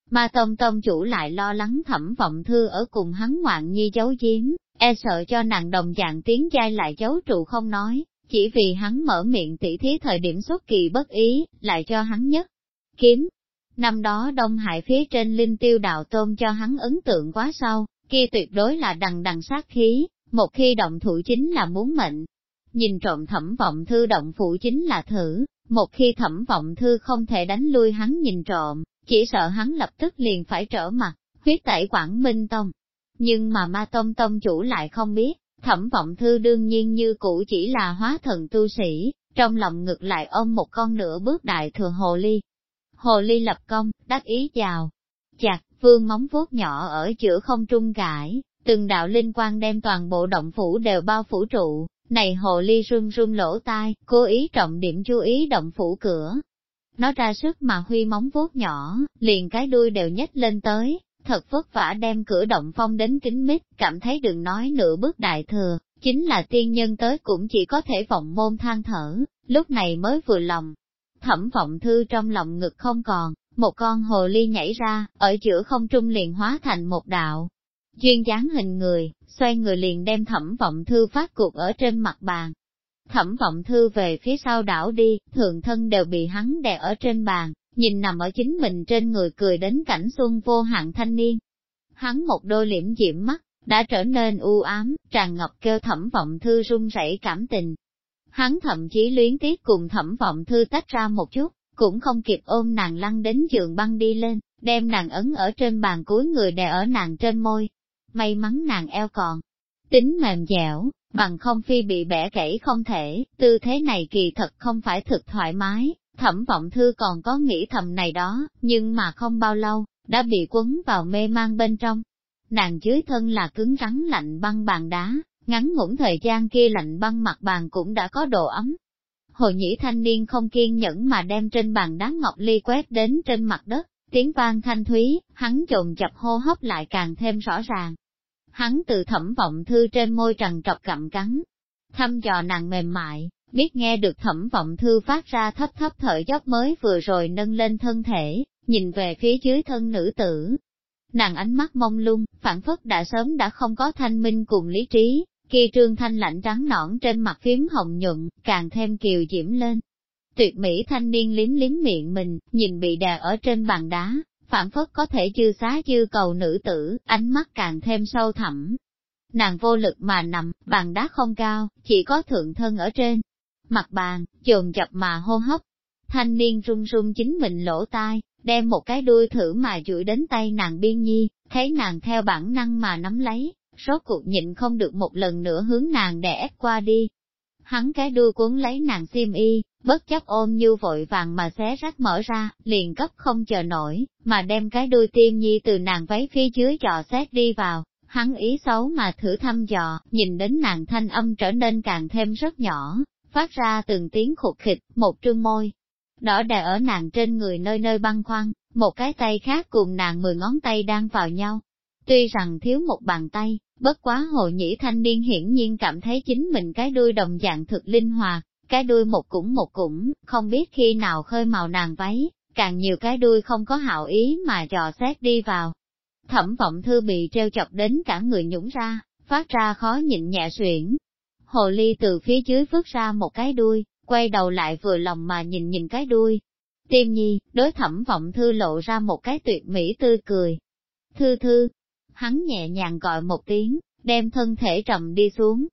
Ma tông tông chủ lại lo lắng thẩm vọng thư ở cùng hắn ngoạn nhi giấu giếm, e sợ cho nàng đồng dạng tiếng giai lại giấu trụ không nói, chỉ vì hắn mở miệng tỉ thí thời điểm xuất kỳ bất ý, lại cho hắn nhất. Kiếm. Năm đó Đông Hải phía trên linh tiêu đạo tôn cho hắn ấn tượng quá sâu, kia tuyệt đối là đằng đằng sát khí, một khi động thủ chính là muốn mệnh. Nhìn trộm thẩm vọng thư động phụ chính là thử, một khi thẩm vọng thư không thể đánh lui hắn nhìn trộm, chỉ sợ hắn lập tức liền phải trở mặt, huyết tẩy Quảng Minh Tông. Nhưng mà ma tông tông chủ lại không biết, thẩm vọng thư đương nhiên như cũ chỉ là hóa thần tu sĩ, trong lòng ngực lại ôm một con nửa bước đại thừa hồ ly. Hồ ly lập công, đắc ý chào. Chặt, vương móng vuốt nhỏ ở giữa không trung cãi từng đạo linh quan đem toàn bộ động phủ đều bao phủ trụ, này hồ ly run run lỗ tai, cố ý trọng điểm chú ý động phủ cửa. Nó ra sức mà huy móng vuốt nhỏ, liền cái đuôi đều nhếch lên tới, thật vất vả đem cửa động phong đến kính mít, cảm thấy đừng nói nửa bước đại thừa, chính là tiên nhân tới cũng chỉ có thể vọng môn than thở, lúc này mới vừa lòng. Thẩm vọng thư trong lòng ngực không còn, một con hồ ly nhảy ra, ở giữa không trung liền hóa thành một đạo. Duyên dáng hình người, xoay người liền đem thẩm vọng thư phát cuộc ở trên mặt bàn. Thẩm vọng thư về phía sau đảo đi, thượng thân đều bị hắn đè ở trên bàn, nhìn nằm ở chính mình trên người cười đến cảnh xuân vô hạn thanh niên. Hắn một đôi liễm diễm mắt, đã trở nên u ám, tràn ngập kêu thẩm vọng thư run rẩy cảm tình. Hắn thậm chí luyến tiếc cùng thẩm vọng thư tách ra một chút, cũng không kịp ôm nàng lăn đến giường băng đi lên, đem nàng ấn ở trên bàn cuối người đè ở nàng trên môi. May mắn nàng eo còn, tính mềm dẻo, bằng không phi bị bẻ gãy không thể, tư thế này kỳ thật không phải thực thoải mái, thẩm vọng thư còn có nghĩ thầm này đó, nhưng mà không bao lâu, đã bị quấn vào mê mang bên trong. Nàng dưới thân là cứng rắn lạnh băng bàn đá, ngắn ngủn thời gian kia lạnh băng mặt bàn cũng đã có độ ấm. Hồ nhĩ thanh niên không kiên nhẫn mà đem trên bàn đá ngọc ly quét đến trên mặt đất, tiếng vang thanh thúy, hắn trồn chập hô hấp lại càng thêm rõ ràng. Hắn từ thẩm vọng thư trên môi trần trọc cặm cắn, thăm dò nàng mềm mại, biết nghe được thẩm vọng thư phát ra thấp thấp thở dốc mới vừa rồi nâng lên thân thể, nhìn về phía dưới thân nữ tử. Nàng ánh mắt mông lung, phản phất đã sớm đã không có thanh minh cùng lý trí, kỳ trương thanh lạnh trắng nõn trên mặt phím hồng nhuận, càng thêm kiều diễm lên. Tuyệt mỹ thanh niên liếm liếm miệng mình, nhìn bị đè ở trên bàn đá, phản phất có thể dư xá dư cầu nữ tử, ánh mắt càng thêm sâu thẳm. Nàng vô lực mà nằm, bàn đá không cao, chỉ có thượng thân ở trên. Mặt bàn, dồn dập mà hô hấp. Thanh niên run run chính mình lỗ tai, đem một cái đuôi thử mà duỗi đến tay nàng biên nhi, thấy nàng theo bản năng mà nắm lấy, rốt cuộc nhịn không được một lần nữa hướng nàng để ép qua đi. Hắn cái đuôi cuốn lấy nàng xiêm y, bất chấp ôm như vội vàng mà xé rách mở ra, liền cấp không chờ nổi, mà đem cái đuôi tiêm nhi từ nàng váy phía dưới dò xét đi vào. Hắn ý xấu mà thử thăm dò, nhìn đến nàng thanh âm trở nên càng thêm rất nhỏ, phát ra từng tiếng khục khịch, một trương môi. Đỏ đè ở nàng trên người nơi nơi băng khoăn, một cái tay khác cùng nàng mười ngón tay đang vào nhau. Tuy rằng thiếu một bàn tay, bất quá hồ nhĩ thanh niên hiển nhiên cảm thấy chính mình cái đuôi đồng dạng thực linh hoạt, cái đuôi một cũng một cũng, không biết khi nào khơi màu nàng váy, càng nhiều cái đuôi không có hảo ý mà dò xét đi vào. Thẩm vọng thư bị treo chọc đến cả người nhũng ra, phát ra khó nhịn nhẹ xuyển. Hồ ly từ phía dưới vứt ra một cái đuôi, quay đầu lại vừa lòng mà nhìn nhìn cái đuôi. Tiêm nhi, đối thẩm vọng thư lộ ra một cái tuyệt mỹ tươi cười. Thư thư, hắn nhẹ nhàng gọi một tiếng, đem thân thể trầm đi xuống,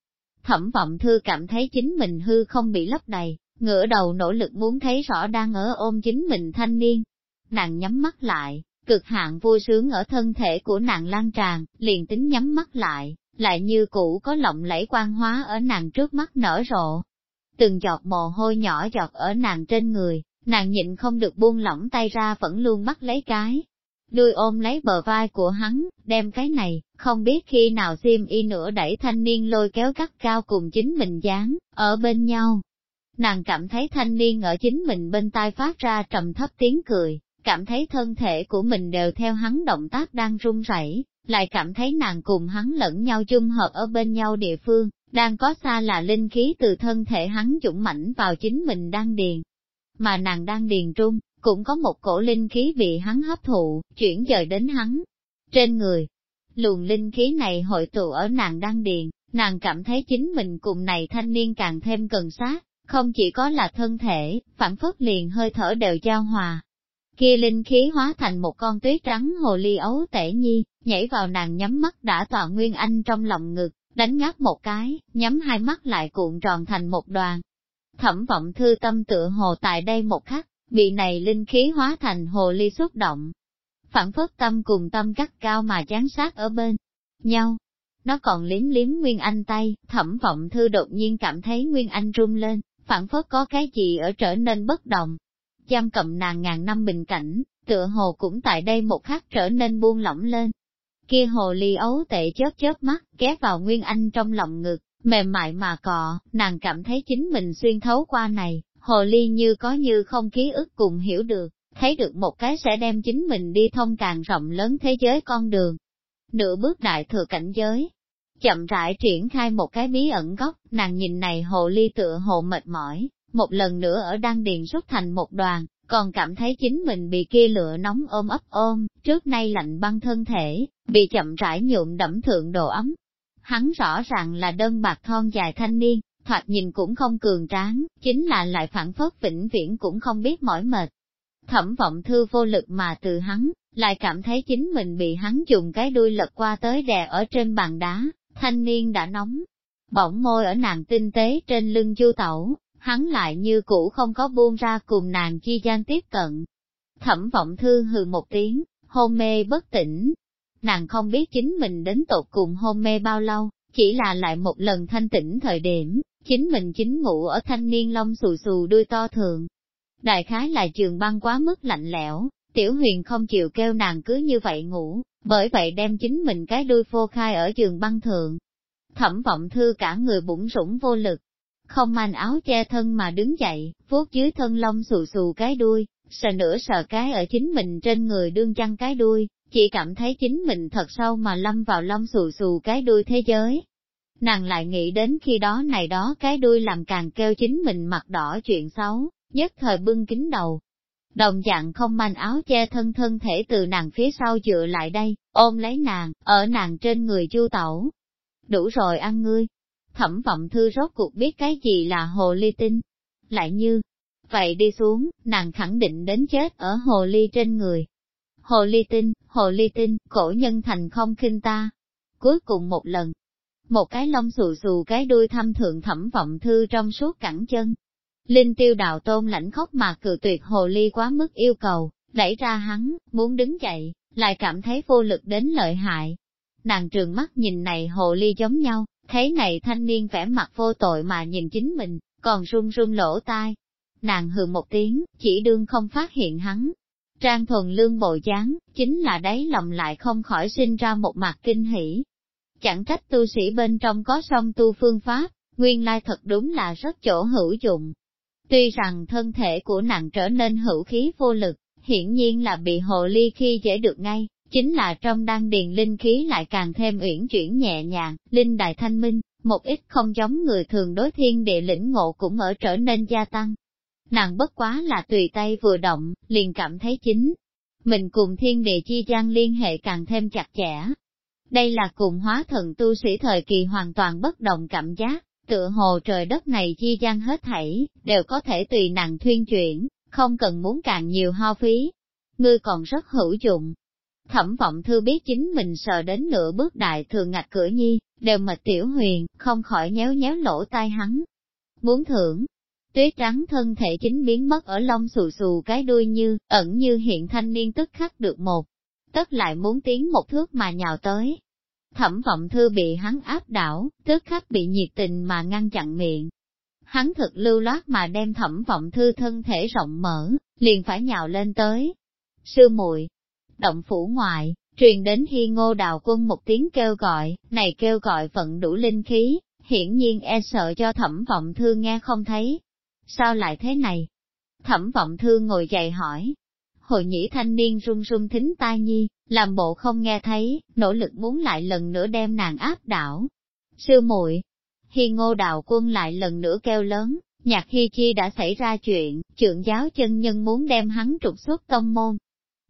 Thẩm vọng thư cảm thấy chính mình hư không bị lấp đầy, ngửa đầu nỗ lực muốn thấy rõ đang ở ôm chính mình thanh niên. Nàng nhắm mắt lại, cực hạn vui sướng ở thân thể của nàng lan tràn, liền tính nhắm mắt lại, lại như cũ có lộng lẫy quan hóa ở nàng trước mắt nở rộ. Từng giọt mồ hôi nhỏ giọt ở nàng trên người, nàng nhịn không được buông lỏng tay ra vẫn luôn bắt lấy cái, đuôi ôm lấy bờ vai của hắn, đem cái này, không biết khi nào xiêm y nữa đẩy thanh niên lôi kéo cắt cao cùng chính mình dán, ở bên nhau. Nàng cảm thấy thanh niên ở chính mình bên tai phát ra trầm thấp tiếng cười, cảm thấy thân thể của mình đều theo hắn động tác đang run rẩy, lại cảm thấy nàng cùng hắn lẫn nhau chung hợp ở bên nhau địa phương, đang có xa là linh khí từ thân thể hắn dũng mãnh vào chính mình đang điền. Mà nàng đang điền trung, cũng có một cổ linh khí bị hắn hấp thụ, chuyển dời đến hắn trên người. Luồng linh khí này hội tụ ở nàng đăng điền, nàng cảm thấy chính mình cùng này thanh niên càng thêm cần sát, không chỉ có là thân thể, phản phất liền hơi thở đều giao hòa. Kia linh khí hóa thành một con tuyết trắng hồ ly ấu tể nhi, nhảy vào nàng nhắm mắt đã tọa nguyên anh trong lòng ngực, đánh ngáp một cái, nhắm hai mắt lại cuộn tròn thành một đoàn. Thẩm vọng thư tâm tựa hồ tại đây một khắc, bị này linh khí hóa thành hồ ly xúc động. Phản phất tâm cùng tâm cắt cao mà chán sát ở bên nhau. Nó còn liếm liếm Nguyên Anh tay, thẩm vọng thư đột nhiên cảm thấy Nguyên Anh rung lên, phản phất có cái gì ở trở nên bất động. Giam cầm nàng ngàn năm bình cảnh, tựa hồ cũng tại đây một khắc trở nên buông lỏng lên. Kia hồ ly ấu tệ chớp chớp mắt, ghé vào Nguyên Anh trong lòng ngực, mềm mại mà cọ, nàng cảm thấy chính mình xuyên thấu qua này, Hồ ly như có như không ký ức cùng hiểu được, thấy được một cái sẽ đem chính mình đi thông càng rộng lớn thế giới con đường. Nửa bước đại thừa cảnh giới, chậm rãi triển khai một cái bí ẩn góc, nàng nhìn này hồ ly tựa hồ mệt mỏi, một lần nữa ở đăng điền rút thành một đoàn, còn cảm thấy chính mình bị kia lửa nóng ôm ấp ôm, trước nay lạnh băng thân thể, bị chậm rãi nhuộm đẫm thượng đồ ấm. Hắn rõ ràng là đơn bạc thon dài thanh niên, thoạt nhìn cũng không cường tráng, chính là lại phản phất vĩnh viễn cũng không biết mỏi mệt. Thẩm vọng thư vô lực mà từ hắn, lại cảm thấy chính mình bị hắn dùng cái đuôi lật qua tới đè ở trên bàn đá, thanh niên đã nóng. Bỗng môi ở nàng tinh tế trên lưng chu tẩu, hắn lại như cũ không có buông ra cùng nàng chi gian tiếp cận. Thẩm vọng thư hừ một tiếng, hôn mê bất tỉnh. Nàng không biết chính mình đến tột cùng hôn mê bao lâu, chỉ là lại một lần thanh tỉnh thời điểm, chính mình chính ngủ ở thanh niên lông xù xù đuôi to thường. Đại khái là trường băng quá mức lạnh lẽo, tiểu huyền không chịu kêu nàng cứ như vậy ngủ, bởi vậy đem chính mình cái đuôi phô khai ở giường băng thượng. Thẩm vọng thư cả người bụng rủng vô lực, không manh áo che thân mà đứng dậy, vuốt dưới thân lông xù xù cái đuôi, sờ nửa sờ cái ở chính mình trên người đương chăn cái đuôi, chỉ cảm thấy chính mình thật sâu mà lâm vào lông xù xù cái đuôi thế giới. Nàng lại nghĩ đến khi đó này đó cái đuôi làm càng kêu chính mình mặt đỏ chuyện xấu, nhất thời bưng kính đầu. Đồng dạng không manh áo che thân thân thể từ nàng phía sau dựa lại đây, ôm lấy nàng, ở nàng trên người chu tẩu. Đủ rồi ăn ngươi. Thẩm vọng thư rốt cuộc biết cái gì là hồ ly tinh. Lại như, vậy đi xuống, nàng khẳng định đến chết ở hồ ly trên người. Hồ ly tinh, hồ ly tinh, cổ nhân thành không khinh ta. Cuối cùng một lần, một cái lông xù xù cái đuôi thăm thượng thẩm vọng thư trong suốt cẳng chân. Linh tiêu đạo tôn lãnh khóc mà cự tuyệt hồ ly quá mức yêu cầu, đẩy ra hắn, muốn đứng dậy, lại cảm thấy vô lực đến lợi hại. Nàng trường mắt nhìn này hồ ly giống nhau, thấy này thanh niên vẻ mặt vô tội mà nhìn chính mình, còn run run lỗ tai. Nàng hừ một tiếng, chỉ đương không phát hiện hắn. Trang thuần lương bộ dáng, chính là đáy lòng lại không khỏi sinh ra một mặt kinh hỉ, Chẳng trách tu sĩ bên trong có song tu phương pháp, nguyên lai thật đúng là rất chỗ hữu dụng. Tuy rằng thân thể của nàng trở nên hữu khí vô lực, hiển nhiên là bị hồ ly khi dễ được ngay, chính là trong đan điền linh khí lại càng thêm uyển chuyển nhẹ nhàng, linh đại thanh minh, một ít không giống người thường đối thiên địa lĩnh ngộ cũng ở trở nên gia tăng. Nàng bất quá là tùy tay vừa động, liền cảm thấy chính. Mình cùng thiên địa chi gian liên hệ càng thêm chặt chẽ, đây là cùng hóa thần tu sĩ thời kỳ hoàn toàn bất động cảm giác, tựa hồ trời đất này chi gian hết thảy, đều có thể tùy nàng thuyên chuyển, không cần muốn càng nhiều hao phí. Ngươi còn rất hữu dụng. Thẩm vọng thư biết chính mình sợ đến nửa bước đại thường ngạch cửa nhi, đều mệt tiểu huyền, không khỏi nhéo nhéo lỗ tai hắn. Muốn thưởng, tuyết trắng thân thể chính biến mất ở lông xù xù cái đuôi như, ẩn như hiện thanh niên tức khắc được một tất lại muốn tiến một thước mà nhào tới. Thẩm vọng thư bị hắn áp đảo, tức khắc bị nhiệt tình mà ngăn chặn miệng. Hắn thực lưu loát mà đem thẩm vọng thư thân thể rộng mở, liền phải nhào lên tới. Sư muội động phủ ngoại, truyền đến hi ngô đào quân một tiếng kêu gọi, này kêu gọi vận đủ linh khí, hiển nhiên e sợ cho thẩm vọng thư nghe không thấy. Sao lại thế này? Thẩm vọng thư ngồi dậy hỏi, Hội nhĩ thanh niên run run thính tai nhi, làm bộ không nghe thấy, nỗ lực muốn lại lần nữa đem nàng áp đảo. Sư muội Hi ngô đạo quân lại lần nữa kêu lớn, nhạc hi chi đã xảy ra chuyện, trưởng giáo chân nhân muốn đem hắn trục xuất tông môn.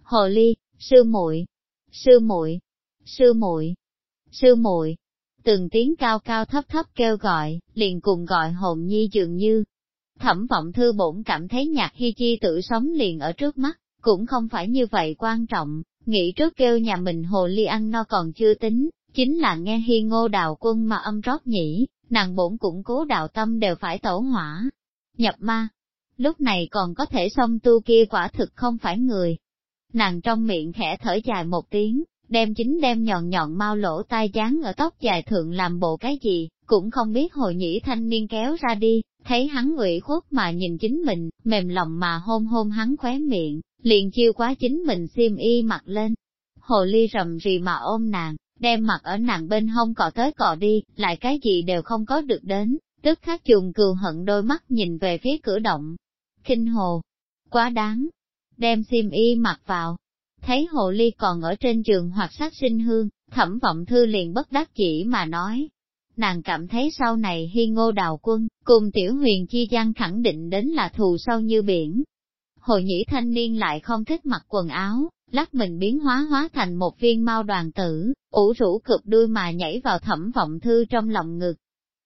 Hồ ly, sư muội sư muội sư muội sư muội từng tiếng cao cao thấp thấp kêu gọi, liền cùng gọi hồn nhi dường như. Thẩm vọng thư bổn cảm thấy nhạc hi chi tự sống liền ở trước mắt, cũng không phải như vậy quan trọng, nghĩ trước kêu nhà mình hồ ly ăn no còn chưa tính, chính là nghe hi ngô đào quân mà âm rót nhỉ, nàng bổn cũng cố đạo tâm đều phải tẩu hỏa. Nhập ma, lúc này còn có thể xong tu kia quả thực không phải người. Nàng trong miệng khẽ thở dài một tiếng, đem chính đem nhọn nhọn mau lỗ tai dán ở tóc dài thượng làm bộ cái gì, cũng không biết hồi nhĩ thanh niên kéo ra đi, thấy hắn ủy khuất mà nhìn chính mình, mềm lòng mà hôn hôn hắn khóe miệng, liền chiêu quá chính mình xiêm y mặc lên. Hồ ly rầm rì mà ôm nàng, đem mặt ở nàng bên hông cọ tới cọ đi, lại cái gì đều không có được đến, tức khắc trùng cừu hận đôi mắt nhìn về phía cửa động. Kinh hồ, quá đáng, đem xiêm y mặc vào. Thấy hồ ly còn ở trên giường hoặc sát sinh hương, thẩm vọng thư liền bất đắc chỉ mà nói. Nàng cảm thấy sau này hi ngô đào quân, cùng tiểu huyền chi gian khẳng định đến là thù sâu như biển, Hồ nhĩ thanh niên lại không thích mặc quần áo, lắc mình biến hóa hóa thành một viên mau đoàn tử, ủ rũ cực đuôi mà nhảy vào thẩm vọng thư trong lòng ngực.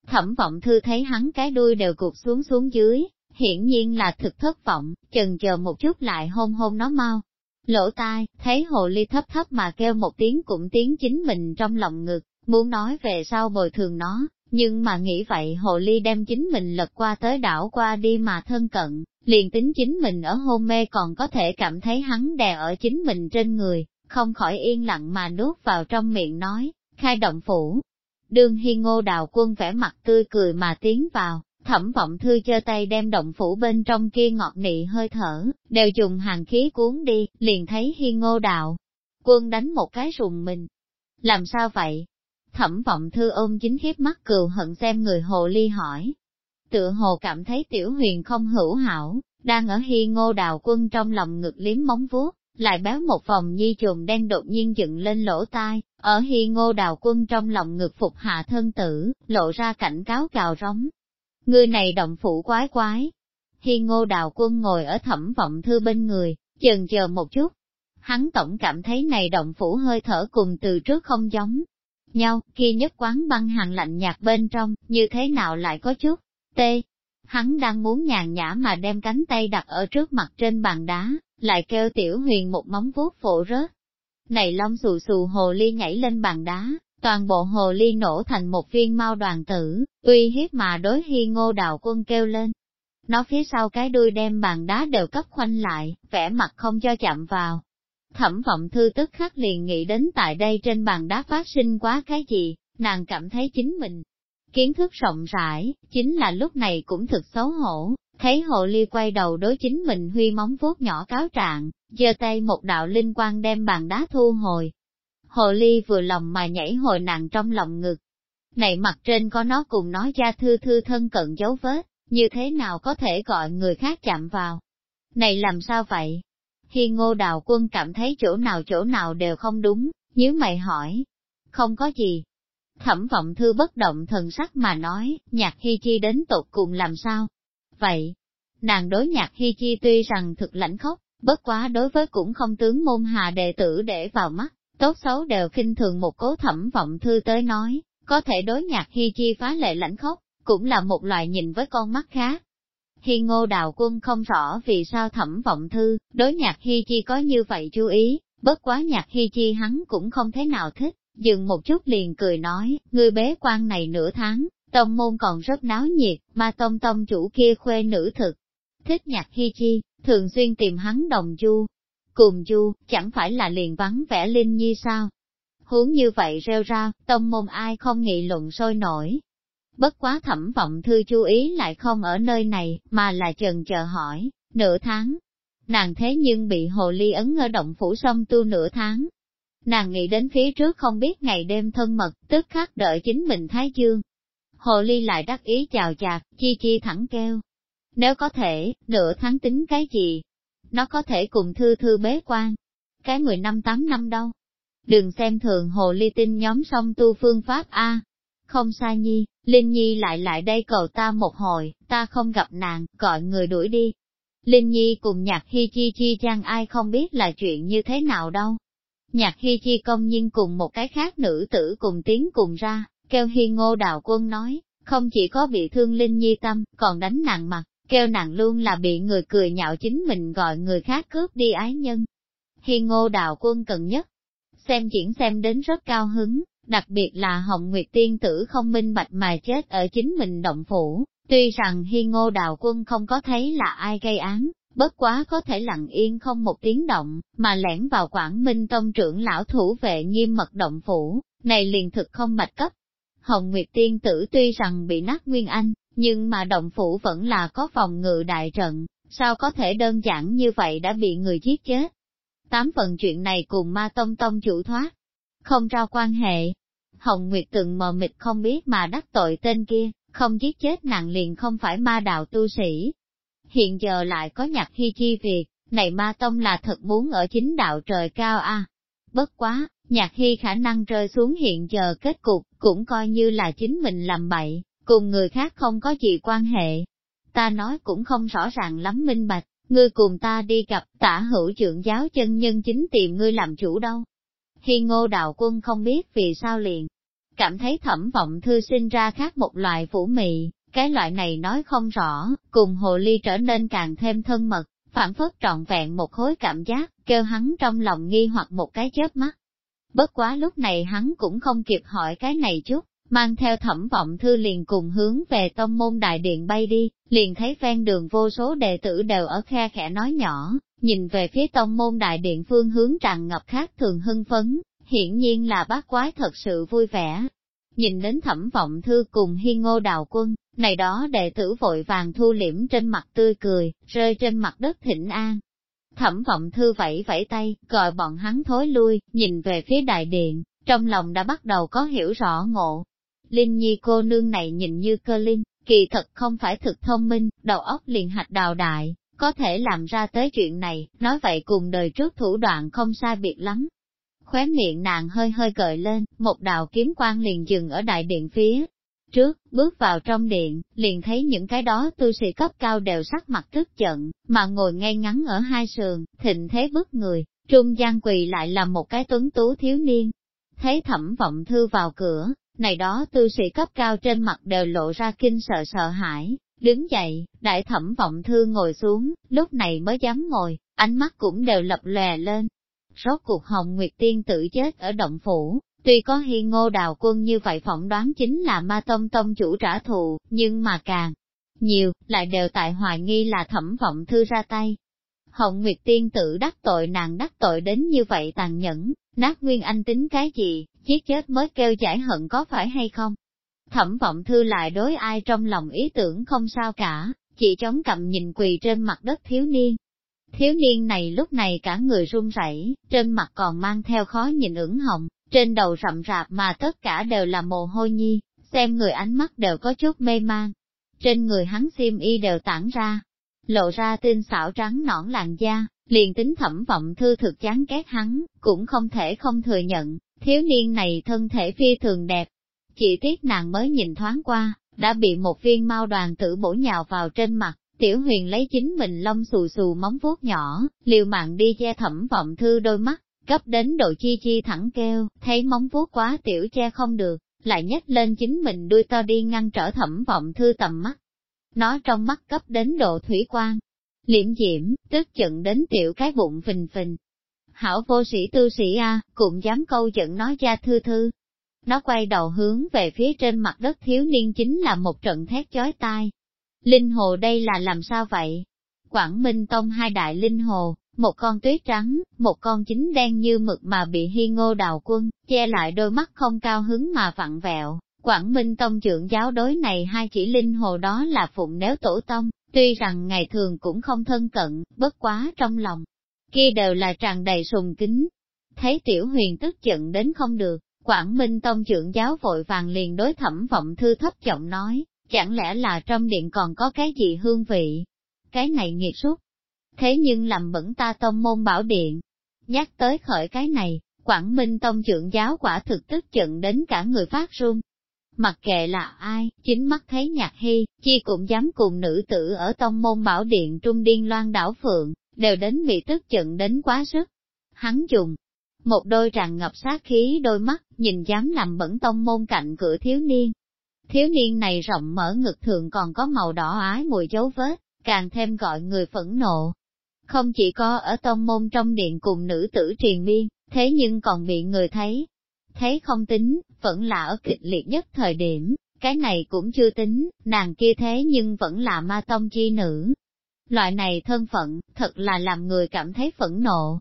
Thẩm vọng thư thấy hắn cái đuôi đều cụp xuống xuống dưới, hiển nhiên là thực thất vọng, chần chờ một chút lại hôn hôn nó mau. Lỗ tai, thấy hồ ly thấp thấp mà kêu một tiếng cũng tiếng chính mình trong lòng ngực, muốn nói về sau bồi thường nó, nhưng mà nghĩ vậy hồ ly đem chính mình lật qua tới đảo qua đi mà thân cận, liền tính chính mình ở hôn mê còn có thể cảm thấy hắn đè ở chính mình trên người, không khỏi yên lặng mà nuốt vào trong miệng nói, khai động phủ. Đương Hi Ngô Đào Quân vẻ mặt tươi cười mà tiến vào, thẩm vọng thư chơ tay đem động phủ bên trong kia ngọt nị hơi thở, đều dùng hàng khí cuốn đi, liền thấy Hi Ngô Đào. Quân đánh một cái rùng mình. Làm sao vậy? Thẩm vọng thư ôm chính khiếp mắt cừu hận xem người hồ ly hỏi. Tựa hồ cảm thấy tiểu huyền không hữu hảo, đang ở Hi Ngô Đào Quân trong lòng ngực liếm móng vuốt, lại béo một vòng nhi trùng đen đột nhiên dựng lên lỗ tai, ở hi ngô đào quân trong lòng ngực phục hạ thân tử, lộ ra cảnh cáo cào rống. Người này động phủ quái quái. Hi ngô đào quân ngồi ở thẩm vọng thư bên người, chần chờ một chút. Hắn tổng cảm thấy này động phủ hơi thở cùng từ trước không giống nhau, kia nhất quán băng hàng lạnh nhạt bên trong, như thế nào lại có chút, tê. Hắn đang muốn nhàn nhã mà đem cánh tay đặt ở trước mặt trên bàn đá, lại kêu tiểu huyền một móng vuốt phổ rớt. Này long xù xù hồ ly nhảy lên bàn đá, toàn bộ hồ ly nổ thành một viên mau đoàn tử, uy hiếp mà đối hi ngô đào quân kêu lên. Nó phía sau cái đuôi đem bàn đá đều cấp khoanh lại, vẻ mặt không cho chạm vào. Thẩm vọng thư tức khắc liền nghĩ đến tại đây trên bàn đá phát sinh quá cái gì, nàng cảm thấy chính mình. Kiến thức rộng rãi, chính là lúc này cũng thực xấu hổ, Thấy hồ ly quay đầu đối chính mình huy móng vuốt nhỏ cáo trạng, giơ tay một đạo linh quang đem bàn đá thu hồi. Hồ ly vừa lòng mà nhảy hồi nàng trong lòng ngực. Này mặt trên có nó cùng nói ra thư thư thân cận dấu vết, như thế nào có thể gọi người khác chạm vào. Này làm sao vậy? Khi ngô đào quân cảm thấy chỗ nào chỗ nào đều không đúng, nếu mày hỏi. Không có gì. Thẩm vọng thư bất động thần sắc mà nói, nhạc hy chi đến tột cùng làm sao, vậy. Nàng đối nhạc hy chi tuy rằng thực lãnh khốc, bất quá đối với cũng không tướng môn hà đệ tử để vào mắt, tốt xấu đều khinh thường một cố thẩm vọng thư tới nói, có thể đối nhạc hy chi phá lệ lãnh khốc, cũng là một loại nhìn với con mắt khác. Hi ngô đào quân không rõ vì sao thẩm vọng thư, đối nhạc hy chi có như vậy chú ý, bất quá nhạc hy chi hắn cũng không thế nào thích, dừng một chút liền cười nói, ngươi bế quan này nửa tháng, Tông môn còn rất náo nhiệt, mà tông tông chủ kia khuê nữ thực. Thích nhạc hi chi, thường xuyên tìm hắn đồng chu. Cùng chu, chẳng phải là liền vắng vẻ linh nhi sao? hướng như vậy rêu ra, tông môn ai không nghị luận sôi nổi. Bất quá thẩm vọng thư chú ý lại không ở nơi này, mà là trần chờ hỏi, nửa tháng. Nàng thế nhưng bị hồ ly ấn ở động phủ sông tu nửa tháng. Nàng nghĩ đến phía trước không biết ngày đêm thân mật, tức khắc đợi chính mình thái dương, Hồ ly lại đắc ý chào chạc, chi chi thẳng kêu. Nếu có thể, nửa tháng tính cái gì? Nó có thể cùng thư thư bế quan. Cái 10 năm tám năm đâu? Đừng xem thường hồ ly tin nhóm song tu phương pháp A. Không sai nhi, Linh Nhi lại lại đây cầu ta một hồi, ta không gặp nàng, gọi người đuổi đi. Linh Nhi cùng nhạc hi chi chi Trang ai không biết là chuyện như thế nào đâu. Nhạc hi chi công nhiên cùng một cái khác nữ tử cùng tiếng cùng ra, kêu hi ngô đào quân nói, không chỉ có bị thương linh nhi tâm, còn đánh nặng mặt, kêu nặng luôn là bị người cười nhạo chính mình gọi người khác cướp đi ái nhân. Hi ngô đào quân cần nhất, xem diễn xem đến rất cao hứng, đặc biệt là Hồng Nguyệt Tiên Tử không minh bạch mà chết ở chính mình động phủ, tuy rằng Hi ngô đào quân không có thấy là ai gây án, bất quá có thể lặng yên không một tiếng động, mà lẻn vào Quảng Minh Tông trưởng lão thủ vệ nghiêm mật động phủ, này liền thực không bạch cấp, Hồng Nguyệt Tiên Tử tuy rằng bị nát nguyên anh, nhưng mà động phủ vẫn là có phòng ngự đại trận, sao có thể đơn giản như vậy đã bị người giết chết. Tám phần chuyện này cùng ma tông tông chủ thoát, không ra quan hệ. Hồng Nguyệt từng mờ mịt không biết mà đắc tội tên kia, không giết chết nặng liền không phải ma đạo tu sĩ. Hiện giờ lại có nhạc hy chi việc, này ma tông là thật muốn ở chính đạo trời cao a. Bất quá, nhạc hy khả năng rơi xuống hiện giờ kết cục, cũng coi như là chính mình làm bậy, cùng người khác không có gì quan hệ. Ta nói cũng không rõ ràng lắm minh bạch, ngươi cùng ta đi gặp tả hữu trưởng giáo chân nhân chính tìm ngươi làm chủ đâu. Hi ngô đạo quân không biết vì sao liền, cảm thấy thẩm vọng thư sinh ra khác một loại phủ mị, cái loại này nói không rõ, cùng hồ ly trở nên càng thêm thân mật, phản phất trọn vẹn một khối cảm giác, kêu hắn trong lòng nghi hoặc một cái chớp mắt. Bất quá lúc này hắn cũng không kịp hỏi cái này chút, mang theo thẩm vọng thư liền cùng hướng về tông môn đại điện bay đi, liền thấy ven đường vô số đệ tử đều ở khe khẽ nói nhỏ, nhìn về phía tông môn đại điện phương hướng tràn ngập khác thường hưng phấn, hiển nhiên là bác quái thật sự vui vẻ. nhìn đến thẩm vọng thư cùng hi ngô đào quân, này đó đệ tử vội vàng thu liễm trên mặt tươi cười, rơi trên mặt đất thịnh an. Thẩm vọng thư vẫy vẫy tay, gọi bọn hắn thối lui, nhìn về phía đại điện, trong lòng đã bắt đầu có hiểu rõ ngộ. Linh Nhi cô nương này nhìn như cơ linh, kỳ thật không phải thực thông minh, đầu óc liền hạch đào đại, có thể làm ra tới chuyện này, nói vậy cùng đời trước thủ đoạn không sai biệt lắm. Khóe miệng nàng hơi hơi gợi lên, một đạo kiếm quang liền dừng ở đại điện phía. Trước, bước vào trong điện, liền thấy những cái đó tu sĩ cấp cao đều sắc mặt tức giận, mà ngồi ngay ngắn ở hai sườn, thịnh thế bức người, trung gian quỳ lại là một cái tuấn tú thiếu niên. Thấy thẩm vọng thư vào cửa, này đó tu sĩ cấp cao trên mặt đều lộ ra kinh sợ sợ hãi, đứng dậy, đại thẩm vọng thư ngồi xuống, lúc này mới dám ngồi, ánh mắt cũng đều lập lè lên. Rốt cuộc Hồng Nguyệt Tiên tử chết ở động phủ, tuy có hi ngô đào quân như vậy phỏng đoán chính là ma tông tông chủ trả thù, nhưng mà càng nhiều, lại đều tại hoài nghi là thẩm vọng thư ra tay. Hồng Nguyệt Tiên tử đắc tội nàng đắc tội đến như vậy tàn nhẫn, nát nguyên anh tính cái gì, giết chết mới kêu giải hận có phải hay không? Thẩm vọng thư lại đối ai trong lòng ý tưởng không sao cả, chỉ chống cầm nhìn quỳ trên mặt đất thiếu niên. Thiếu niên này lúc này cả người run rẩy, trên mặt còn mang theo khó nhìn ửng hồng, trên đầu rậm rạp mà tất cả đều là mồ hôi nhi, xem người ánh mắt đều có chút mê man. Trên người hắn xiêm y đều tản ra, lộ ra tinh xảo trắng nõn làn da, liền tính thẩm vọng thư thực chán ghét hắn, cũng không thể không thừa nhận, thiếu niên này thân thể phi thường đẹp. Chỉ tiếc nàng mới nhìn thoáng qua, đã bị một viên mau đoàn tử bổ nhào vào trên mặt, tiểu huyền lấy chính mình lông xù xù móng vuốt nhỏ, liều mạng đi che thẩm vọng thư đôi mắt, cấp đến độ chi chi thẳng kêu, thấy móng vuốt quá tiểu che không được, lại nhấc lên chính mình đuôi to đi ngăn trở thẩm vọng thư tầm mắt. Nó trong mắt cấp đến độ thủy quan, liễm diễm, tức giận đến tiểu cái bụng phình phình. Hảo vô sĩ tư sĩ A, cũng dám câu giận nói ra thư thư. Nó quay đầu hướng về phía trên mặt đất thiếu niên chính là một trận thét chói tai. Linh hồ đây là làm sao vậy? Quảng Minh Tông hai đại linh hồ, một con tuyết trắng, một con chính đen như mực mà bị hy ngô đào quân, che lại đôi mắt không cao hứng mà vặn vẹo. Quảng Minh Tông trưởng giáo đối này hai chỉ linh hồ đó là phụng nếu tổ tông, Tuy rằng ngày thường cũng không thân cận, bất quá trong lòng, kia đều là tràn đầy sùng kính. Thấy tiểu huyền tức giận đến không được, Quảng Minh Tông trưởng giáo vội vàng liền đối thẩm vọng thư thấp giọng nói, chẳng lẽ là trong điện còn có cái gì hương vị? Cái này nghiệt xúc. Thế nhưng làm bẩn ta tông môn bảo điện. Nhắc tới khởi cái này, Quảng Minh Tông trưởng giáo quả thực tức giận đến cả người phát run, Mặc kệ là ai, chính mắt thấy nhạc hy, chi cũng dám cùng nữ tử ở tông môn bảo điện trung điên loan đảo phượng, đều đến bị tức giận đến quá sức. Hắn dùng một đôi tràn ngập sát khí đôi mắt, nhìn dám làm bẩn tông môn cạnh cửa thiếu niên. Thiếu niên này rộng mở ngực thường còn có màu đỏ ái mùi dấu vết, càng thêm gọi người phẫn nộ. Không chỉ có ở tông môn trong điện cùng nữ tử triền miên, thế nhưng còn bị người thấy, Thấy không tính, vẫn là ở kịch liệt nhất thời điểm, cái này cũng chưa tính, nàng kia thế nhưng vẫn là ma tông chi nữ. Loại này thân phận, thật là làm người cảm thấy phẫn nộ.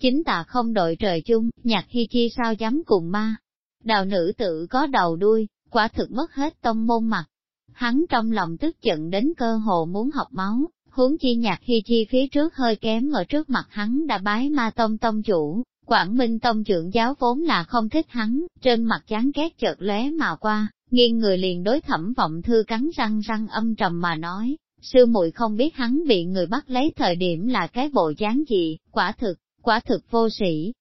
Chính tà không đội trời chung, nhạc hi chi sao dám cùng ma. Đào nữ tự có đầu đuôi, quả thực mất hết tông môn mặt. Hắn trong lòng tức giận đến cơ hồ muốn học máu, huống chi nhạc hi chi phía trước hơi kém ở trước mặt hắn đã bái ma tông tông chủ, Quảng Minh Tông trưởng giáo vốn là không thích hắn, trên mặt chán ghét chợt lóe mà qua, nghiêng người liền đối thẩm vọng thư cắn răng răng âm trầm mà nói, sư muội không biết hắn bị người bắt lấy thời điểm là cái bộ dáng gì, quả thực, quả thực vô sĩ.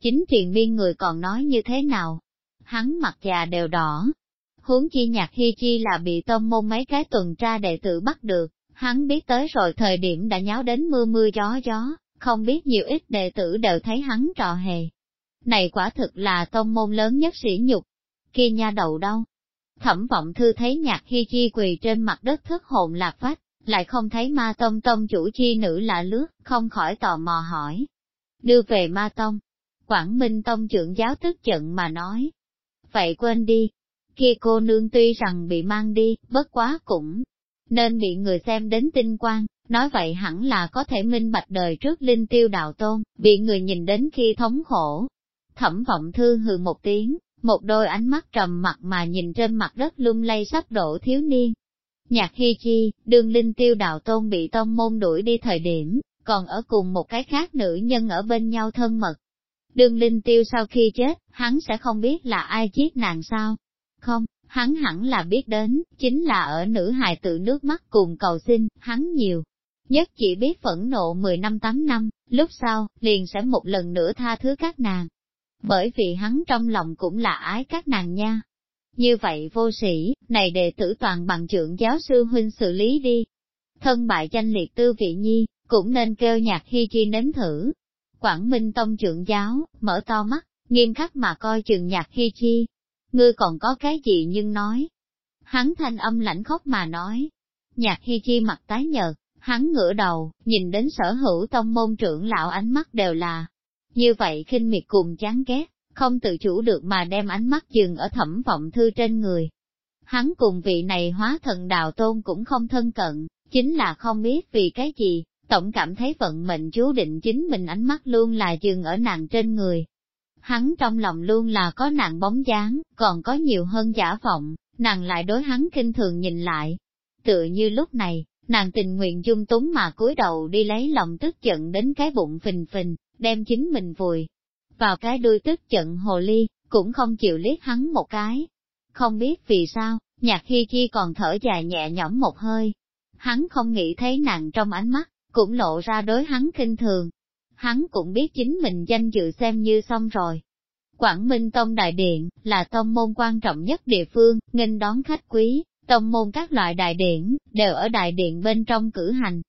Chính truyền biên người còn nói như thế nào? Hắn mặt già đều đỏ. Huống chi nhạc hi chi là bị tông môn mấy cái tuần tra đệ tử bắt được, hắn biết tới rồi thời điểm đã nháo đến mưa mưa gió gió, không biết nhiều ít đệ tử đều thấy hắn trò hề. Này quả thực là tông môn lớn nhất sĩ nhục, kia nha đầu đâu. Thẩm vọng thư thấy nhạc hi chi quỳ trên mặt đất thức hồn lạc phách, lại không thấy ma tông tông chủ chi nữ lạ lướt, không khỏi tò mò hỏi. Đưa về ma tông, Quảng Minh tông trưởng giáo tức giận mà nói. Vậy quên đi, kia cô nương tuy rằng bị mang đi, bất quá cũng nên bị người xem đến tinh quang, nói vậy hẳn là có thể minh bạch đời trước linh tiêu đạo tôn, bị người nhìn đến khi thống khổ. Thẩm vọng thư hừ một tiếng, một đôi ánh mắt trầm mặt mà nhìn trên mặt đất lung lay sắp đổ thiếu niên. Nhạc hi chi, đường linh tiêu đạo tôn bị tông môn đuổi đi thời điểm, còn ở cùng một cái khác nữ nhân ở bên nhau thân mật. đường linh tiêu sau khi chết, hắn sẽ không biết là ai giết nàng sao? Không, hắn hẳn là biết đến, chính là ở nữ hài tự nước mắt cùng cầu xin, hắn nhiều. Nhất chỉ biết phẫn nộ 10 năm 8 năm, lúc sau, liền sẽ một lần nữa tha thứ các nàng. Bởi vì hắn trong lòng cũng là ái các nàng nha. Như vậy vô sĩ, này đệ tử toàn bằng trưởng giáo sư huynh xử lý đi. Thân bại danh liệt tư vị nhi, cũng nên kêu nhạc hy chi nếm thử. Quảng Minh Tông trưởng giáo, mở to mắt, nghiêm khắc mà coi chừng nhạc hy chi. Ngươi còn có cái gì nhưng nói. Hắn thanh âm lãnh khóc mà nói. Nhạc hy chi mặt tái nhợt, hắn ngửa đầu, nhìn đến sở hữu tông môn trưởng lão ánh mắt đều là. Như vậy khinh miệt cùng chán ghét, không tự chủ được mà đem ánh mắt dừng ở thẩm vọng thư trên người. Hắn cùng vị này hóa thần đạo tôn cũng không thân cận, chính là không biết vì cái gì, tổng cảm thấy vận mệnh chú định chính mình ánh mắt luôn là dừng ở nàng trên người. Hắn trong lòng luôn là có nàng bóng dáng, còn có nhiều hơn giả vọng, nàng lại đối hắn kinh thường nhìn lại. Tựa như lúc này, nàng tình nguyện dung túng mà cúi đầu đi lấy lòng tức giận đến cái bụng phình phình, đem chính mình vùi vào cái đuôi tức giận hồ ly, cũng không chịu liếc hắn một cái. Không biết vì sao, nhạc khi chi còn thở dài nhẹ nhõm một hơi. Hắn không nghĩ thấy nàng trong ánh mắt, cũng lộ ra đối hắn kinh thường. Hắn cũng biết chính mình danh dự xem như xong rồi. Quảng Minh Tông Đại Điện, là tông môn quan trọng nhất địa phương, nghênh đón khách quý, tông môn các loại đại điển, đều ở đại điện bên trong cử hành.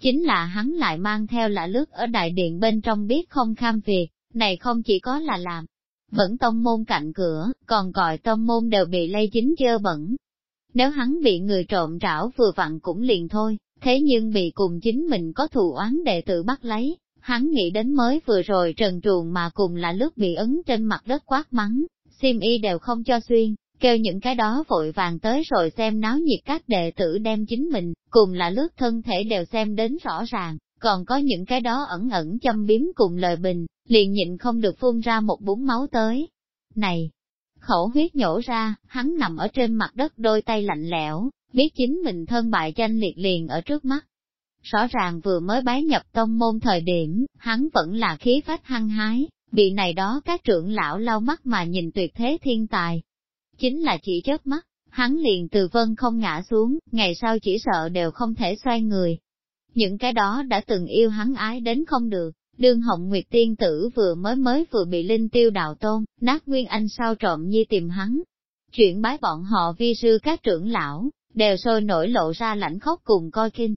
Chính là hắn lại mang theo lạ lướt ở đại điện bên trong biết không kham việc, này không chỉ có là làm, vẫn tông môn cạnh cửa, còn gọi tông môn đều bị lây dính dơ bẩn. Nếu hắn bị người trộm rảo vừa vặn cũng liền thôi, thế nhưng bị cùng chính mình có thù oán đệ tử bắt lấy, hắn nghĩ đến mới vừa rồi trần truồng mà cùng là lúc bị ấn trên mặt đất quát mắng, xiêm y đều không cho xuyên, kêu những cái đó vội vàng tới rồi xem náo nhiệt các đệ tử đem chính mình, cùng là lướt thân thể đều xem đến rõ ràng, còn có những cái đó ẩn ẩn châm biếm cùng lời bình, liền nhịn không được phun ra một búng máu tới. Này! Khẩu huyết nhổ ra, hắn nằm ở trên mặt đất đôi tay lạnh lẽo, biết chính mình thân bại tranh liệt liền ở trước mắt. Rõ ràng vừa mới bái nhập tông môn thời điểm, hắn vẫn là khí phách hăng hái, bị này đó các trưởng lão lau mắt mà nhìn tuyệt thế thiên tài. Chính là chỉ chớp mắt, hắn liền từ vân không ngã xuống, ngày sau chỉ sợ đều không thể xoay người. Những cái đó đã từng yêu hắn ái đến không được, đương hồng nguyệt tiên tử vừa mới mới vừa bị linh tiêu đạo tôn, nát nguyên anh sao trộm nhi tìm hắn. Chuyện bái bọn họ vi sư các trưởng lão, đều sôi nổi lộ ra lãnh khóc cùng coi kinh.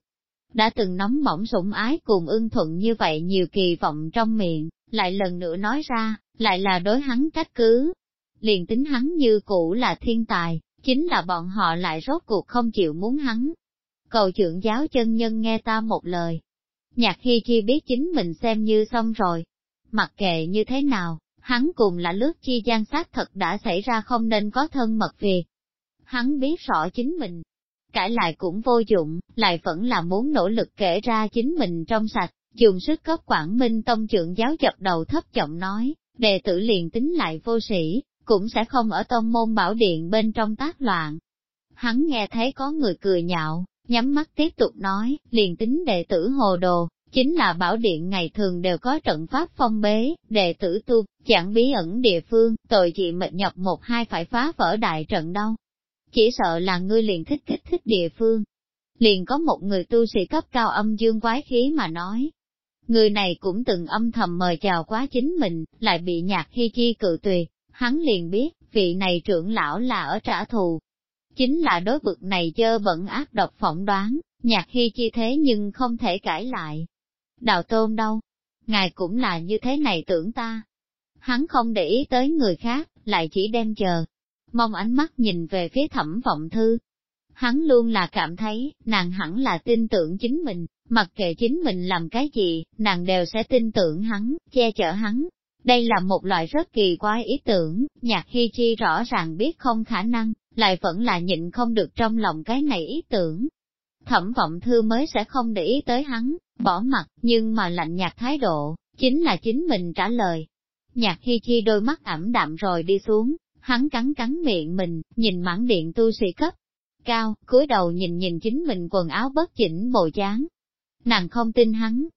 Đã từng nóng bỏng sủng ái cùng ưng thuận như vậy nhiều kỳ vọng trong miệng, lại lần nữa nói ra, lại là đối hắn trách cứ. Liền tính hắn như cũ là thiên tài, chính là bọn họ lại rốt cuộc không chịu muốn hắn. Cầu trưởng giáo chân nhân nghe ta một lời. Nhạc hy chi biết chính mình xem như xong rồi. Mặc kệ như thế nào, hắn cùng là lướt chi gian sát thật đã xảy ra không nên có thân mật việc. Hắn biết rõ chính mình, cãi lại cũng vô dụng, lại vẫn là muốn nỗ lực kể ra chính mình trong sạch, dùng sức cấp Quảng Minh Tông trưởng giáo chập đầu thấp giọng nói, đệ tử liền tính lại vô sĩ, cũng sẽ không ở tông môn bảo điện bên trong tác loạn. Hắn nghe thấy có người cười nhạo, nhắm mắt tiếp tục nói, liền tính đệ tử hồ đồ, chính là bảo điện ngày thường đều có trận pháp phong bế, đệ tử tu, chẳng bí ẩn địa phương, tội chị mệt nhọc một hai phải phá vỡ đại trận đâu. Chỉ sợ là ngươi liền thích kích thích địa phương. Liền có một người tu sĩ cấp cao âm dương quái khí mà nói. Người này cũng từng âm thầm mời chào quá chính mình, lại bị nhạc hy chi cự tuyệt, hắn liền biết, vị này trưởng lão là ở trả thù. Chính là đối bực này dơ bẩn ác độc phỏng đoán, nhạc hy chi thế nhưng không thể cãi lại. Đào tôn đâu? Ngài cũng là như thế này tưởng ta. Hắn không để ý tới người khác, lại chỉ đem chờ, mong ánh mắt nhìn về phía thẩm vọng thư. Hắn luôn là cảm thấy, nàng hẳn là tin tưởng chính mình, mặc kệ chính mình làm cái gì, nàng đều sẽ tin tưởng hắn, che chở hắn. Đây là một loại rất kỳ quái ý tưởng, nhạc hy chi rõ ràng biết không khả năng, lại vẫn là nhịn không được trong lòng cái này ý tưởng. Thẩm vọng thư mới sẽ không để ý tới hắn, bỏ mặt, nhưng mà lạnh nhạt thái độ, chính là chính mình trả lời. Nhạc hy chi đôi mắt ẩm đạm rồi đi xuống, Hắn cắn cắn miệng mình, nhìn mãn điện tu sĩ cấp. Cao, cúi đầu nhìn nhìn chính mình quần áo bất chỉnh bộ dáng. Nàng không tin hắn.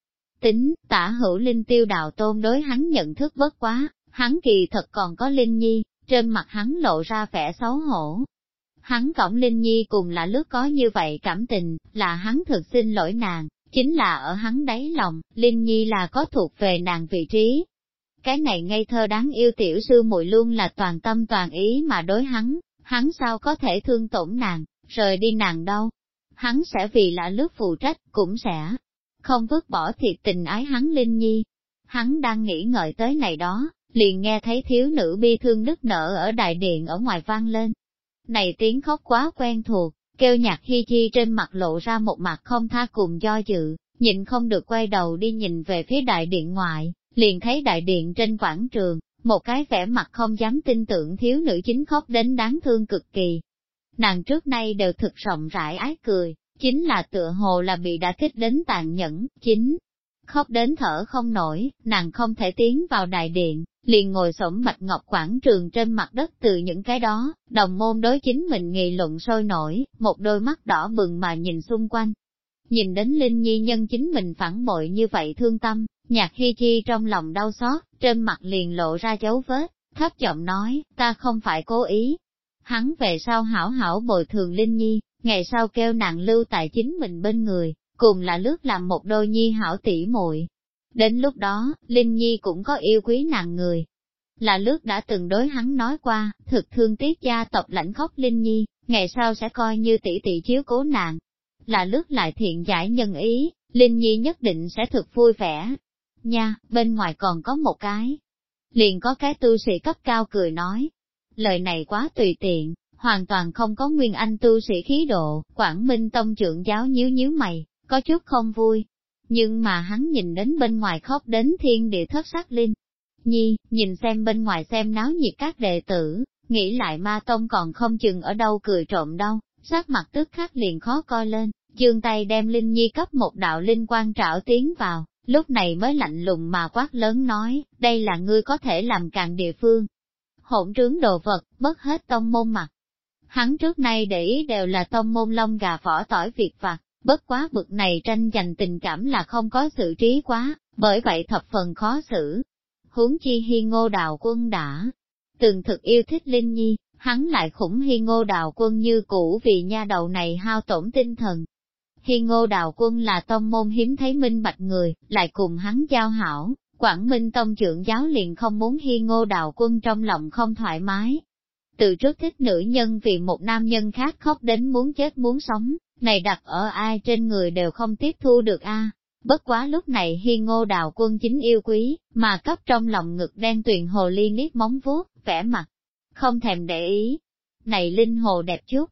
Tính, tả hữu linh tiêu đào tôn đối hắn nhận thức bất quá, hắn kỳ thật còn có linh nhi, trên mặt hắn lộ ra vẻ xấu hổ. Hắn cổng linh nhi cùng là lướt có như vậy cảm tình, là hắn thực xin lỗi nàng, chính là ở hắn đáy lòng, linh nhi là có thuộc về nàng vị trí, cái này ngây thơ đáng yêu tiểu sư muội luôn là toàn tâm toàn ý mà đối hắn, hắn sao có thể thương tổn nàng, rời đi nàng đâu. Hắn sẽ vì là lướt phụ trách, cũng sẽ không vứt bỏ thiệt tình ái hắn Linh Nhi. Hắn đang nghĩ ngợi tới này đó, liền nghe thấy thiếu nữ bi thương nức nở ở đại điện ở ngoài vang lên. Này tiếng khóc quá quen thuộc, kêu nhạc hi chi trên mặt lộ ra một mặt không tha cùng do dự, nhịn không được quay đầu đi nhìn về phía đại điện ngoại, liền thấy đại điện trên quảng trường, một cái vẻ mặt không dám tin tưởng thiếu nữ chính khóc đến đáng thương cực kỳ. Nàng trước nay đều thực rộng rãi ái cười, chính là tựa hồ là bị đã kích đến tàn nhẫn, chính. Khóc đến thở không nổi, nàng không thể tiến vào đại điện, liền ngồi sổng mạch ngọc quảng trường trên mặt đất từ những cái đó, đồng môn đối chính mình nghị luận sôi nổi, một đôi mắt đỏ bừng mà nhìn xung quanh. Nhìn đến Linh Nhi nhân chính mình phản bội như vậy thương tâm, Nhạc Hi Chi trong lòng đau xót, trên mặt liền lộ ra dấu vết, thấp giọng nói, ta không phải cố ý. Hắn về sau hảo hảo bồi thường Linh Nhi, ngày sau kêu nàng lưu tại chính mình bên người, cùng là lướt làm một đôi nhi hảo tỷ muội. Đến lúc đó, Linh Nhi cũng có yêu quý nàng người. Là lướt đã từng đối hắn nói qua, thực thương tiếc gia tộc lãnh khóc Linh Nhi, ngày sau sẽ coi như tỷ tỷ chiếu cố nàng. Là lướt lại thiện giải nhân ý, Linh Nhi nhất định sẽ thực vui vẻ, Nha, bên ngoài còn có một cái. Liền có cái tu sĩ cấp cao cười nói. Lời này quá tùy tiện, hoàn toàn không có nguyên anh tu sĩ khí độ, Quảng Minh Tông trưởng giáo nhíu nhíu mày, có chút không vui. Nhưng mà hắn nhìn đến bên ngoài khóc đến thiên địa thất sắc linh. Nhi, nhìn xem bên ngoài xem náo nhiệt các đệ tử, nghĩ lại ma tông còn không chừng ở đâu cười trộm đâu, sắc mặt tức khắc liền khó coi lên, dương tay đem Linh Nhi cấp một đạo linh quan trảo tiến vào, lúc này mới lạnh lùng mà quát lớn nói, đây là ngươi có thể làm càng địa phương. Hỗn trướng đồ vật, mất hết tông môn mặt. Hắn trước nay để ý đều là tông môn lông gà vỏ tỏi việc vặt, bất quá bực này tranh giành tình cảm là không có sự trí quá, bởi vậy thập phần khó xử. Huống chi hi ngô đào quân đã từng thực yêu thích Linh Nhi, hắn lại khủng hi ngô đào quân như cũ vì nha đầu này hao tổn tinh thần, Hi ngô đào quân là tông môn hiếm thấy minh bạch người, lại cùng hắn giao hảo, Quảng Minh Tông trưởng giáo liền không muốn Hi ngô đào quân trong lòng không thoải mái. Từ trước thích nữ nhân vì một nam nhân khác khóc đến muốn chết muốn sống, này đặt ở ai trên người đều không tiếp thu được a. Bất quá lúc này Hi ngô đào quân chính yêu quý, mà cấp trong lòng ngực đen tuyền hồ ly niết móng vuốt, vẻ mặt, không thèm để ý. Này linh hồ đẹp chút,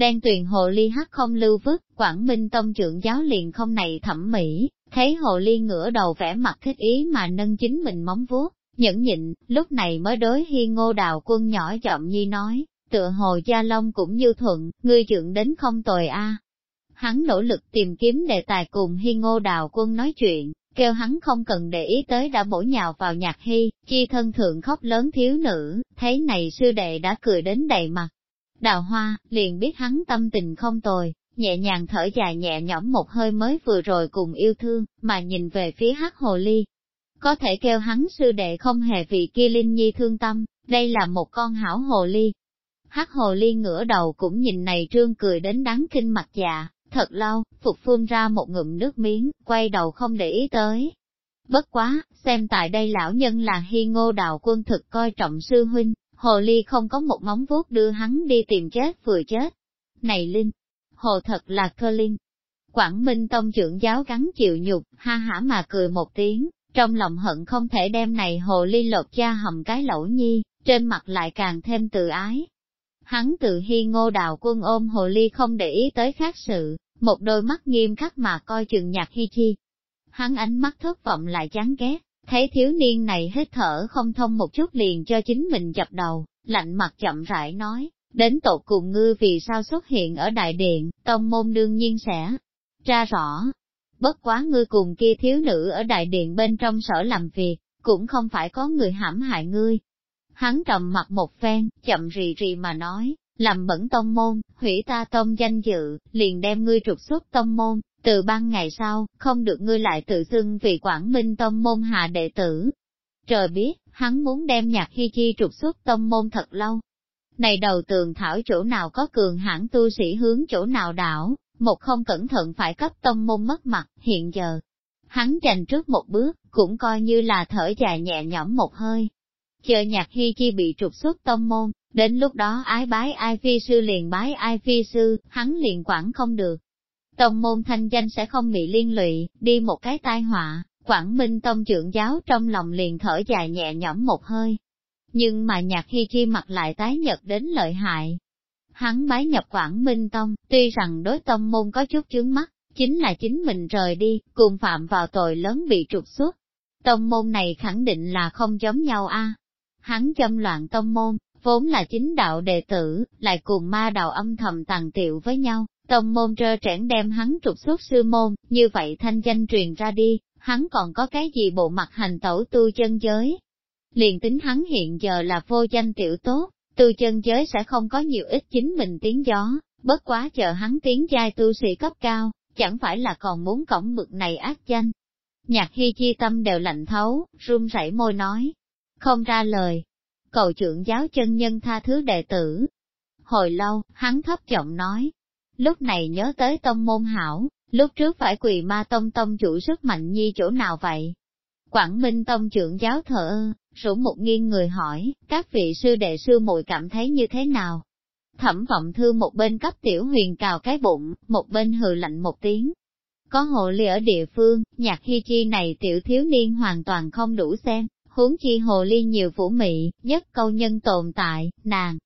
Đen tuyền hồ ly hắc không lưu vứt, Quảng Minh Tông trưởng giáo liền không này thẩm mỹ, thấy hồ ly ngửa đầu vẻ mặt thích ý mà nâng chính mình móng vuốt, nhẫn nhịn, lúc này mới đối hi ngô đào quân nhỏ chậm nhi nói, tựa hồ gia long cũng như thuận, ngươi trưởng đến không tồi a. Hắn nỗ lực tìm kiếm đề tài cùng hi ngô đào quân nói chuyện, kêu hắn không cần để ý tới đã bổ nhào vào nhạc hy, chi thân thượng khóc lớn thiếu nữ, thấy này sư đệ đã cười đến đầy mặt, Đào hoa, liền biết hắn tâm tình không tồi, nhẹ nhàng thở dài nhẹ nhõm một hơi mới vừa rồi cùng yêu thương, mà nhìn về phía hắc hồ ly. Có thể kêu hắn sư đệ không hề vì kia linh nhi thương tâm, đây là một con hảo hồ ly. Hắc hồ ly ngửa đầu cũng nhìn này trương cười đến đáng kinh mặt dạ, thật lâu, phục phun ra một ngụm nước miếng, quay đầu không để ý tới. Bất quá, xem tại đây lão nhân là hi ngô đào quân thực coi trọng sư huynh, Hồ Ly không có một móng vuốt đưa hắn đi tìm chết vừa chết. Này Linh! Hồ thật là cơ linh. Quảng Minh Tông trưởng giáo gắn chịu nhục, ha hả mà cười một tiếng, trong lòng hận không thể đem này hồ ly lột cha hầm cái lẩu nhi, trên mặt lại càng thêm tự ái. Hắn tự hi ngô đào quân ôm hồ ly không để ý tới khác sự, một đôi mắt nghiêm khắc mà coi chừng nhạc hi chi. Hắn ánh mắt thất vọng lại chán ghét, Thấy thiếu niên này hít thở không thông một chút liền cho chính mình dập đầu, lạnh mặt chậm rãi nói, đến tột cùng ngư vì sao xuất hiện ở đại điện, tông môn đương nhiên sẽ ra rõ. Bất quá ngươi cùng kia thiếu nữ ở đại điện bên trong sở làm việc, cũng không phải có người hãm hại ngươi. Hắn trầm mặt một phen, chậm rì rì mà nói, làm bẩn tông môn, hủy ta tông danh dự, liền đem ngươi trục xuất tông môn, từ ban ngày sau, không được ngươi lại tự xưng vì Quảng Minh tông môn hạ đệ tử. Trời biết, hắn muốn đem nhạc hy chi trục xuất tông môn thật lâu. Này đầu tường thảo chỗ nào có cường hãn tu sĩ hướng chỗ nào đảo, một không cẩn thận phải cấp tông môn mất mặt, hiện giờ. Hắn chành trước một bước, cũng coi như là thở dài nhẹ nhõm một hơi. Chờ nhạc hy chi bị trục xuất tông môn, đến lúc đó ái bái ai phi sư liền bái ai phi sư, hắn liền quản không được. Tông môn thanh danh sẽ không bị liên lụy, đi một cái tai họa, Quảng Minh Tông trưởng giáo trong lòng liền thở dài nhẹ nhõm một hơi. Nhưng mà nhạc hy chi mặt lại tái nhật đến lợi hại. Hắn bái nhập Quảng Minh Tông, tuy rằng đối tông môn có chút chướng mắt, chính là chính mình rời đi, cùng phạm vào tội lớn bị trục xuất. Tông môn này khẳng định là không giống nhau a. Hắn châm loạn tông môn, vốn là chính đạo đệ tử, lại cùng ma đạo âm thầm tàn tiệu với nhau, tông môn trơ trẽn đem hắn trục xuất sư môn, như vậy thanh danh truyền ra đi, hắn còn có cái gì bộ mặt hành tẩu tu chân giới. Liền tính hắn hiện giờ là vô danh tiểu tốt, tu chân giới sẽ không có nhiều ít chính mình tiếng gió, bất quá chờ hắn tiếng giai tu sĩ cấp cao, chẳng phải là còn muốn cổng bực này ác danh. Nhạc hy chi tâm đều lạnh thấu, run rẩy môi nói, không ra lời. Cầu trưởng giáo chân nhân tha thứ đệ tử. Hồi lâu, hắn thấp giọng nói, lúc này nhớ tới tông môn hảo, Lúc trước phải quỳ ma tông tông chủ sức mạnh nhi chỗ nào vậy? Quảng Minh tông trưởng giáo thở ơ, rủ một nghiêng người hỏi, các vị sư đệ sư muội cảm thấy như thế nào? Thẩm vọng thư một bên cấp tiểu huyền cào cái bụng, một bên hừ lạnh một tiếng. Có hồ ly ở địa phương, nhạc hy chi này tiểu thiếu niên hoàn toàn không đủ xem, huống chi hồ ly nhiều phủ mị, nhất câu nhân tồn tại, nàng,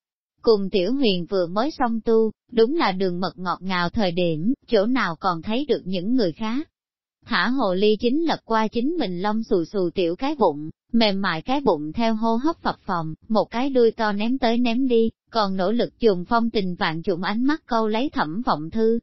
Cùng tiểu huyền vừa mới xong tu, đúng là đường mật ngọt ngào thời điểm, chỗ nào còn thấy được những người khác. Thả hồ ly chính lật qua chính mình lông xù xù tiểu cái bụng, mềm mại cái bụng theo hô hấp phập phòng, một cái đuôi to ném tới ném đi, còn nỗ lực dùng phong tình vạn dụng ánh mắt câu lấy thẩm vọng thư.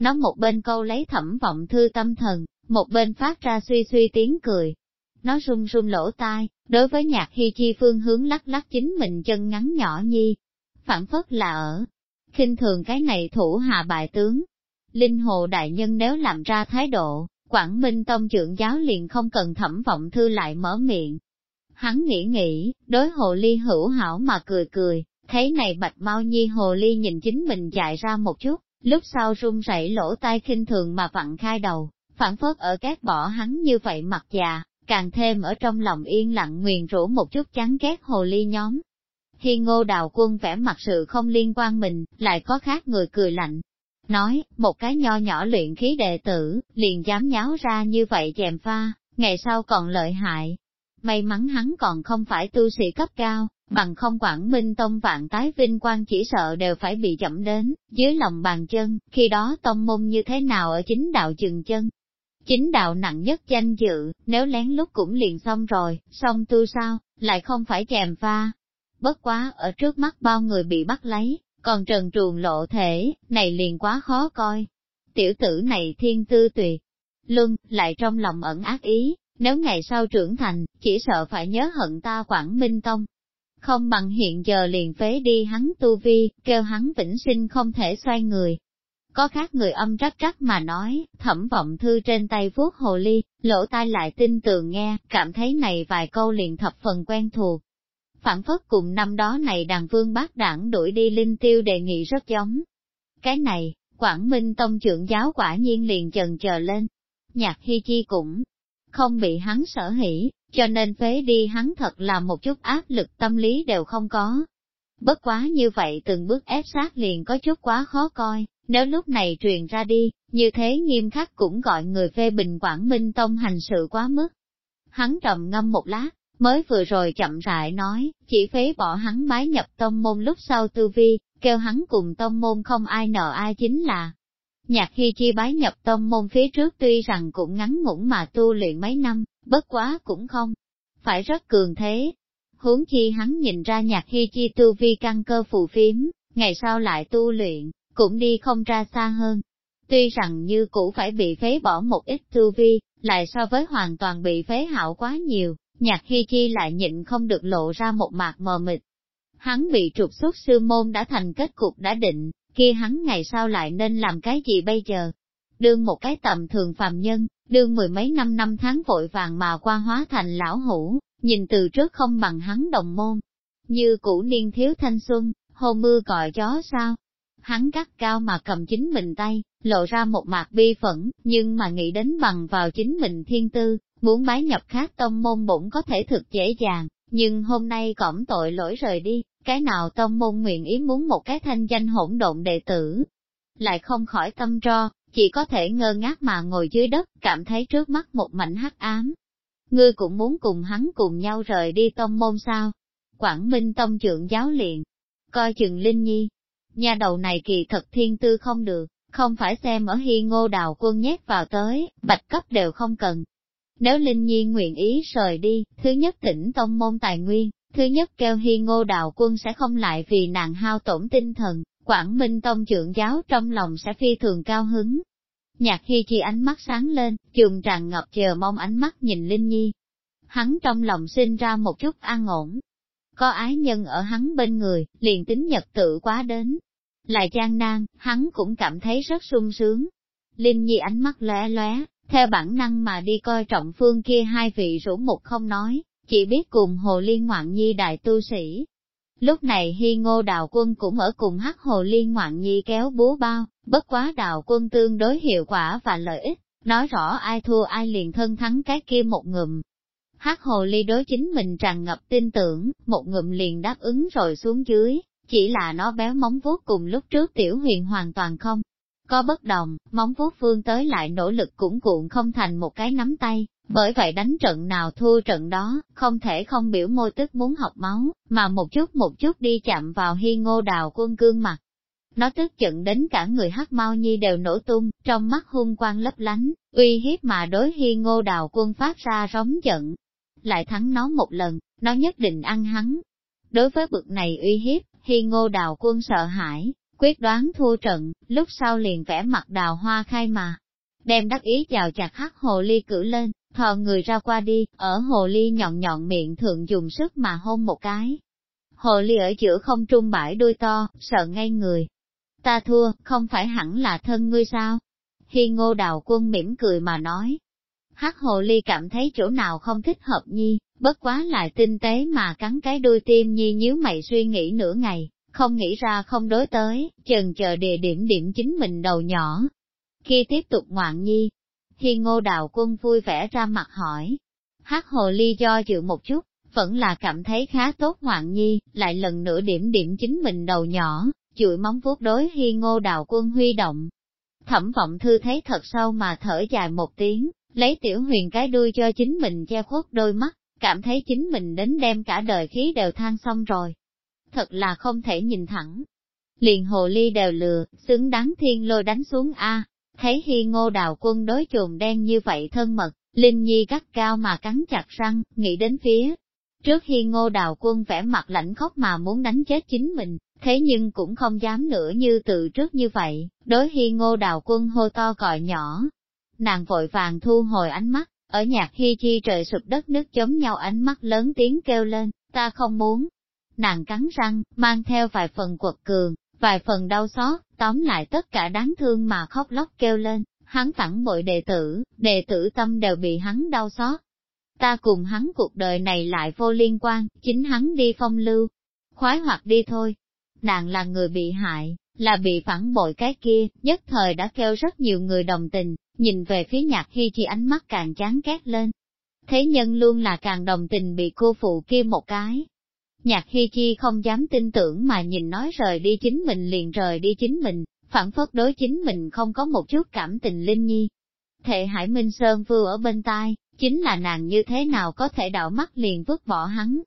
Nó một bên câu lấy thẩm vọng thư tâm thần, một bên phát ra suy suy tiếng cười. Nó run run lỗ tai, đối với nhạc hy chi phương hướng lắc lắc chính mình chân ngắn nhỏ nhi, phản phất là ở. khinh thường cái này thủ hạ bại tướng. Linh hồ đại nhân nếu làm ra thái độ, Quảng Minh Tông trưởng giáo liền không cần thẩm vọng thư lại mở miệng. Hắn nghĩ nghĩ, đối hồ ly hữu hảo mà cười cười, thấy này bạch mau nhi hồ ly nhìn chính mình dại ra một chút, lúc sau run rẩy lỗ tai khinh thường mà vặn khai đầu, phản phất ở các bỏ hắn như vậy mặt già, càng thêm ở trong lòng yên lặng nguyền rũ một chút chán ghét hồ ly nhóm. Hi ngô đào quân vẽ mặt sự không liên quan mình, lại có khác người cười lạnh. Nói, một cái nho nhỏ luyện khí đệ tử, liền dám nháo ra như vậy chèm pha, ngày sau còn lợi hại. May mắn hắn còn không phải tu sĩ cấp cao, bằng không quảng minh tông vạn tái vinh quang chỉ sợ đều phải bị chậm đến, dưới lòng bàn chân, khi đó tông môn như thế nào ở chính đạo chừng chân. Chính đạo nặng nhất danh dự, nếu lén lút cũng liền xong rồi, xong tu sao, lại không phải chèm pha, bất quá ở trước mắt bao người bị bắt lấy, còn trần truồng lộ thể, này liền quá khó coi. Tiểu tử này thiên tư tuyệt, luân, lại trong lòng ẩn ác ý, nếu ngày sau trưởng thành, chỉ sợ phải nhớ hận ta Quảng Minh Tông. Không bằng hiện giờ liền phế đi hắn tu vi, kêu hắn vĩnh sinh không thể xoay người. Có khác người âm rắc rắc mà nói, thẩm vọng thư trên tay vuốt hồ ly, lỗ tai lại tin tường nghe, cảm thấy này vài câu liền thập phần quen thuộc phản phất cùng năm đó này đàn vương bác đảng đuổi đi linh tiêu đề nghị rất giống. Cái này, Quảng Minh Tông trưởng giáo quả nhiên liền chần chờ lên. Nhạc Hy Chi cũng không bị hắn sở hỉ, cho nên phế đi hắn thật là một chút áp lực tâm lý đều không có. Bất quá như vậy từng bước ép sát liền có chút quá khó coi, nếu lúc này truyền ra đi, như thế nghiêm khắc cũng gọi người phê bình Quảng Minh Tông hành sự quá mức. Hắn trầm ngâm một lát, mới vừa rồi chậm rãi nói, chỉ phế bỏ hắn bái nhập tông môn lúc sau tư vi, kêu hắn cùng tông môn không ai nợ ai chính là. Nhạc hy chi bái nhập tông môn phía trước tuy rằng cũng ngắn ngủn mà tu luyện mấy năm, bất quá cũng không, phải rất cường thế. Huống chi hắn nhìn ra nhạc hy chi tu vi căn cơ phù phiếm, ngày sau lại tu luyện, cũng đi không ra xa hơn. Tuy rằng như cũ phải bị phế bỏ một ít tu vi, lại so với hoàn toàn bị phế hạo quá nhiều, Nhạc Hi Chi lại nhịn không được lộ ra một mạc mờ mịt. Hắn bị trục xuất sư môn đã thành kết cục đã định, kia hắn ngày sau lại nên làm cái gì bây giờ? Đương một cái tầm thường phàm nhân, đương mười mấy năm năm tháng vội vàng mà qua hóa thành lão hủ, nhìn từ trước không bằng hắn đồng môn. Như cũ niên thiếu thanh xuân, hồ mưa gọi gió sao? Hắn cắt cao mà cầm chính mình tay, lộ ra một mặt bi phẫn, nhưng mà nghĩ đến bằng vào chính mình thiên tư, muốn bái nhập khác tông môn bụng có thể thực dễ dàng, nhưng hôm nay cõng tội lỗi rời đi, cái nào tông môn nguyện ý muốn một cái thanh danh hỗn độn đệ tử, lại không khỏi tâm tro, chỉ có thể ngơ ngác mà ngồi dưới đất, cảm thấy trước mắt một mảnh hắc ám. Ngươi cũng muốn cùng hắn cùng nhau rời đi tông môn sao? Quảng Minh tông trưởng giáo liền, coi chừng Linh Nhi. Nhà đầu này kỳ thật thiên tư không được, không phải xem ở hi ngô đào quân nhét vào tới, bạch cấp đều không cần. Nếu Linh Nhi nguyện ý rời đi, thứ nhất tỉnh tông môn tài nguyên, thứ nhất kêu hi ngô đào quân sẽ không lại vì nàng hao tổn tinh thần, Quảng Minh Tông trưởng giáo trong lòng sẽ phi thường cao hứng. Nhạc Hi Chi ánh mắt sáng lên, trường tràn ngập chờ mong ánh mắt nhìn Linh Nhi. Hắn trong lòng sinh ra một chút an ổn. Có ái nhân ở hắn bên người, liền tính nhật tự quá đến. Lại gian nan, hắn cũng cảm thấy rất sung sướng. Linh Nhi ánh mắt lóe lóe, theo bản năng mà đi coi trọng phương kia hai vị rủ một không nói, chỉ biết cùng hồ liên ngoạn nhi đại tu sĩ, Lúc này Hi Ngô Đào Quân cũng ở cùng hắc hồ liên ngoạn nhi kéo búa bao, bất quá Đào Quân tương đối hiệu quả và lợi ích, nói rõ ai thua ai liền thân thắng cái kia một ngụm hát hồ ly đối chính mình tràn ngập tin tưởng, một ngụm liền đáp ứng rồi xuống dưới, chỉ là nó béo móng vuốt cùng lúc trước tiểu huyền hoàn toàn không. Có bất đồng, móng vuốt phương tới lại nỗ lực cũng cuộn không thành một cái nắm tay, bởi vậy đánh trận nào thua trận đó, không thể không biểu môi tức muốn học máu, mà một chút một chút đi chạm vào hi ngô đào quân cương mặt. Nó tức giận đến cả người hắc mau nhi đều nổ tung, trong mắt hung quang lấp lánh, uy hiếp mà đối hi ngô đào quân phát ra rống giận. Lại thắng nó một lần, nó nhất định ăn hắn. Đối với bực này uy hiếp, Hi ngô đào quân sợ hãi, quyết đoán thua trận, lúc sau liền vẽ mặt đào hoa khai mà. Đem đắc ý chào chặt hắc hồ ly cử lên, thò người ra qua đi, ở hồ ly nhọn nhọn miệng thượng dùng sức mà hôn một cái. Hồ ly ở giữa không trung bãi đuôi to, sợ ngay người. Ta thua, không phải hẳn là thân ngươi sao? Hi ngô đào quân mỉm cười mà nói. Hắc hồ ly cảm thấy chỗ nào không thích hợp nhi, bất quá lại tinh tế mà cắn cái đuôi tim nhi nhíu mày suy nghĩ nửa ngày, không nghĩ ra không đối tới, chần chờ địa điểm điểm chính mình đầu nhỏ. Khi tiếp tục ngoạn nhi, khi ngô đào quân vui vẻ ra mặt hỏi. Hắc hồ ly do dự một chút, vẫn là cảm thấy khá tốt ngoạn nhi, lại lần nữa điểm điểm chính mình đầu nhỏ, chuỗi móng vuốt đối hi ngô đào quân huy động. Thẩm vọng thư thấy thật sâu mà thở dài một tiếng, lấy tiểu huyền cái đuôi cho chính mình che khuất đôi mắt, cảm thấy chính mình đến đem cả đời khí đều than xong rồi. Thật là không thể nhìn thẳng. Liền hồ ly đều lừa, xứng đáng thiên lôi đánh xuống A, Thấy hi ngô đào quân đối chồn đen như vậy thân mật, Linh Nhi gắt cao mà cắn chặt răng, nghĩ đến phía. Trước khi ngô đào quân vẽ mặt lạnh khóc mà muốn đánh chết chính mình, thế nhưng cũng không dám nữa như từ trước như vậy, đối hi ngô đào quân hô to còi nhỏ. Nàng vội vàng thu hồi ánh mắt, ở nhạc hy chi trời sụp đất nước chống nhau ánh mắt lớn tiếng kêu lên, ta không muốn. Nàng cắn răng, mang theo vài phần quật cường, vài phần đau xót, tóm lại tất cả đáng thương mà khóc lóc kêu lên, hắn phản bội đệ tử, đệ tử tâm đều bị hắn đau xót. Ta cùng hắn cuộc đời này lại vô liên quan, chính hắn đi phong lưu, khoái hoặc đi thôi. Nàng là người bị hại, là bị phản bội cái kia, nhất thời đã kêu rất nhiều người đồng tình, nhìn về phía nhạc hy chi ánh mắt càng chán ghét lên. Thế nhân luôn là càng đồng tình bị cô phụ kia một cái, Nhạc Hi Chi không dám tin tưởng mà nhìn nói rời đi chính mình liền rời đi chính mình, phản phất đối chính mình không có một chút cảm tình linh nhi. Thệ Hải Minh Sơn vừa ở bên tai, chính là nàng như thế nào có thể đạo mắt liền vứt bỏ hắn.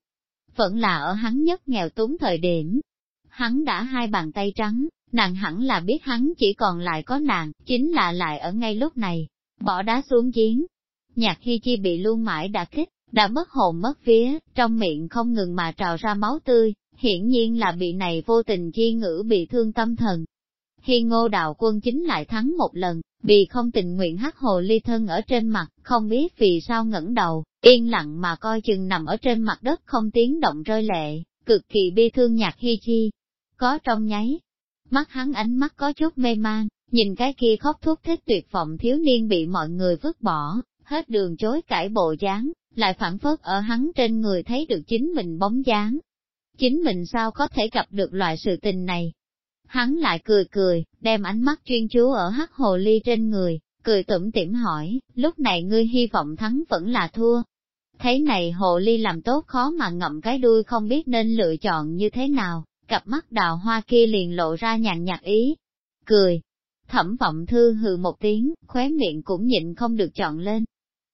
Vẫn là ở hắn nhất nghèo túng thời điểm. Hắn đã hai bàn tay trắng, nàng hẳn là biết hắn chỉ còn lại có nàng, chính là lại ở ngay lúc này, bỏ đá xuống giếng. Nhạc Hi Chi bị luôn mãi đã kích, đã mất hồn mất vía, trong miệng không ngừng mà trào ra máu tươi, hiển nhiên là bị này vô tình chi ngữ bị thương tâm thần. Hi ngô đạo quân chính lại thắng một lần, vì không tình nguyện hắc hồ ly thân ở trên mặt, không biết vì sao ngẩng đầu, yên lặng mà coi chừng nằm ở trên mặt đất không tiếng động rơi lệ, cực kỳ bi thương nhạc hi chi. Có trong nháy, mắt hắn ánh mắt có chút mê man, nhìn cái kia khóc thúc thích tuyệt vọng thiếu niên bị mọi người vứt bỏ, hết đường chối cãi bộ dáng, lại phản phất ở hắn trên người thấy được chính mình bóng dáng. Chính mình sao có thể gặp được loại sự tình này? Hắn lại cười cười, đem ánh mắt chuyên chú ở hắc hồ ly trên người, cười tủm tỉm hỏi, lúc này ngươi hy vọng thắng vẫn là thua. Thấy này hồ ly làm tốt khó mà ngậm cái đuôi không biết nên lựa chọn như thế nào, cặp mắt đào hoa kia liền lộ ra nhàn nhạt ý. Cười, thẩm vọng thư hừ một tiếng, khóe miệng cũng nhịn không được chọn lên.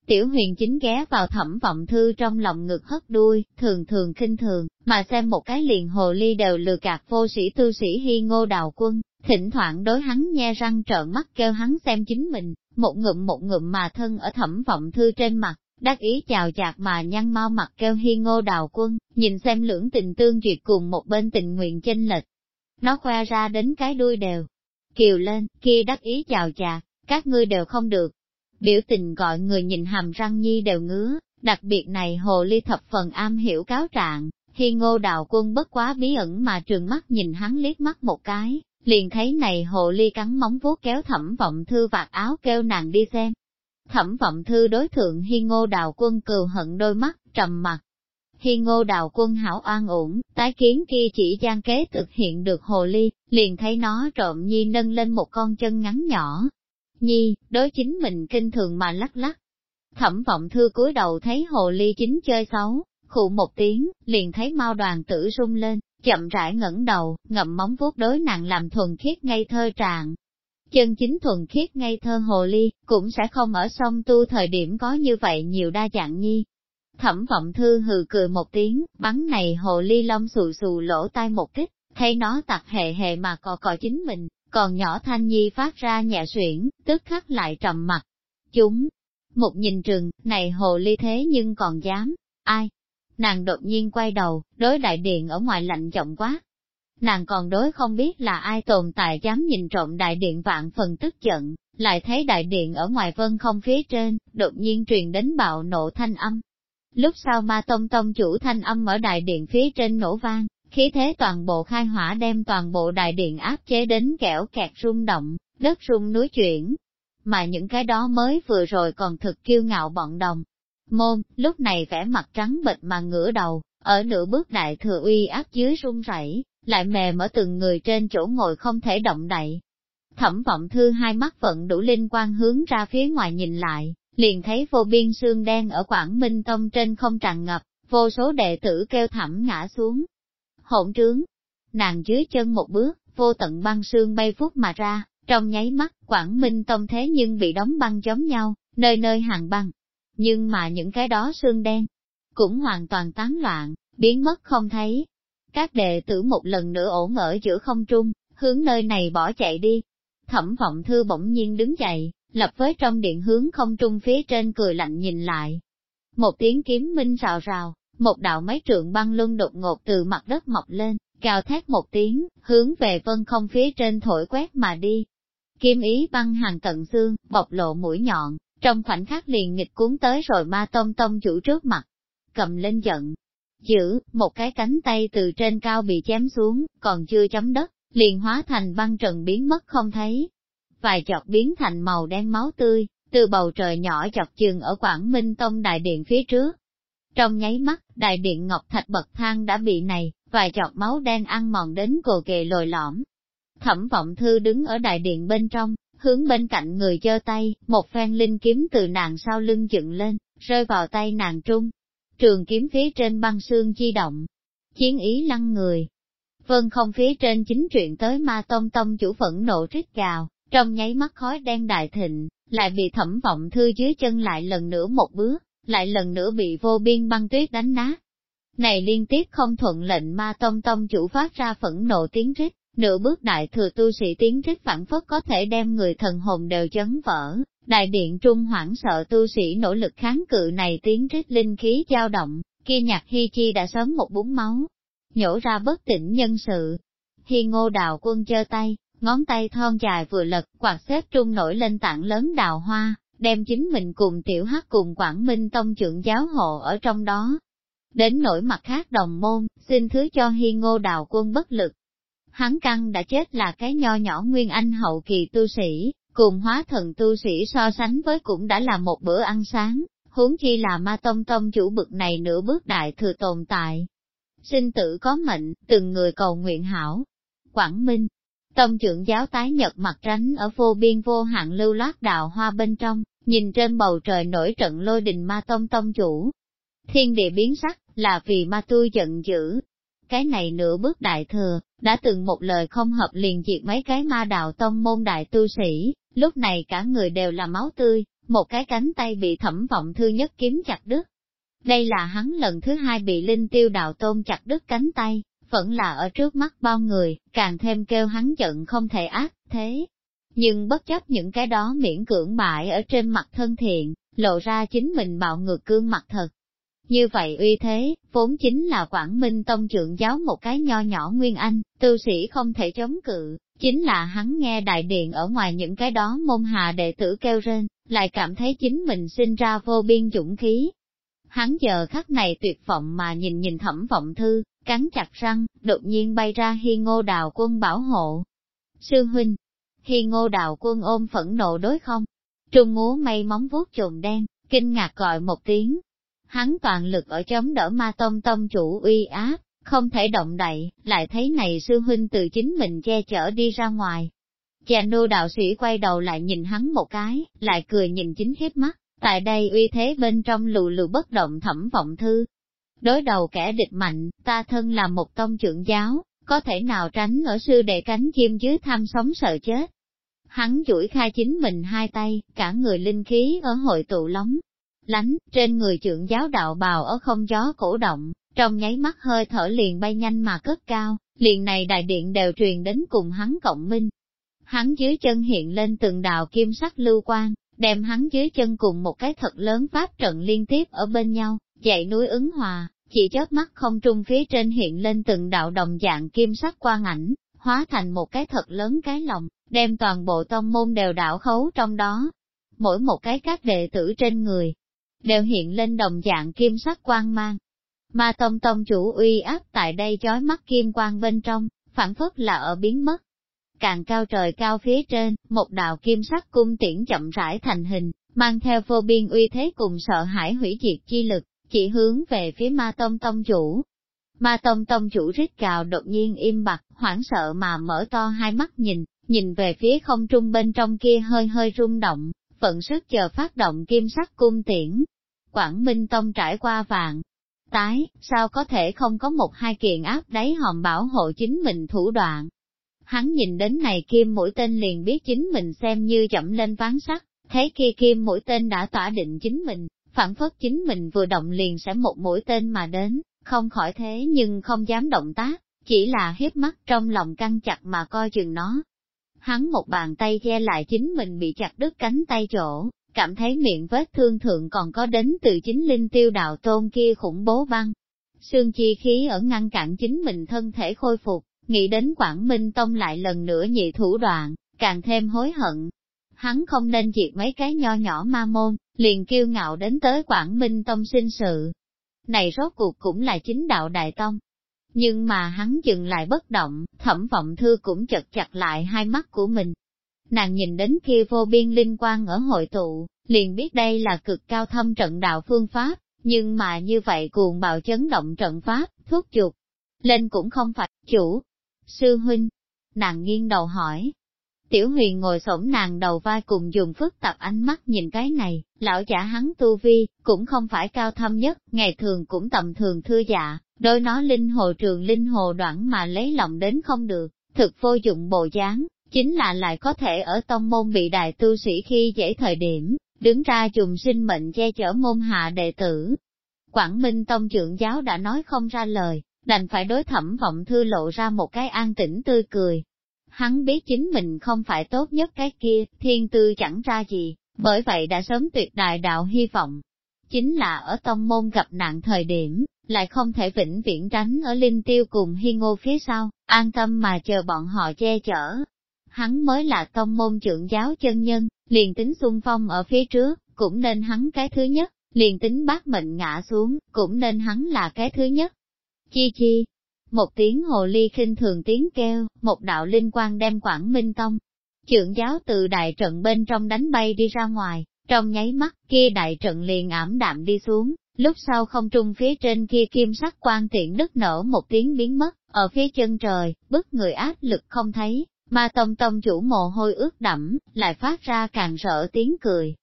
Tiểu huyền chính ghé vào thẩm vọng thư trong lòng ngực hất đuôi, thường thường khinh thường, mà xem một cái liền hồ ly đều lừa gạt vô sĩ tư sĩ hy ngô đào quân, thỉnh thoảng đối hắn nhe răng trợn mắt kêu hắn xem chính mình, một ngụm một ngụm mà thân ở thẩm vọng thư trên mặt, đắc ý chào chạc mà nhăn mau mặt kêu hi ngô đào quân, nhìn xem lưỡng tình tương duyệt cùng một bên tình nguyện chênh lệch. Nó khoe ra đến cái đuôi đều, kiều lên, kia đắc ý chào chạc, các ngươi đều không được. Biểu tình gọi người nhìn hàm răng nhi đều ngứa, đặc biệt này hồ ly thập phần am hiểu cáo trạng, hi ngô đào quân bất quá bí ẩn mà trường mắt nhìn hắn liếc mắt một cái, liền thấy này hồ ly cắn móng vuốt kéo thẩm vọng thư vạt áo kêu nàng đi xem. Thẩm vọng thư đối thượng hi ngô đào quân cừu hận đôi mắt, trầm mặt. Hi ngô đào quân hảo an ổn, tái kiến kia chỉ gian kế thực hiện được hồ ly, liền thấy nó trộm nhi nâng lên một con chân ngắn nhỏ. Nhi, đối chính mình kinh thường mà lắc lắc. Thẩm vọng thư cúi đầu thấy hồ ly chính chơi xấu, khụ một tiếng, liền thấy mau đoàn tử rung lên, chậm rãi ngẩng đầu, ngậm móng vuốt đối nàng làm thuần khiết ngây thơ trạng. Chân chính thuần khiết ngây thơ hồ ly, cũng sẽ không ở sông tu thời điểm có như vậy nhiều đa dạng nhi. Thẩm vọng thư hừ cười một tiếng, bắn này hồ ly lông xù xù lỗ tai một kích, thấy nó tặc hề hề mà cò cò chính mình, còn nhỏ thanh nhi phát ra nhẹ xuyển, tức khắc lại trầm mặt. Chúng, một nhìn trừng, này hồ ly thế nhưng còn dám, ai, nàng đột nhiên quay đầu, đối đại điện ở ngoài lạnh giọng quá. Nàng còn đối không biết là ai tồn tại dám nhìn trộm đại điện vạn phần tức giận, lại thấy đại điện ở ngoài vân không phía trên, đột nhiên truyền đến bạo nộ thanh âm. Lúc sau ma tông tông chủ thanh âm ở đại điện phía trên nổ vang, khí thế toàn bộ khai hỏa đem toàn bộ đại điện áp chế đến kẻo kẹt rung động, đất rung núi chuyển. Mà những cái đó mới vừa rồi còn thực kiêu ngạo bọn đồng, Môn, lúc này vẻ mặt trắng bệch mà ngửa đầu, ở nửa bước đại thừa uy áp dưới run rẩy, lại mềm ở từng người trên chỗ ngồi không thể động đậy. Thẩm vọng thư hai mắt vận đủ linh quan hướng ra phía ngoài nhìn lại, liền thấy vô biên xương đen ở Quảng Minh Tông trên không tràn ngập, vô số đệ tử kêu thẳm ngã xuống. Hỗn trướng, nàng dưới chân một bước, vô tận băng xương bay phút mà ra, trong nháy mắt, Quảng Minh Tông thế nhưng bị đóng băng giống nhau, nơi nơi hàng băng, nhưng mà những cái đó xương đen, cũng hoàn toàn tán loạn, biến mất không thấy. Các đệ tử một lần nữa ổn ở giữa không trung, hướng nơi này bỏ chạy đi. Thẩm vọng thư bỗng nhiên đứng dậy, lập với trong điện hướng không trung phía trên cười lạnh nhìn lại. Một tiếng kiếm minh rào rào, một đạo mấy trượng băng luân đột ngột từ mặt đất mọc lên, cao thét một tiếng, hướng về vân không phía trên thổi quét mà đi. Kim ý băng hàng tận xương, bộc lộ mũi nhọn, trong khoảnh khắc liền nghịch cuốn tới rồi ma tông tông chủ trước mặt, cầm lên giận, giữ, một cái cánh tay từ trên cao bị chém xuống, còn chưa chấm đất, liền hóa thành băng trần biến mất không thấy. Vài chọt biến thành màu đen máu tươi, từ bầu trời nhỏ chọc chừng ở Quảng Minh Tông đại điện phía trước. Trong nháy mắt, đại điện ngọc thạch bậc thang đã bị này, vài chọt máu đen ăn mòn đến cồ kề lồi lõm. Thẩm vọng thư đứng ở đại điện bên trong, hướng bên cạnh người giơ tay, một phen linh kiếm từ nàng sau lưng dựng lên, rơi vào tay nàng trung. Trường kiếm phía trên băng xương di động, chiến ý lăng người. Vân không phía trên chính truyện tới ma tông tông chủ phẫn nộ rít gào, trong nháy mắt khói đen đại thịnh, lại bị thẩm vọng thư dưới chân lại lần nữa một bước, lại lần nữa bị vô biên băng tuyết đánh nát. Này liên tiếp không thuận lệnh ma tông tông chủ phát ra phẫn nộ tiếng rít, Nửa bước đại thừa tu sĩ tiếng trích phản phất có thể đem người thần hồn đều chấn vỡ, đại điện trung hoảng sợ tu sĩ nỗ lực kháng cự này tiếng rít linh khí dao động, kia nhạc hy chi đã sớm một búng máu, nhổ ra bất tỉnh nhân sự. Hi ngô đào quân chơ tay, ngón tay thon dài vừa lật, quạt xếp trung nổi lên tảng lớn đào hoa, đem chính mình cùng tiểu hắc cùng Quảng Minh Tông trưởng giáo hộ ở trong đó. Đến nỗi mặt khác đồng môn, xin thứ cho hi ngô đào quân bất lực. Hắn căng đã chết là cái nho nhỏ nguyên anh hậu kỳ tu sĩ, cùng hóa thần tu sĩ so sánh với cũng đã là một bữa ăn sáng, huống chi là ma tông tông chủ bực này nửa bước đại thừa tồn tại. Sinh tử có mệnh, từng người cầu nguyện hảo. Quảng Minh, tông trưởng giáo tái nhật mặt ránh ở vô biên vô hạn lưu loát đào hoa bên trong, nhìn trên bầu trời nổi trận lôi đình ma tông tông chủ. Thiên địa biến sắc, là vì ma tu giận dữ. Cái này nửa bước đại thừa, đã từng một lời không hợp liền diệt mấy cái ma đạo tông môn đại tu sĩ, lúc này cả người đều là máu tươi, một cái cánh tay bị thẩm vọng thư nhất kiếm chặt đứt. Đây là hắn lần thứ hai bị linh tiêu đạo tôn chặt đứt cánh tay, vẫn là ở trước mắt bao người, càng thêm kêu hắn giận không thể ác, thế. Nhưng bất chấp những cái đó miễn cưỡng bại ở trên mặt thân thiện, lộ ra chính mình bạo ngược cương mặt thật. Như vậy uy thế, vốn chính là Quảng Minh Tông trưởng giáo một cái nho nhỏ nguyên anh, tu sĩ không thể chống cự, chính là hắn nghe đại điện ở ngoài những cái đó môn hạ đệ tử kêu rên, lại cảm thấy chính mình sinh ra vô biên dũng khí. Hắn giờ khắc này tuyệt vọng mà nhìn nhìn thẩm vọng thư, cắn chặt răng, đột nhiên bay ra hi ngô đào quân bảo hộ. Sư huynh, hi ngô đào quân ôm phẫn nộ đối không? Trung múa mây móng vuốt trồn đen, kinh ngạc gọi một tiếng. Hắn toàn lực ở chống đỡ ma tông tông chủ uy áp, không thể động đậy, lại thấy này sư huynh từ chính mình che chở đi ra ngoài. Chà nô đạo sĩ quay đầu lại nhìn hắn một cái, lại cười nhìn chính khép mắt, tại đây uy thế bên trong lù lù bất động thẩm vọng thư. Đối đầu kẻ địch mạnh, ta thân là một tông trưởng giáo, có thể nào tránh ở sư đệ cánh chim dưới tham sống sợ chết. Hắn chuỗi khai chính mình hai tay, cả người linh khí ở hội tụ lóng, lánh, trên người trưởng giáo đạo bào ở không gió cổ động, trong nháy mắt hơi thở liền bay nhanh mà cất cao, liền này đại điện đều truyền đến cùng hắn cộng minh. Hắn dưới chân hiện lên từng đạo kim sắc lưu quang, đem hắn dưới chân cùng một cái thật lớn pháp trận liên tiếp ở bên nhau, dậy núi ứng hòa, chỉ chớp mắt không trung phía trên hiện lên từng đạo đồng dạng kim sắc quang ảnh, hóa thành một cái thật lớn cái lòng, đem toàn bộ tông môn đều đảo khấu trong đó. Mỗi một cái các đệ tử trên người, đều hiện lên đồng dạng kim sắc quang mang, Ma tông tông chủ uy áp tại đây chói mắt kim quang bên trong, phản phất là ở biến mất. Càng cao trời cao phía trên, một đạo kim sắc cung tiễn chậm rãi thành hình, mang theo vô biên uy thế cùng sợ hãi hủy diệt chi lực, chỉ hướng về phía ma tông tông chủ. Ma tông tông chủ rít cào đột nhiên im bặt, hoảng sợ mà mở to hai mắt nhìn, nhìn về phía không trung bên trong kia hơi hơi rung động, vận sức chờ phát động kim sắc cung tiễn. Quảng Minh Tông trải qua vạn Tái, sao có thể không có một hai kiện áp đáy hòm bảo hộ chính mình thủ đoạn. Hắn nhìn đến này kim mũi tên liền biết chính mình xem như chậm lên ván sắt, thấy kia kim mũi tên đã tỏa định chính mình, phản phất chính mình vừa động liền sẽ một mũi tên mà đến, không khỏi thế nhưng không dám động tác, chỉ là hiếp mắt trong lòng căng chặt mà coi chừng nó. Hắn một bàn tay che lại chính mình bị chặt đứt cánh tay chỗ, cảm thấy miệng vết thương thượng còn có đến từ chính linh tiêu đạo tôn kia khủng bố băng. Xương chi khí ở ngăn cản chính mình thân thể khôi phục, nghĩ đến Quảng Minh Tông lại lần nữa nhị thủ đoạn, càng thêm hối hận. Hắn không nên diệt mấy cái nho nhỏ ma môn, liền kiêu ngạo đến tới Quảng Minh Tông sinh sự. Này rốt cuộc cũng là chính đạo Đại Tông. Nhưng mà hắn dừng lại bất động, thẩm vọng thư cũng chật chặt lại hai mắt của mình, Nàng nhìn đến kia vô biên linh quang ở hội tụ, liền biết đây là cực cao thâm trận đạo phương pháp, nhưng mà như vậy cuồng bạo chấn động trận pháp, thuốc chuột. Lên cũng không phải, chủ. Sư huynh, nàng nghiêng đầu hỏi. Tiểu huyền ngồi xổm nàng đầu vai cùng dùng phức tạp ánh mắt nhìn cái này, lão giả hắn tu vi, cũng không phải cao thâm nhất, ngày thường cũng tầm thường thưa dạ, đôi nó linh hồ trường linh hồ đoạn mà lấy lòng đến không được, thực vô dụng bộ dáng, chính là lại có thể ở tông môn bị đại tu sĩ khi dễ thời điểm, đứng ra trùng sinh mệnh che chở môn hạ đệ tử. Quảng Minh Tông trưởng giáo đã nói không ra lời, đành phải đối thẩm vọng thư lộ ra một cái an tĩnh tươi cười. Hắn biết chính mình không phải tốt nhất cái kia, thiên tư chẳng ra gì, bởi vậy đã sớm tuyệt đại đạo hy vọng. Chính là ở tông môn gặp nạn thời điểm, lại không thể vĩnh viễn tránh ở linh tiêu cùng hi ngô phía sau, an tâm mà chờ bọn họ che chở, hắn mới là tông môn trưởng giáo chân nhân, liền tính xung phong ở phía trước, cũng nên hắn cái thứ nhất, liền tính bác mệnh ngã xuống, cũng nên hắn là cái thứ nhất. Chi chi, một tiếng hồ ly khinh thường tiếng kêu, một đạo linh quang đem Quảng Minh Tông. Trưởng giáo từ đại trận bên trong đánh bay đi ra ngoài, trong nháy mắt kia đại trận liền ảm đạm đi xuống, lúc sau không trung phía trên kia kim sắc quan tiện đứt nở một tiếng biến mất, ở phía chân trời, bức người áp lực không thấy, mà tông tông chủ mồ hôi ướt đẫm, lại phát ra càng rỡ tiếng cười.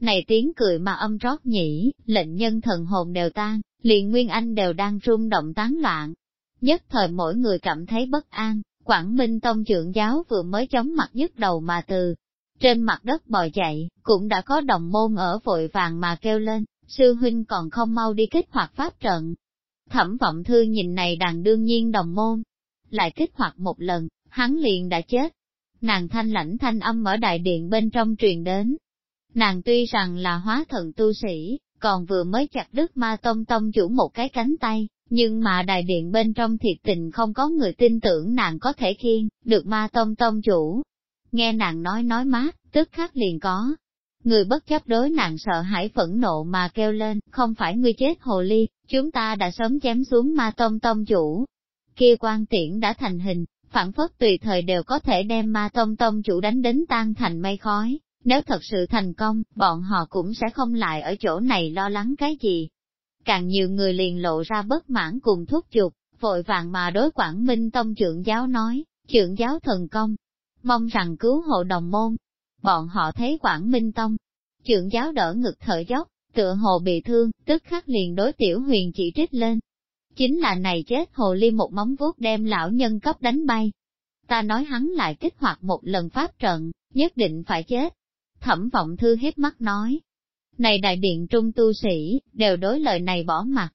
Này tiếng cười mà âm trót nhỉ, lệnh nhân thần hồn đều tan, liền Nguyên Anh đều đang rung động tán loạn, Nhất thời mỗi người cảm thấy bất an, Quảng Minh Tông trưởng giáo vừa mới chống mặt nhức đầu mà từ. Trên mặt đất bò dậy, cũng đã có đồng môn ở vội vàng mà kêu lên, sư huynh còn không mau đi kích hoạt pháp trận. Thẩm vọng thư nhìn này đàn đương nhiên đồng môn, lại kích hoạt một lần, hắn liền đã chết. Nàng thanh lãnh thanh âm ở đại điện bên trong truyền đến. Nàng tuy rằng là hóa thần tu sĩ, còn vừa mới chặt đứt ma tông tông chủ một cái cánh tay, nhưng mà đại điện bên trong thiệt tình không có người tin tưởng nàng có thể khiên, được ma tông tông chủ. Nghe nàng nói nói mát, tức khắc liền có. Người bất chấp đối nàng sợ hãi phẫn nộ mà kêu lên, không phải ngươi chết hồ ly, chúng ta đã sớm chém xuống ma tông tông chủ. Kia quan tiễn đã thành hình, phản phất tùy thời đều có thể đem ma tông tông chủ đánh đến tan thành mây khói. Nếu thật sự thành công, bọn họ cũng sẽ không lại ở chỗ này lo lắng cái gì, càng nhiều người liền lộ ra bất mãn cùng thúc giục, vội vàng mà đối Quảng Minh Tông trưởng giáo nói, trưởng giáo thần công, mong rằng cứu hộ đồng môn. Bọn họ thấy Quảng Minh Tông, trưởng giáo đỡ ngực thở dốc, tựa hồ bị thương, tức khắc liền đối tiểu huyền chỉ trích lên. Chính là này chết hồ ly một móng vuốt đem lão nhân cấp đánh bay. Ta nói hắn lại kích hoạt một lần pháp trận, nhất định phải chết. Thẩm vọng thư hết mắt nói, này đại điện trung tu sĩ, đều đối lời này bỏ mặt.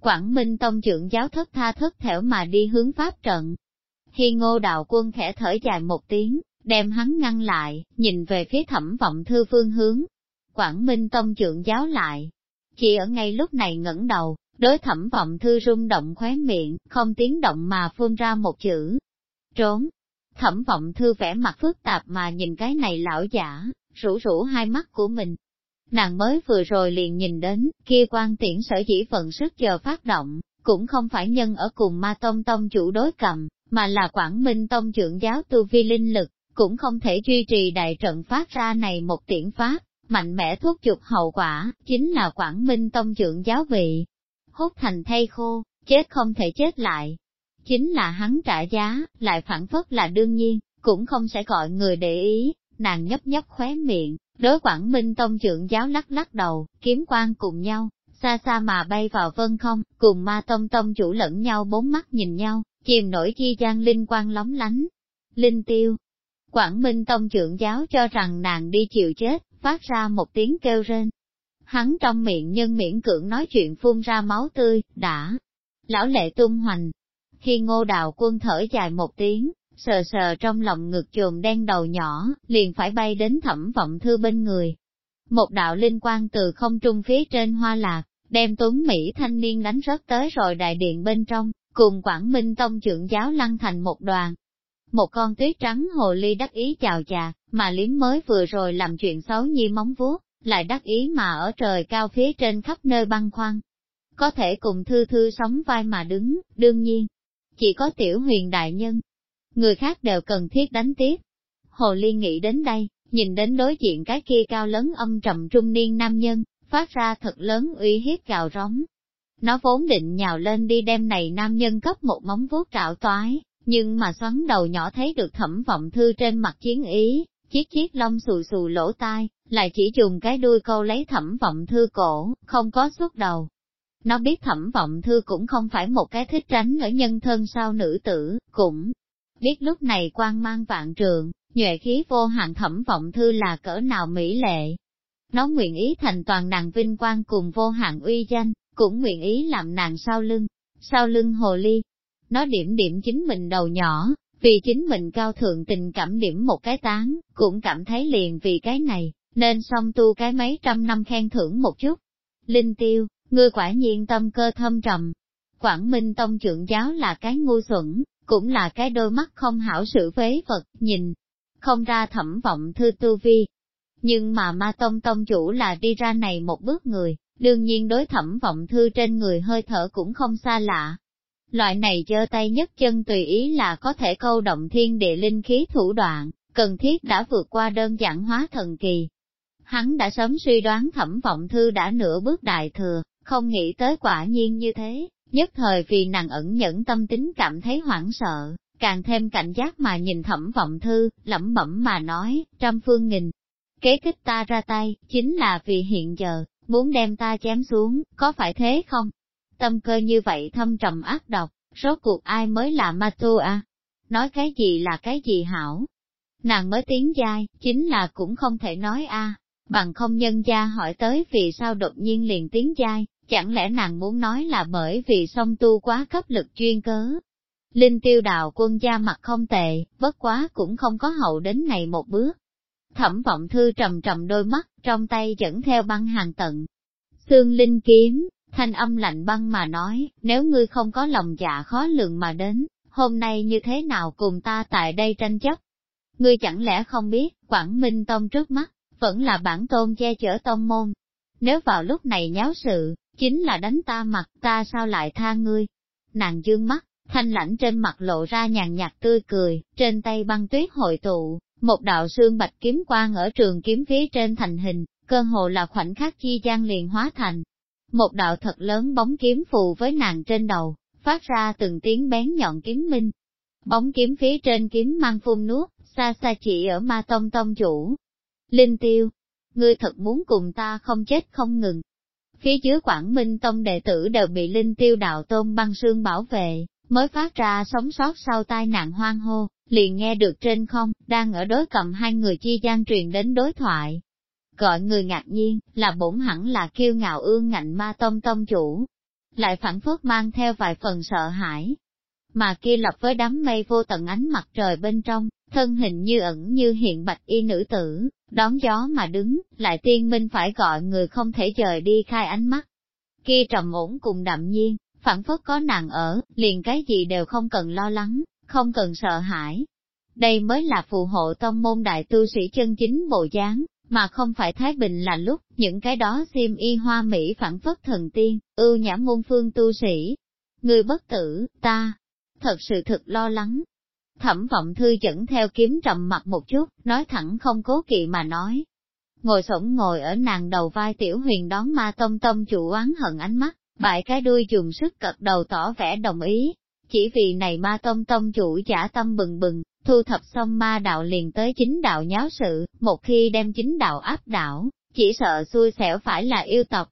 Quảng Minh Tông trưởng giáo thất tha thất thẻo mà đi hướng pháp trận. Khi ngô đạo quân khẽ thở dài một tiếng, đem hắn ngăn lại, nhìn về phía thẩm vọng thư phương hướng. Quảng Minh Tông trưởng giáo lại. Chỉ ở ngay lúc này ngẩng đầu, đối thẩm vọng thư rung động khóe miệng, không tiếng động mà phun ra một chữ. Trốn. Thẩm vọng thư vẻ mặt phức tạp mà nhìn cái này lão giả, rủ rủ hai mắt của mình, Nàng mới vừa rồi liền nhìn đến, kia quan tiễn sở chỉ vận sức chờ phát động, cũng không phải nhân ở cùng ma tông tông chủ đối cầm, mà là Quảng Minh tông trưởng giáo tu vi linh lực, cũng không thể duy trì đại trận phát ra này một tiễn phát, mạnh mẽ thuốc chụp hậu quả, chính là Quảng Minh tông trưởng giáo vị. Hút thành thay khô, chết không thể chết lại. Chính là hắn trả giá, lại phản phất là đương nhiên, cũng không sẽ gọi người để ý, nàng nhấp nhấp khóe miệng, Đối Quảng Minh Tông trưởng giáo lắc lắc đầu, kiếm quan cùng nhau, xa xa mà bay vào vân không, cùng ma tông tông chủ lẫn nhau bốn mắt nhìn nhau, chìm nổi chi gian linh quan lóng lánh. Linh tiêu. Quảng Minh Tông trưởng giáo cho rằng nàng đi chịu chết, phát ra một tiếng kêu rên. Hắn trong miệng nhân miễn cưỡng nói chuyện phun ra máu tươi, đã. Lão lệ tung hoành. Khi ngô đào quân thở dài một tiếng, sờ sờ trong lòng ngực chồm đen đầu nhỏ, liền phải bay đến thẩm vọng thư bên người. Một đạo linh quang từ không trung phía trên hoa lạc, đem tuấn Mỹ thanh niên đánh rớt tới rồi đại điện bên trong, cùng Quảng Minh Tông trưởng giáo lăn thành một đoàn. Một con tuyết trắng hồ ly đắc ý chào chà, mà liếm mới vừa rồi làm chuyện xấu nhi móng vuốt, lại đắc ý mà ở trời cao phía trên khắp nơi băng khoăn. Có thể cùng thư thư sống vai mà đứng, đương nhiên, chỉ có tiểu huyền đại nhân, người khác đều cần thiết đánh tiếp. Hồ Ly nghĩ đến đây, nhìn đến đối diện cái kia cao lớn âm trầm trung niên nam nhân, phát ra thật lớn uy hiếp gào rống. Nó vốn định nhào lên đi đem này nam nhân cấp một móng vuốt trạo toái, nhưng mà xoắn đầu nhỏ thấy được thẩm vọng thư trên mặt chiến ý, chiếc chiếc lông xù xù lỗ tai, lại chỉ dùng cái đuôi câu lấy thẩm vọng thư cổ, không có suốt đầu. Nó biết thẩm vọng thư cũng không phải một cái thích tránh ở nhân thân sao nữ tử, cũng biết lúc này quan mang vạn trường, nhuệ khí vô hạn thẩm vọng thư là cỡ nào mỹ lệ. Nó nguyện ý thành toàn nàng vinh quang cùng vô hạn uy danh, cũng nguyện ý làm nàng sau lưng, sau lưng hồ ly. Nó điểm điểm chính mình đầu nhỏ, vì chính mình cao thượng tình cảm điểm một cái tán, cũng cảm thấy liền vì cái này, nên song tu cái mấy trăm năm khen thưởng một chút. Linh tiêu, ngươi quả nhiên tâm cơ thâm trầm. Quảng Minh Tông trưởng giáo là cái ngu xuẩn, cũng là cái đôi mắt không hảo sự phế vật, nhìn. không ra thẩm vọng thư tu vi. Nhưng mà ma tông tông chủ là đi ra này một bước người, đương nhiên đối thẩm vọng thư trên người hơi thở cũng không xa lạ. Loại này giơ tay nhất chân tùy ý là có thể câu động thiên địa linh khí thủ đoạn, cần thiết đã vượt qua đơn giản hóa thần kỳ. Hắn đã sớm suy đoán thẩm vọng thư đã nửa bước đại thừa, không nghĩ tới quả nhiên như thế, nhất thời vì nàng ẩn nhẫn tâm tính cảm thấy hoảng sợ, càng thêm cảnh giác mà nhìn thẩm vọng thư, lẩm bẩm mà nói, trăm phương nghìn. Kế kích ta ra tay, chính là vì hiện giờ, muốn đem ta chém xuống, có phải thế không? Tâm cơ như vậy thâm trầm ác độc, rốt cuộc ai mới là ma tu à? Nói cái gì là cái gì hảo? Nàng mới tiếng dai, chính là cũng không thể nói a bằng không nhân gia hỏi tới vì sao đột nhiên liền tiếng dai, chẳng lẽ nàng muốn nói là bởi vì song tu quá cấp lực chuyên cớ. Linh tiêu đạo quân gia mặt không tệ, bất quá cũng không có hậu đến này một bước. Thẩm vọng thư trầm trầm đôi mắt, trong tay dẫn theo băng hàng tận. Xương linh kiếm, thanh âm lạnh băng mà nói, nếu ngươi không có lòng dạ khó lường mà đến, hôm nay như thế nào cùng ta tại đây tranh chấp? Ngươi chẳng lẽ không biết, Quảng Minh Tông trước mắt, vẫn là bản tôn che chở tông môn. Nếu vào lúc này nháo sự, chính là đánh ta mặt, ta sao lại tha ngươi? Nàng dương mắt, thanh lãnh trên mặt lộ ra nhàn nhạt tươi cười, trên tay băng tuyết hội tụ, một đạo xương bạch kiếm quang ở trường kiếm phía trên thành hình, cơ hồ là khoảnh khắc chi gian liền hóa thành. Một đạo thật lớn bóng kiếm phù với nàng trên đầu, phát ra từng tiếng bén nhọn kiếm minh. Bóng kiếm phía trên kiếm mang phun nuốt, xa xa chỉ ở ma tông tông chủ. Linh tiêu, ngươi thật muốn cùng ta không chết không ngừng. Phía dưới Quảng Minh Tông đệ tử đều bị Linh tiêu đạo tôn băng sương bảo vệ, mới phát ra sống sót sau tai nạn hoang hô, liền nghe được trên không, đang ở đối cầm hai người chi gian truyền đến đối thoại. Gọi người ngạc nhiên, là bổn hẳn là kiêu ngạo ương ngạnh ma tông tông chủ, lại phản phất mang theo vài phần sợ hãi. Mà kia lập với đám mây vô tận ánh mặt trời bên trong, thân hình như ẩn như hiện bạch y nữ tử, đón gió mà đứng, lại tiên minh phải gọi người không thể rời đi khai ánh mắt. Kia trầm ổn cùng đạm nhiên, phản phất có nàng ở, liền cái gì đều không cần lo lắng, không cần sợ hãi. Đây mới là phù hộ tông môn đại tu sĩ chân chính bộ dáng, mà không phải Thái Bình là lúc, những cái đó xiêm y hoa Mỹ phản phất thần tiên, ưu nhã môn phương tu sĩ. Người bất tử, ta, thật sự thực lo lắng. Thẩm vọng thư dẫn theo kiếm trầm mặt một chút, nói thẳng không cố kỵ mà nói. Ngồi sổng ngồi ở nàng đầu vai tiểu huyền đón ma tông tông chủ oán hận ánh mắt, bại cái đuôi dùng sức cật đầu tỏ vẻ đồng ý. Chỉ vì này ma tông tông chủ giả tâm bừng bừng, thu thập xong ma đạo liền tới chính đạo nháo sự, một khi đem chính đạo áp đảo, chỉ sợ xui xẻo phải là yêu tộc.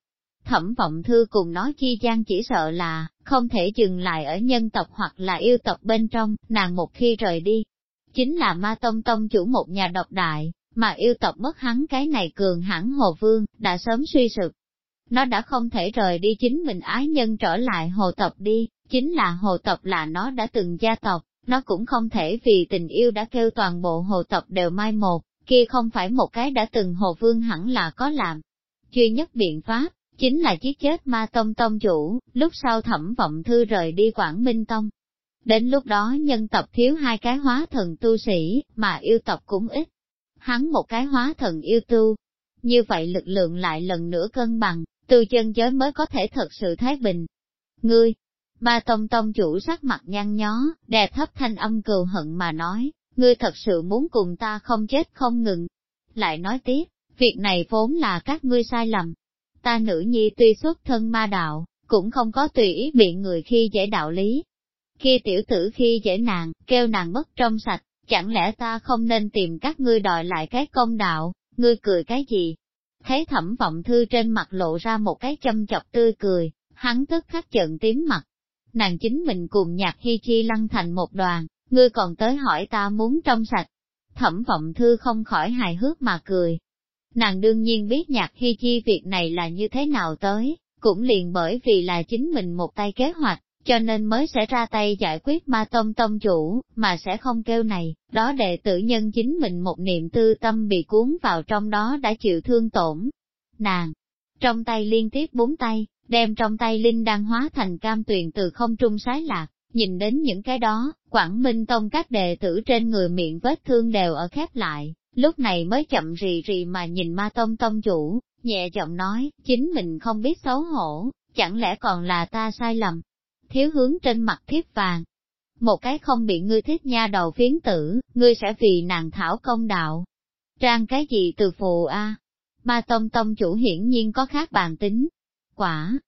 Thẩm vọng thư cùng nói chi gian chỉ sợ là, không thể dừng lại ở nhân tộc hoặc là yêu tộc bên trong, nàng một khi rời đi. Chính là ma tông tông chủ một nhà độc đại, mà yêu tộc mất hắn cái này cường hẳn hồ vương, đã sớm suy sụp. Nó đã không thể rời đi chính mình ái nhân trở lại hồ tộc đi, chính là hồ tộc là nó đã từng gia tộc, nó cũng không thể vì tình yêu đã kêu toàn bộ hồ tộc đều mai một, kia không phải một cái đã từng hồ vương hẳn là có làm. Duy nhất biện pháp, chính là giết chết ma tông tông chủ, lúc sau thẩm vọng thư rời đi Quảng Minh Tông. Đến lúc đó nhân tộc thiếu hai cái hóa thần tu sĩ, mà yêu tộc cũng ít. Hắn một cái hóa thần yêu tu. Như vậy lực lượng lại lần nữa cân bằng, từ chân giới mới có thể thật sự thái bình. Ngươi, Ma Tông Tông chủ sắc mặt nhăn nhó, đè thấp thanh âm cừu hận mà nói, ngươi thật sự muốn cùng ta không chết không ngừng. Lại nói tiếp, việc này vốn là các ngươi sai lầm. Ta nữ nhi tuy xuất thân ma đạo, cũng không có tùy ý bị người khi dễ đạo lý. Khi tiểu tử khi dễ nàng, kêu nàng mất trong sạch, chẳng lẽ ta không nên tìm các ngươi đòi lại cái công đạo, ngươi cười cái gì? Thấy thẩm vọng thư trên mặt lộ ra một cái châm chọc tươi cười, hắn tức khắc trận tím mặt, nàng chính mình cùng nhạc hy chi lăn thành một đoàn, ngươi còn tới hỏi ta muốn trong sạch. Thẩm vọng thư không khỏi hài hước mà cười. Nàng đương nhiên biết nhạc hy chi việc này là như thế nào tới, cũng liền bởi vì là chính mình một tay kế hoạch, cho nên mới sẽ ra tay giải quyết ma tông tông chủ, mà sẽ không kêu này, đó đệ tử nhân chính mình một niệm tư tâm bị cuốn vào trong đó đã chịu thương tổn. Nàng, trong tay liên tiếp bốn tay, đem trong tay linh đan hóa thành cam tuyền từ không trung sái lạc, Nhìn đến những cái đó, Quảng Minh Tông các đệ tử trên người miệng vết thương đều ở khép lại, lúc này mới chậm rì rì mà nhìn ma tông tông chủ, nhẹ giọng nói, chính mình không biết xấu hổ, chẳng lẽ còn là ta sai lầm. Thiếu hướng trên mặt thiếp vàng. Một cái không bị ngươi thích nha đầu phiến tử, ngươi sẽ vì nàng thảo công đạo. Trang cái gì từ phù a? Ma tông tông chủ hiển nhiên có khác bàn tính. Quả,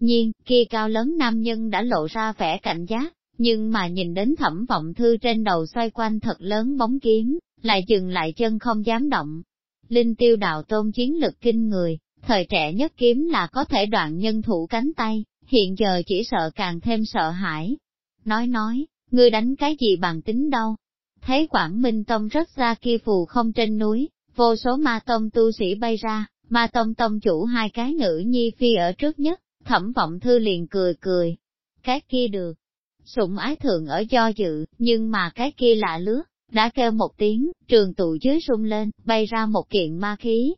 nhiên, kia cao lớn nam nhân đã lộ ra vẻ cảnh giác, nhưng mà nhìn đến thẩm vọng thư trên đầu xoay quanh thật lớn bóng kiếm, lại dừng lại chân không dám động. Linh tiêu đạo tôn chiến lực kinh người, thời trẻ nhất kiếm là có thể đoạn nhân thủ cánh tay, hiện giờ chỉ sợ càng thêm sợ hãi. Nói nói, ngươi đánh cái gì bằng tính đâu? Thấy Quảng Minh Tông rất ra kia phù không trên núi, vô số ma tông tu sĩ bay ra, ma tông tông chủ hai cái nữ nhi phi ở trước nhất, thẩm vọng thư liền cười cười. Cái kia được, sủng ái thường ở do dự, nhưng mà cái kia lạ lướt, đã kêu một tiếng, trường tụ dưới rung lên, bay ra một kiện ma khí.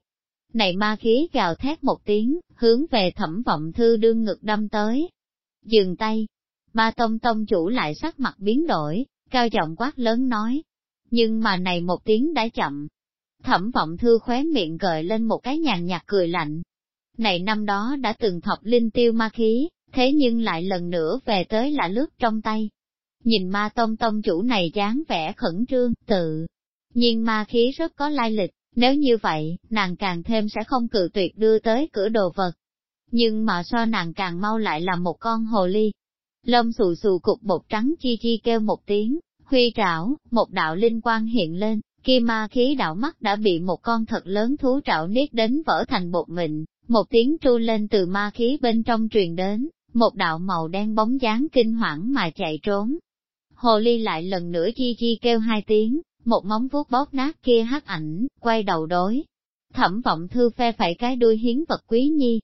Này ma khí gào thét một tiếng, hướng về thẩm vọng thư đương ngực đâm tới. Dừng tay, ma tông tông chủ lại sắc mặt biến đổi, cao giọng quát lớn nói. Nhưng mà này một tiếng đã chậm. Thẩm vọng thư khóe miệng gợi lên một cái nhàn nhạt cười lạnh. Này năm đó đã từng thọc linh tiêu ma khí, thế nhưng lại lần nữa về tới là lướt trong tay, Nhìn ma tông tông chủ này dáng vẻ khẩn trương, tự nhiên ma khí rất có lai lịch, nếu như vậy, nàng càng thêm sẽ không cự tuyệt đưa tới cửa đồ vật. Nhưng mà so nàng càng mau lại là một con hồ ly. Lông xù xù cục bột trắng chi chi kêu một tiếng, huy trảo, một đạo linh quang hiện lên, kia ma khí đạo mắt đã bị một con thật lớn thú trảo niết đến vỡ thành bột mịn, một tiếng tru lên từ ma khí bên trong truyền đến, một đạo màu đen bóng dáng kinh hoảng mà chạy trốn, Hồ ly lại lần nữa chi chi kêu hai tiếng, một móng vuốt bóp nát kia hắc ảnh, quay đầu đối. Thẩm vọng thư phe phải cái đuôi hiến vật quý nhi.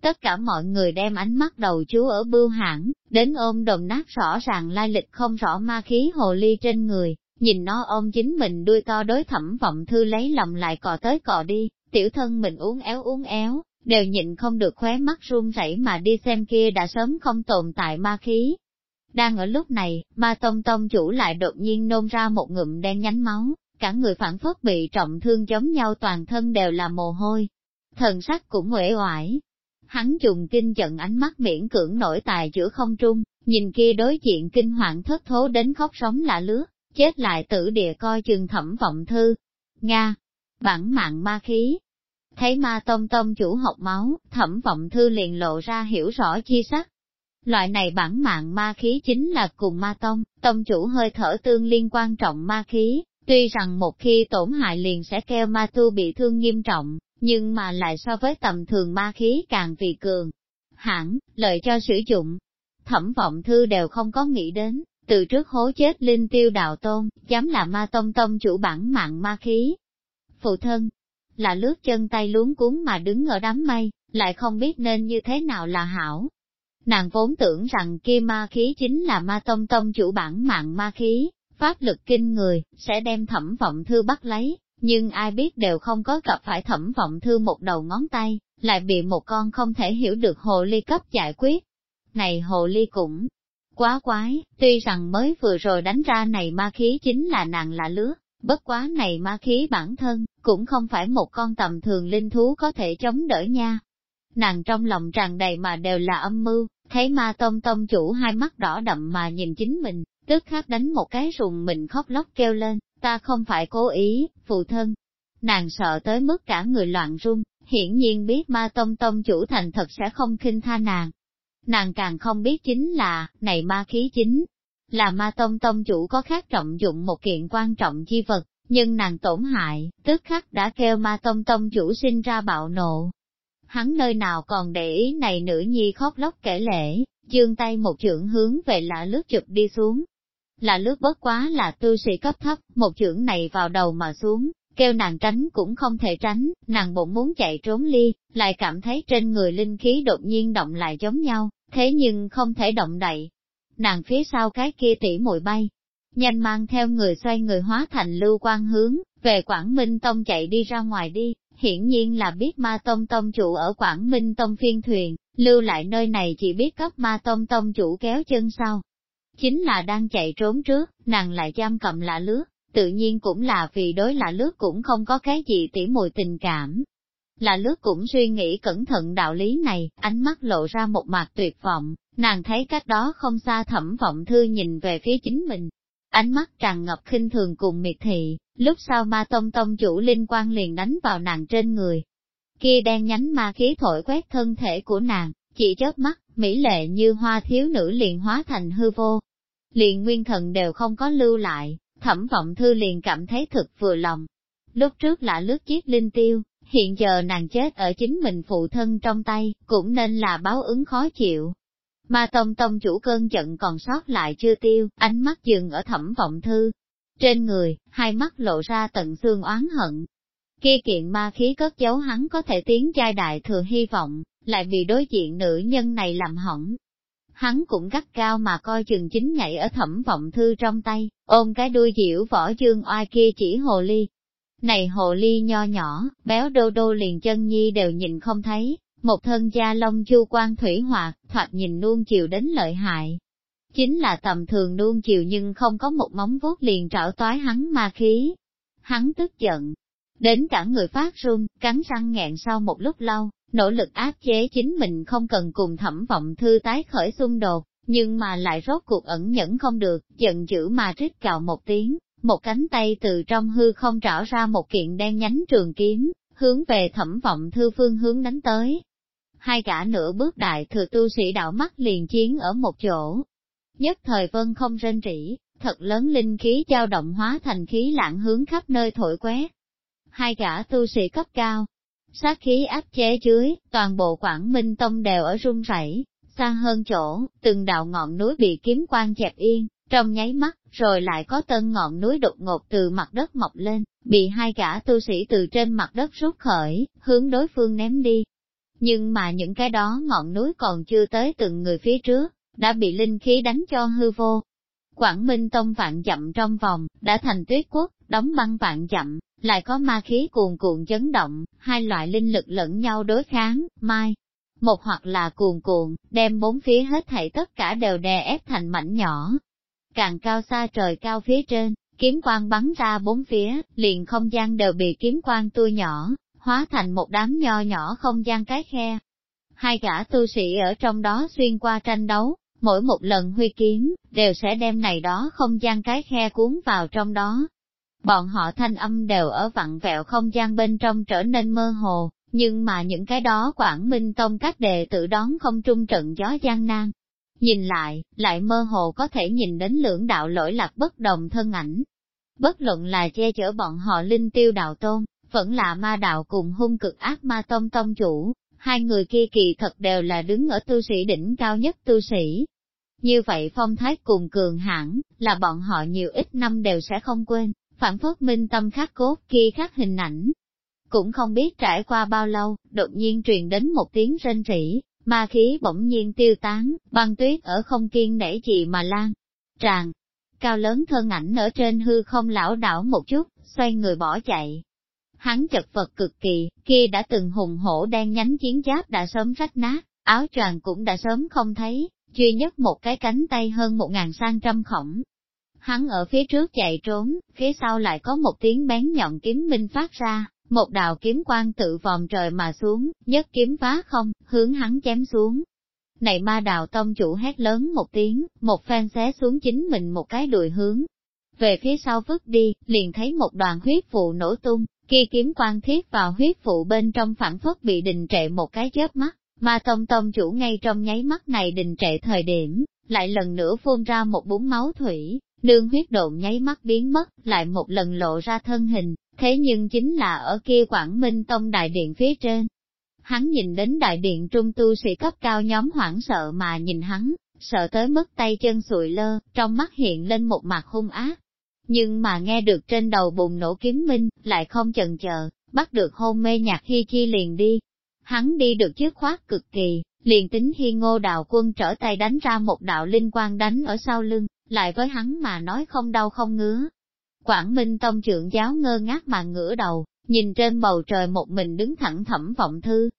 Tất cả mọi người đem ánh mắt đầu chú ở bưu hãng, đến ôm đồng nát rõ ràng lai lịch không rõ ma khí hồ ly trên người, nhìn nó ôm chính mình đuôi to đối thẩm vọng thư lấy lòng lại cò tới cò đi, tiểu thân mình uống éo uống éo, đều nhịn không được khóe mắt run rẩy mà đi xem kia đã sớm không tồn tại ma khí, đang ở lúc này, ma tông tông chủ lại đột nhiên nôn ra một ngụm đen nhánh máu, cả người phản phất bị trọng thương giống nhau toàn thân đều là mồ hôi. Thần sắc cũng uể oải. Hắn trùng kinh giận ánh mắt miễn cưỡng nổi tài giữa không trung, nhìn kia đối diện kinh hoàng thất thố đến khóc sống lạ lứa, chết lại tử địa coi chừng thẩm vọng thư. Nga, bản mạng ma khí. Thấy ma tông tông chủ học máu, thẩm vọng thư liền lộ ra hiểu rõ chi sắc, Loại này bản mạng ma khí chính là cùng ma tông, tông chủ hơi thở tương liên quan trọng ma khí, tuy rằng một khi tổn hại liền sẽ kêu ma tu bị thương nghiêm trọng, nhưng mà lại so với tầm thường ma khí càng vì cường. Hẳn, lợi cho sử dụng, thẩm vọng thư đều không có nghĩ đến, từ trước hố chết linh tiêu đạo tôn, dám là ma tông tông chủ bản mạng ma khí. Phụ thân, là lướt chân tay luống cuốn mà đứng ở đám mây, lại không biết nên như thế nào là hảo, Nàng vốn tưởng rằng kia ma khí chính là ma tông tông chủ bản mạng ma khí, pháp lực kinh người, sẽ đem thẩm vọng thư bắt lấy, nhưng ai biết đều không có gặp phải thẩm vọng thư một đầu ngón tay, lại bị một con không thể hiểu được hồ ly cấp giải quyết. Này hồ ly cũng quá quái, tuy rằng mới vừa rồi đánh ra này ma khí chính là nàng là lứa, bất quá này ma khí bản thân, cũng không phải một con tầm thường linh thú có thể chống đỡ nha. Nàng trong lòng tràn đầy mà đều là âm mưu, Thấy ma tông tông chủ hai mắt đỏ đậm mà nhìn chính mình, tức khắc đánh một cái rùng mình khóc lóc kêu lên, ta không phải cố ý, phụ thân. Nàng sợ tới mức cả người loạn run, hiển nhiên biết ma tông tông chủ thành thật sẽ không khinh tha nàng. Nàng càng không biết chính là, này ma khí chính, là ma tông tông chủ có khác trọng dụng một kiện quan trọng chi vật, nhưng nàng tổn hại, tức khắc đã kêu ma tông tông chủ sinh ra bạo nộ, hắn nơi nào còn để ý này nữ nhi khóc lóc kể lễ, dương tay một trưởng hướng về lạ lướt chụp đi xuống. Lạ lướt bất quá là tư sĩ cấp thấp, một trưởng này vào đầu mà xuống, kêu nàng tránh cũng không thể tránh, nàng bụng muốn chạy trốn ly, lại cảm thấy trên người linh khí đột nhiên động lại giống nhau, thế nhưng không thể động đậy. Nàng phía sau cái kia tỉ muội bay, nhanh mang theo người xoay người hóa thành lưu quan hướng, về Quảng Minh Tông chạy đi ra ngoài đi, hiển nhiên là biết ma tông tông chủ ở Quảng Minh Tông phiên thuyền, lưu lại nơi này chỉ biết cấp ma tông tông chủ kéo chân sau. Chính là đang chạy trốn trước, nàng lại giam cầm lạ lướt, tự nhiên cũng là vì đối lạ lướt cũng không có cái gì tỉ mùi tình cảm là lướt cũng suy nghĩ cẩn thận đạo lý này, ánh mắt lộ ra một mặt tuyệt vọng, nàng thấy cách đó không xa thẩm vọng thư nhìn về phía chính mình. Ánh mắt tràn ngập khinh thường cùng miệt thị, lúc sau ma tông tông chủ linh quan liền đánh vào nàng trên người. Kia đen nhánh ma khí thổi quét thân thể của nàng, chỉ chớp mắt, mỹ lệ như hoa thiếu nữ liền hóa thành hư vô. Liền nguyên thần đều không có lưu lại, thẩm vọng thư liền cảm thấy thực vừa lòng. Lúc trước là lướt chiếc linh tiêu, hiện giờ nàng chết ở chính mình phụ thân trong tay, cũng nên là báo ứng khó chịu. Ma tông tông chủ cơn giận còn sót lại chưa tiêu, ánh mắt dừng ở thẩm vọng thư. Trên người, hai mắt lộ ra tận xương oán hận. Kia kiện ma khí cất giấu hắn có thể tiến giai đại thừa hy vọng, lại bị đối diện nữ nhân này làm hỏng. Hắn cũng gắt cao mà coi chừng chính nhảy ở thẩm vọng thư trong tay, ôm cái đuôi diễu võ dương oai kia chỉ hồ ly. Này hồ ly nho nhỏ, béo đô đô liền chân nhi đều nhìn không thấy, một thân da lông chu quan thủy hoạt, thoạt nhìn nuông chiều đến lợi hại. Chính là tầm thường nuông chiều nhưng không có một móng vuốt liền trảo toái hắn ma khí. Hắn tức giận, đến cả người phát run, cắn răng nghẹn sau một lúc lâu, nỗ lực áp chế chính mình không cần cùng thẩm vọng thư tái khởi xung đột, nhưng mà lại rốt cuộc ẩn nhẫn không được, giận dữ mà rít cào một tiếng, một cánh tay từ trong hư không trảo ra một kiện đen nhánh trường kiếm, hướng về thẩm vọng thư phương hướng đánh tới. Hai cả nửa bước đại thừa tu sĩ đạo mắt liền chiến ở một chỗ. Nhất thời vân không rên rỉ, thật lớn linh khí dao động hóa thành khí lạng hướng khắp nơi thổi quét. Hai gã tu sĩ cấp cao, sát khí áp chế dưới, toàn bộ Quảng Minh Tông đều ở run rẩy, xa hơn chỗ, từng đạo ngọn núi bị kiếm quan chẹp yên, trong nháy mắt, rồi lại có tân ngọn núi đột ngột từ mặt đất mọc lên, bị hai gã tu sĩ từ trên mặt đất rút khởi, hướng đối phương ném đi. Nhưng mà những cái đó ngọn núi còn chưa tới từng người phía trước, đã bị linh khí đánh cho hư vô. Quảng Minh Tông vạn dặm trong vòng, đã thành tuyết quốc, đóng băng vạn dặm, lại có ma khí cuồn cuộn chấn động, hai loại linh lực lẫn nhau đối kháng, mai. Một hoặc là cuồn cuộn, đem bốn phía hết thảy tất cả đều đè ép thành mảnh nhỏ. Càng cao xa trời cao phía trên, kiếm quang bắn ra bốn phía, liền không gian đều bị kiếm quang tua nhỏ, hóa thành một đám nho nhỏ không gian cái khe. Hai gã tu sĩ ở trong đó xuyên qua tranh đấu, mỗi một lần huy kiếm, đều sẽ đem này đó không gian cái khe cuốn vào trong đó, Bọn họ thanh âm đều ở vặn vẹo không gian bên trong trở nên mơ hồ, nhưng mà những cái đó Quảng Minh Tông các đệ tự đón không trung trận gió gian nan. Nhìn lại, lại mơ hồ có thể nhìn đến lưỡng đạo lỗi lạc bất đồng thân ảnh. Bất luận là che chở bọn họ linh tiêu đạo tôn, vẫn là ma đạo cùng hung cực ác ma tông tông chủ, hai người kia kỳ thật đều là đứng ở tu sĩ đỉnh cao nhất tu sĩ. Như vậy phong thái cùng cường hãn là bọn họ nhiều ít năm đều sẽ không quên, phản phất minh tâm khắc cốt kia khắc hình ảnh. Cũng không biết trải qua bao lâu, đột nhiên truyền đến một tiếng rên rỉ, ma khí bỗng nhiên tiêu tán, băng tuyết ở không kiên để gì mà lan. Tràn, cao lớn thân ảnh ở trên hư không lão đảo một chút, xoay người bỏ chạy. Hắn chật vật cực kỳ, kia đã từng hùng hổ đen nhánh chiến giáp đã sớm rách nát, áo choàng cũng đã sớm không thấy, duy nhất một cái cánh tay hơn một ngàn sang trăm khổng, Hắn ở phía trước chạy trốn, phía sau lại có một tiếng bén nhọn kiếm minh phát ra, một đạo kiếm quang tự vòm trời mà xuống, nhất kiếm phá không, hướng hắn chém xuống. Này ma đạo tông chủ hét lớn một tiếng, một phen xé xuống chính mình một cái đùi hướng. Về phía sau vứt đi, liền thấy một đoàn huyết phụ nổ tung, kia kiếm quang thiết vào huyết phụ bên trong phản phất bị đình trệ một cái chớp mắt, ma tông tông chủ ngay trong nháy mắt này đình trệ thời điểm, lại lần nữa phun ra một búng máu thủy, Nương huyết độn nháy mắt biến mất, lại một lần lộ ra thân hình, thế nhưng chính là ở kia Quảng Minh Tông đại điện phía trên. Hắn nhìn đến đại điện trung tu sĩ cấp cao nhóm hoảng sợ mà nhìn hắn, sợ tới mất tay chân sụi lơ, trong mắt hiện lên một mặt hung ác. Nhưng mà nghe được trên đầu bùng nổ kiếm minh, lại không chần chờ, bắt được hôn mê nhạc hi chi liền đi. Hắn đi được chiếc khoát cực kỳ, liền tính hi ngô đạo quân trở tay đánh ra một đạo linh quang đánh ở sau lưng, lại với hắn mà nói không đau không ngứa. Quảng Minh Tông trưởng giáo ngơ ngác mà ngửa đầu, nhìn trên bầu trời một mình đứng thẳng thẩm vọng thư.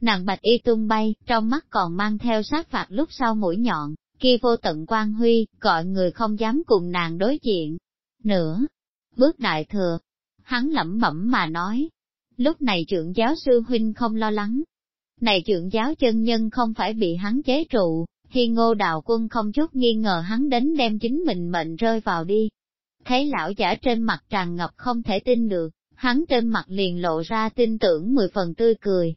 Nàng bạch y tung bay, trong mắt còn mang theo sát phạt lúc sau mũi nhọn, kia vô tận quan huy, gọi người không dám cùng nàng đối diện. Nữa, bước đại thừa, hắn lẩm bẩm mà nói, lúc này trưởng giáo sư huynh không lo lắng. Này trưởng giáo chân nhân không phải bị hắn chế trụ, khi ngô đạo quân không chút nghi ngờ hắn đến đem chính mình mệnh rơi vào đi. Thấy lão giả trên mặt tràn ngập không thể tin được, hắn trên mặt liền lộ ra tin tưởng mười phần tươi cười.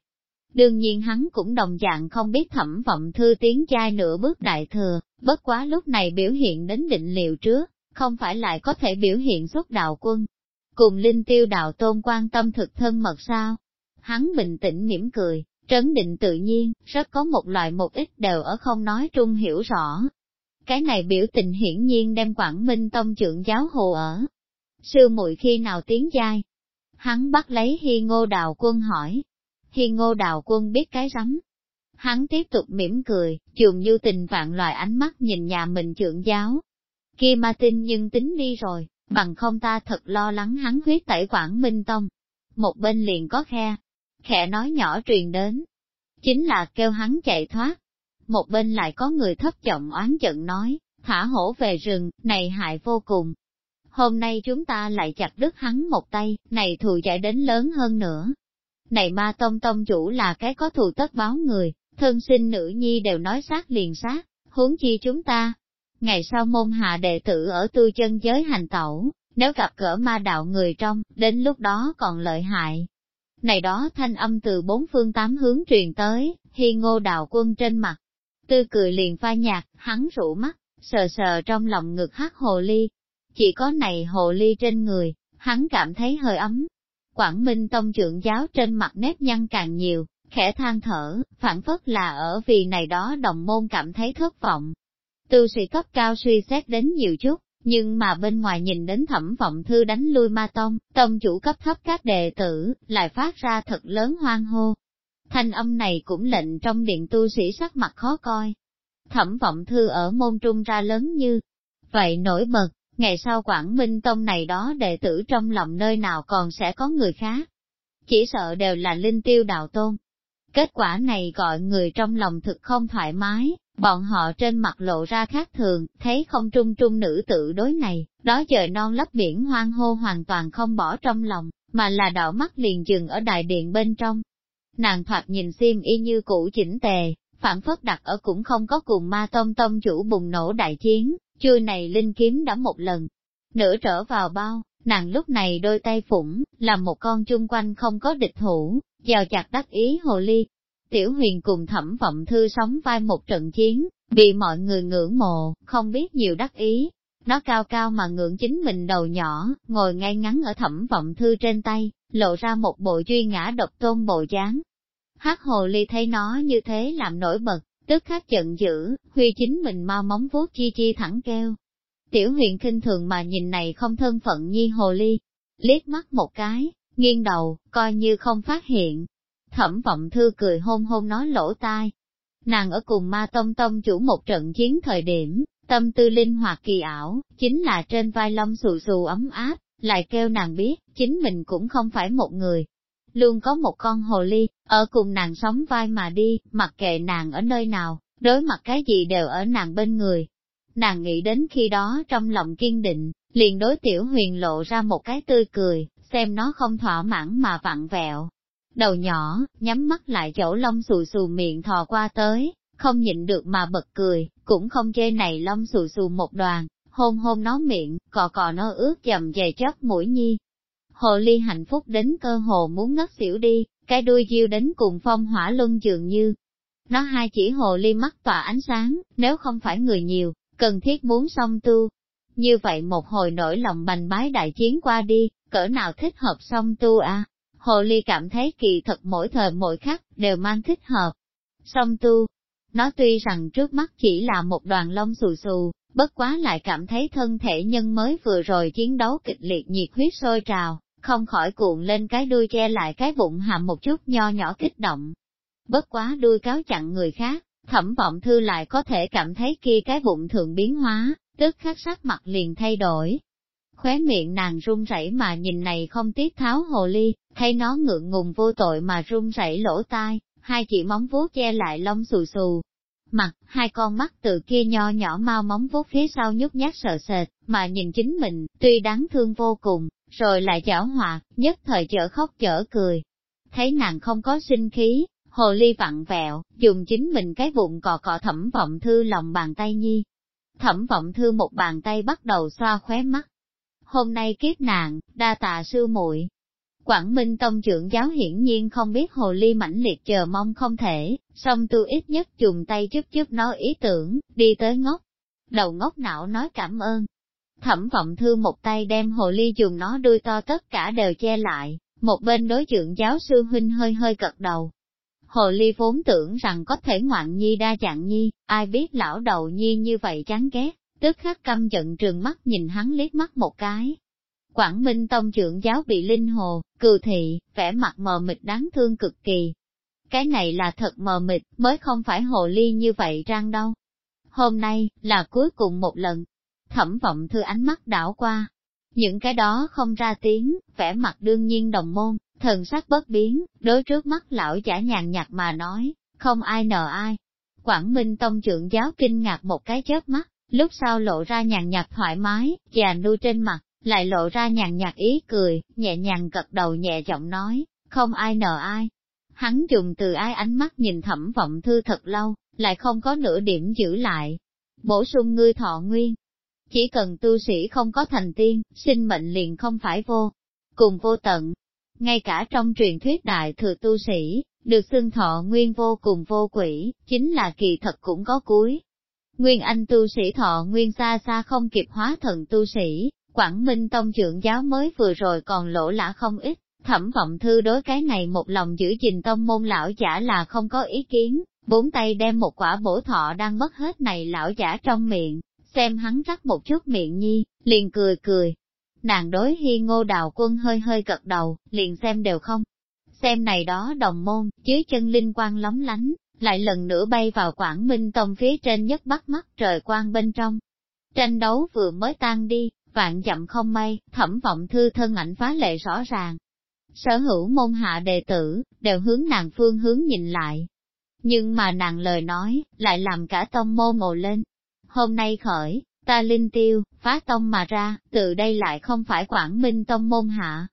Đương nhiên hắn cũng đồng dạng không biết thẩm vọng thư tiếng chai nửa bước đại thừa, bất quá lúc này biểu hiện đến định liệu trước, không phải lại có thể biểu hiện xuất đạo quân. Cùng linh tiêu đạo tôn quan tâm thực thân mật sao? Hắn bình tĩnh mỉm cười, trấn định tự nhiên, rất có một loại một ít đều ở không nói trung hiểu rõ. Cái này biểu tình hiển nhiên đem Quảng Minh Tông trưởng giáo hồ ở. Sư muội khi nào tiến giai? Hắn bắt lấy Hi Ngô Đào Quân hỏi. Hi Ngô Đào Quân biết cái rắm. Hắn tiếp tục mỉm cười, dùng như tình vạn loại ánh mắt nhìn nhà mình trưởng giáo. Kia ma tin nhưng tính đi rồi, bằng không ta thật lo lắng hắn huyết tẩy Quảng Minh Tông. Một bên liền có khe, khẽ nói nhỏ truyền đến. Chính là kêu hắn chạy thoát. Một bên lại có người thấp giọng oán giận nói, thả hổ về rừng, này hại vô cùng. Hôm nay chúng ta lại chặt đứt hắn một tay, này thù chạy đến lớn hơn nữa. Này ma tông tông chủ là cái có thù tất báo người, thân sinh nữ nhi đều nói sát liền sát, huống chi chúng ta. Ngày sau môn hạ đệ tử ở tư chân giới hành tẩu, nếu gặp cỡ ma đạo người trong, đến lúc đó còn lợi hại, này đó thanh âm từ bốn phương tám hướng truyền tới, hi ngô đào quân trên mặt. Tư cười liền pha nhạt, hắn rủ mắt, sờ sờ trong lòng ngực hát hồ ly. Chỉ có này hồ ly trên người, hắn cảm thấy hơi ấm. Quảng Minh Tông trưởng giáo trên mặt nếp nhăn càng nhiều, khẽ than thở, phản phất là ở vì này đó đồng môn cảm thấy thất vọng. Tư sĩ cấp cao suy xét đến nhiều chút, nhưng mà bên ngoài nhìn đến thẩm vọng thư đánh lui ma tông, tông chủ cấp thấp các đệ tử, lại phát ra thật lớn hoang hô. Thanh âm này cũng lệnh trong điện tu sĩ sắc mặt khó coi. Thẩm vọng thư ở môn trung ra lớn như, vậy nổi bật, ngày sau Quảng Minh Tông này đó đệ tử trong lòng nơi nào còn sẽ có người khác. Chỉ sợ đều là linh tiêu đạo tôn. Kết quả này gọi người trong lòng thực không thoải mái, Bọn họ trên mặt lộ ra khác thường, thấy không trung trung nữ tự đối này, đó trời non lấp biển hoang hô hoàn toàn không bỏ trong lòng, mà là đỏ mắt liền dừng ở đại điện bên trong. Nàng thoạt nhìn xiêm y như cũ chỉnh tề, phản phất đặt ở cũng không có cùng ma tông tông chủ bùng nổ đại chiến, chui này linh kiếm đã một lần, nửa trở vào bao, nàng lúc này đôi tay phủng, làm một con chung quanh không có địch thủ, giàu chặt đắc ý hồ ly, Tiểu huyền cùng thẩm vọng thư sống vai một trận chiến, bị mọi người ngưỡng mộ, không biết nhiều đắc ý. Nó cao cao mà ngưỡng chính mình đầu nhỏ, ngồi ngay ngắn ở thẩm vọng thư trên tay, lộ ra một bộ duy ngã độc tôn bộ dáng. Hát hồ ly thấy nó như thế làm nổi bật, tức khắc giận dữ, huy chính mình mau móng vuốt chi chi thẳng kêu. Tiểu huyền kinh thường mà nhìn này không thân phận nhi hồ ly, liếc mắt một cái, nghiêng đầu, coi như không phát hiện, Thẩm vọng thư cười hôn hôn nói lỗ tai. Nàng ở cùng ma tông tông chủ một trận chiến thời điểm, tâm tư linh hoạt kỳ ảo, chính là trên vai lông xù xù ấm áp, lại kêu nàng biết, chính mình cũng không phải một người. Luôn có một con hồ ly, ở cùng nàng sống vai mà đi, mặc kệ nàng ở nơi nào, đối mặt cái gì đều ở nàng bên người. Nàng nghĩ đến khi đó trong lòng kiên định, liền đối tiểu huyền lộ ra một cái tươi cười, xem nó không thỏa mãn mà vặn vẹo, đầu nhỏ, nhắm mắt lại chỗ lông xù xù miệng thò qua tới, không nhịn được mà bật cười, cũng không chê này lông xù xù một đoàn, hôn hôn nó miệng, cò cò nó ướt dầm dày chóp mũi nhi. Hồ ly hạnh phúc đến cơ hồ muốn ngất xỉu đi, cái đuôi diêu đến cùng phong hỏa luân dường như. Nó hai chỉ hồ ly mắt tỏa ánh sáng, nếu không phải người nhiều, cần thiết muốn song tu. Như vậy một hồi nổi lòng bành bái đại chiến qua đi, cỡ nào thích hợp song tu à? Hồ Ly cảm thấy kỳ thật mỗi thời mỗi khắc đều mang thích hợp. Song tu, nó tuy rằng trước mắt chỉ là một đoàn lông xù xù, bất quá lại cảm thấy thân thể nhân mới vừa rồi chiến đấu kịch liệt nhiệt huyết sôi trào, không khỏi cuộn lên cái đuôi che lại cái bụng hàm một chút nho nhỏ kích động. Bất quá đuôi cáo chặn người khác, thẩm vọng thư lại có thể cảm thấy kia cái bụng thường biến hóa, tức khắc sắc mặt liền thay đổi, khóe miệng nàng run rẩy mà nhìn này không tiếc tháo hồ ly, thấy nó ngượng ngùng vô tội mà run rẩy lỗ tai, hai chỉ móng vuốt che lại lông xù xù. mặt, hai con mắt từ kia nho nhỏ mau móng vuốt phía sau nhút nhát sợ sệt, mà nhìn chính mình, tuy đáng thương vô cùng, rồi lại giảo hòa, nhất thời chở khóc chở cười. Thấy nàng không có sinh khí, hồ ly vặn vẹo, dùng chính mình cái bụng cọ cọ thẩm vọng thư lòng bàn tay nhi. Thẩm vọng thư một bàn tay bắt đầu xoa khóe mắt. Hôm nay kiếp nạn, đa tạ sư muội Quảng Minh Tông trưởng giáo hiển nhiên không biết hồ ly mãnh liệt chờ mong không thể, song tu ít nhất dùng tay chút chút nói ý tưởng, đi tới ngốc. Đầu ngốc não nói cảm ơn. Thẩm vọng thư một tay đem hồ ly dùng nó đuôi to tất cả đều che lại, một bên đối trưởng giáo sư huynh hơi hơi cật đầu. Hồ ly vốn tưởng rằng có thể ngoạn nhi đa dạng nhi, ai biết lão đầu nhi như vậy chán ghét, tức khắc căm giận trường mắt nhìn hắn liếc mắt một cái, Quảng Minh Tông trưởng giáo bị linh hồ, cừu thị, vẻ mặt mờ mịt đáng thương cực kỳ. Cái này là thật mờ mịt, mới không phải hồ ly như vậy răng đâu. Hôm nay, là cuối cùng một lần. Thẩm vọng thư ánh mắt đảo qua. Những cái đó không ra tiếng, vẻ mặt đương nhiên đồng môn, thần sắc bất biến, đối trước mắt lão giả nhàn nhạt mà nói, không ai nợ ai. Quảng Minh Tông trưởng giáo kinh ngạc một cái chớp mắt, lúc sau lộ ra nhàn nhạt thoải mái, già nu trên mặt, lại lộ ra nhàn nhạt ý cười, nhẹ nhàng gật đầu nhẹ giọng nói, không ai nợ ai. Hắn dùng từ ai ánh mắt nhìn thẩm vọng thư thật lâu, lại không có nửa điểm giữ lại. Bổ sung ngươi thọ nguyên. Chỉ cần tu sĩ không có thành tiên, sinh mệnh liền không phải vô, cùng vô tận. Ngay cả trong truyền thuyết đại thừa tu sĩ, được xưng thọ nguyên vô cùng vô quỷ, chính là kỳ thật cũng có cuối. Nguyên anh tu sĩ thọ nguyên xa xa không kịp hóa thần tu sĩ, Quảng Minh Tông trưởng giáo mới vừa rồi còn lỗ lã không ít, thẩm vọng thư đối cái này một lòng giữ gìn tông môn lão giả là không có ý kiến, bốn tay đem một quả bổ thọ đang mất hết này lão giả trong miệng, xem hắn rắc một chút miệng nhi, liền cười cười. Nàng đối hi ngô đào quân hơi hơi cật đầu, liền xem đều không. Xem này đó đồng môn, dưới chân linh quang lóng lánh, lại lần nữa bay vào Quảng Minh Tông phía trên nhất bắt mắt trời quang bên trong. Tranh đấu vừa mới tan đi, vạn dặm không may, thẩm vọng thư thân ảnh phá lệ rõ ràng. Sở hữu môn hạ đệ tử, đều hướng nàng phương hướng nhìn lại. Nhưng mà nàng lời nói, lại làm cả tông môn ngồi lên. Hôm nay khởi, ta linh tiêu, phá tông mà ra, từ đây lại không phải quảng minh tông môn hạ.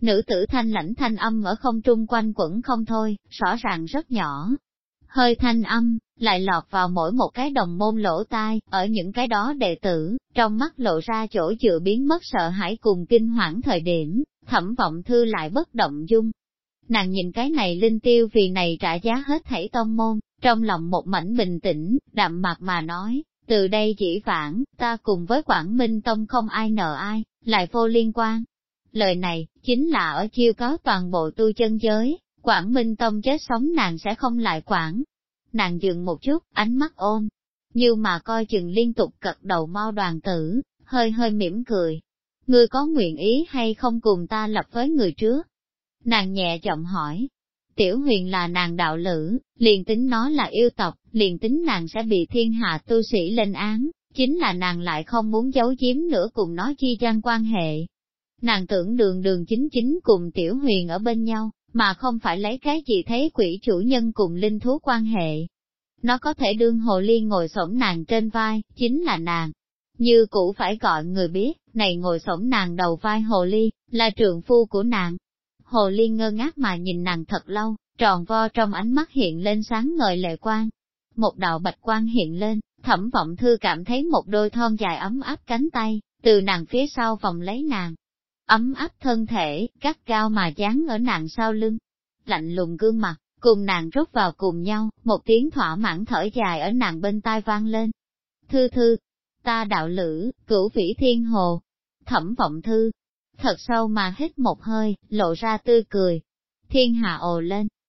Nữ tử thanh lãnh thanh âm ở không trung quanh quẩn không thôi, rõ ràng rất nhỏ, hơi thanh âm, lại lọt vào mỗi một cái đồng môn lỗ tai, ở những cái đó đệ tử, trong mắt lộ ra chỗ chữa biến mất sợ hãi cùng kinh hoảng thời điểm, thẩm vọng thư lại bất động dung. Nàng nhìn cái này linh tiêu vì này trả giá hết thảy tông môn, trong lòng một mảnh bình tĩnh, đạm mạc mà nói, từ đây chỉ vãng, ta cùng với Quảng Minh Tông không ai nợ ai, lại vô liên quan. Lời này, chính là ở chiêu cáo toàn bộ tu chân giới, Quảng Minh Tông chết sống nàng sẽ không lại quản. Nàng dừng một chút, ánh mắt ôm, như mà coi chừng liên tục cật đầu mau đoàn tử, hơi hơi mỉm cười. Ngươi có nguyện ý hay không cùng ta lập với người trước? Nàng nhẹ giọng hỏi. Tiểu huyền là nàng đạo lữ, liền tính nó là yêu tộc, liền tính nàng sẽ bị thiên hạ tu sĩ lên án, chính là nàng lại không muốn giấu giếm nữa cùng nó chi gian quan hệ. Nàng tưởng đường đường chính chính cùng tiểu huyền ở bên nhau, mà không phải lấy cái gì thấy quỷ chủ nhân cùng linh thú quan hệ. Nó có thể đương hồ ly ngồi xổm nàng trên vai, chính là nàng. Như cũ phải gọi người biết, này ngồi xổm nàng đầu vai hồ ly, là trượng phu của nàng. Hồ ly ngơ ngác mà nhìn nàng thật lâu, tròn vo trong ánh mắt hiện lên sáng ngời lệ quang. Một đạo bạch quang hiện lên, thẩm vọng thư cảm thấy một đôi thon dài ấm áp cánh tay, từ nàng phía sau vòng lấy nàng, ấm áp thân thể, cắt cao mà dán ở nàng sau lưng. Lạnh lùng gương mặt, cùng nàng rút vào cùng nhau, một tiếng thỏa mãn thở dài ở nàng bên tai vang lên. Thư thư, ta đạo lữ, cửu vĩ thiên hồ, thẩm vọng thư, thật sâu mà hít một hơi, lộ ra tươi cười. Thiên hạ ồ lên,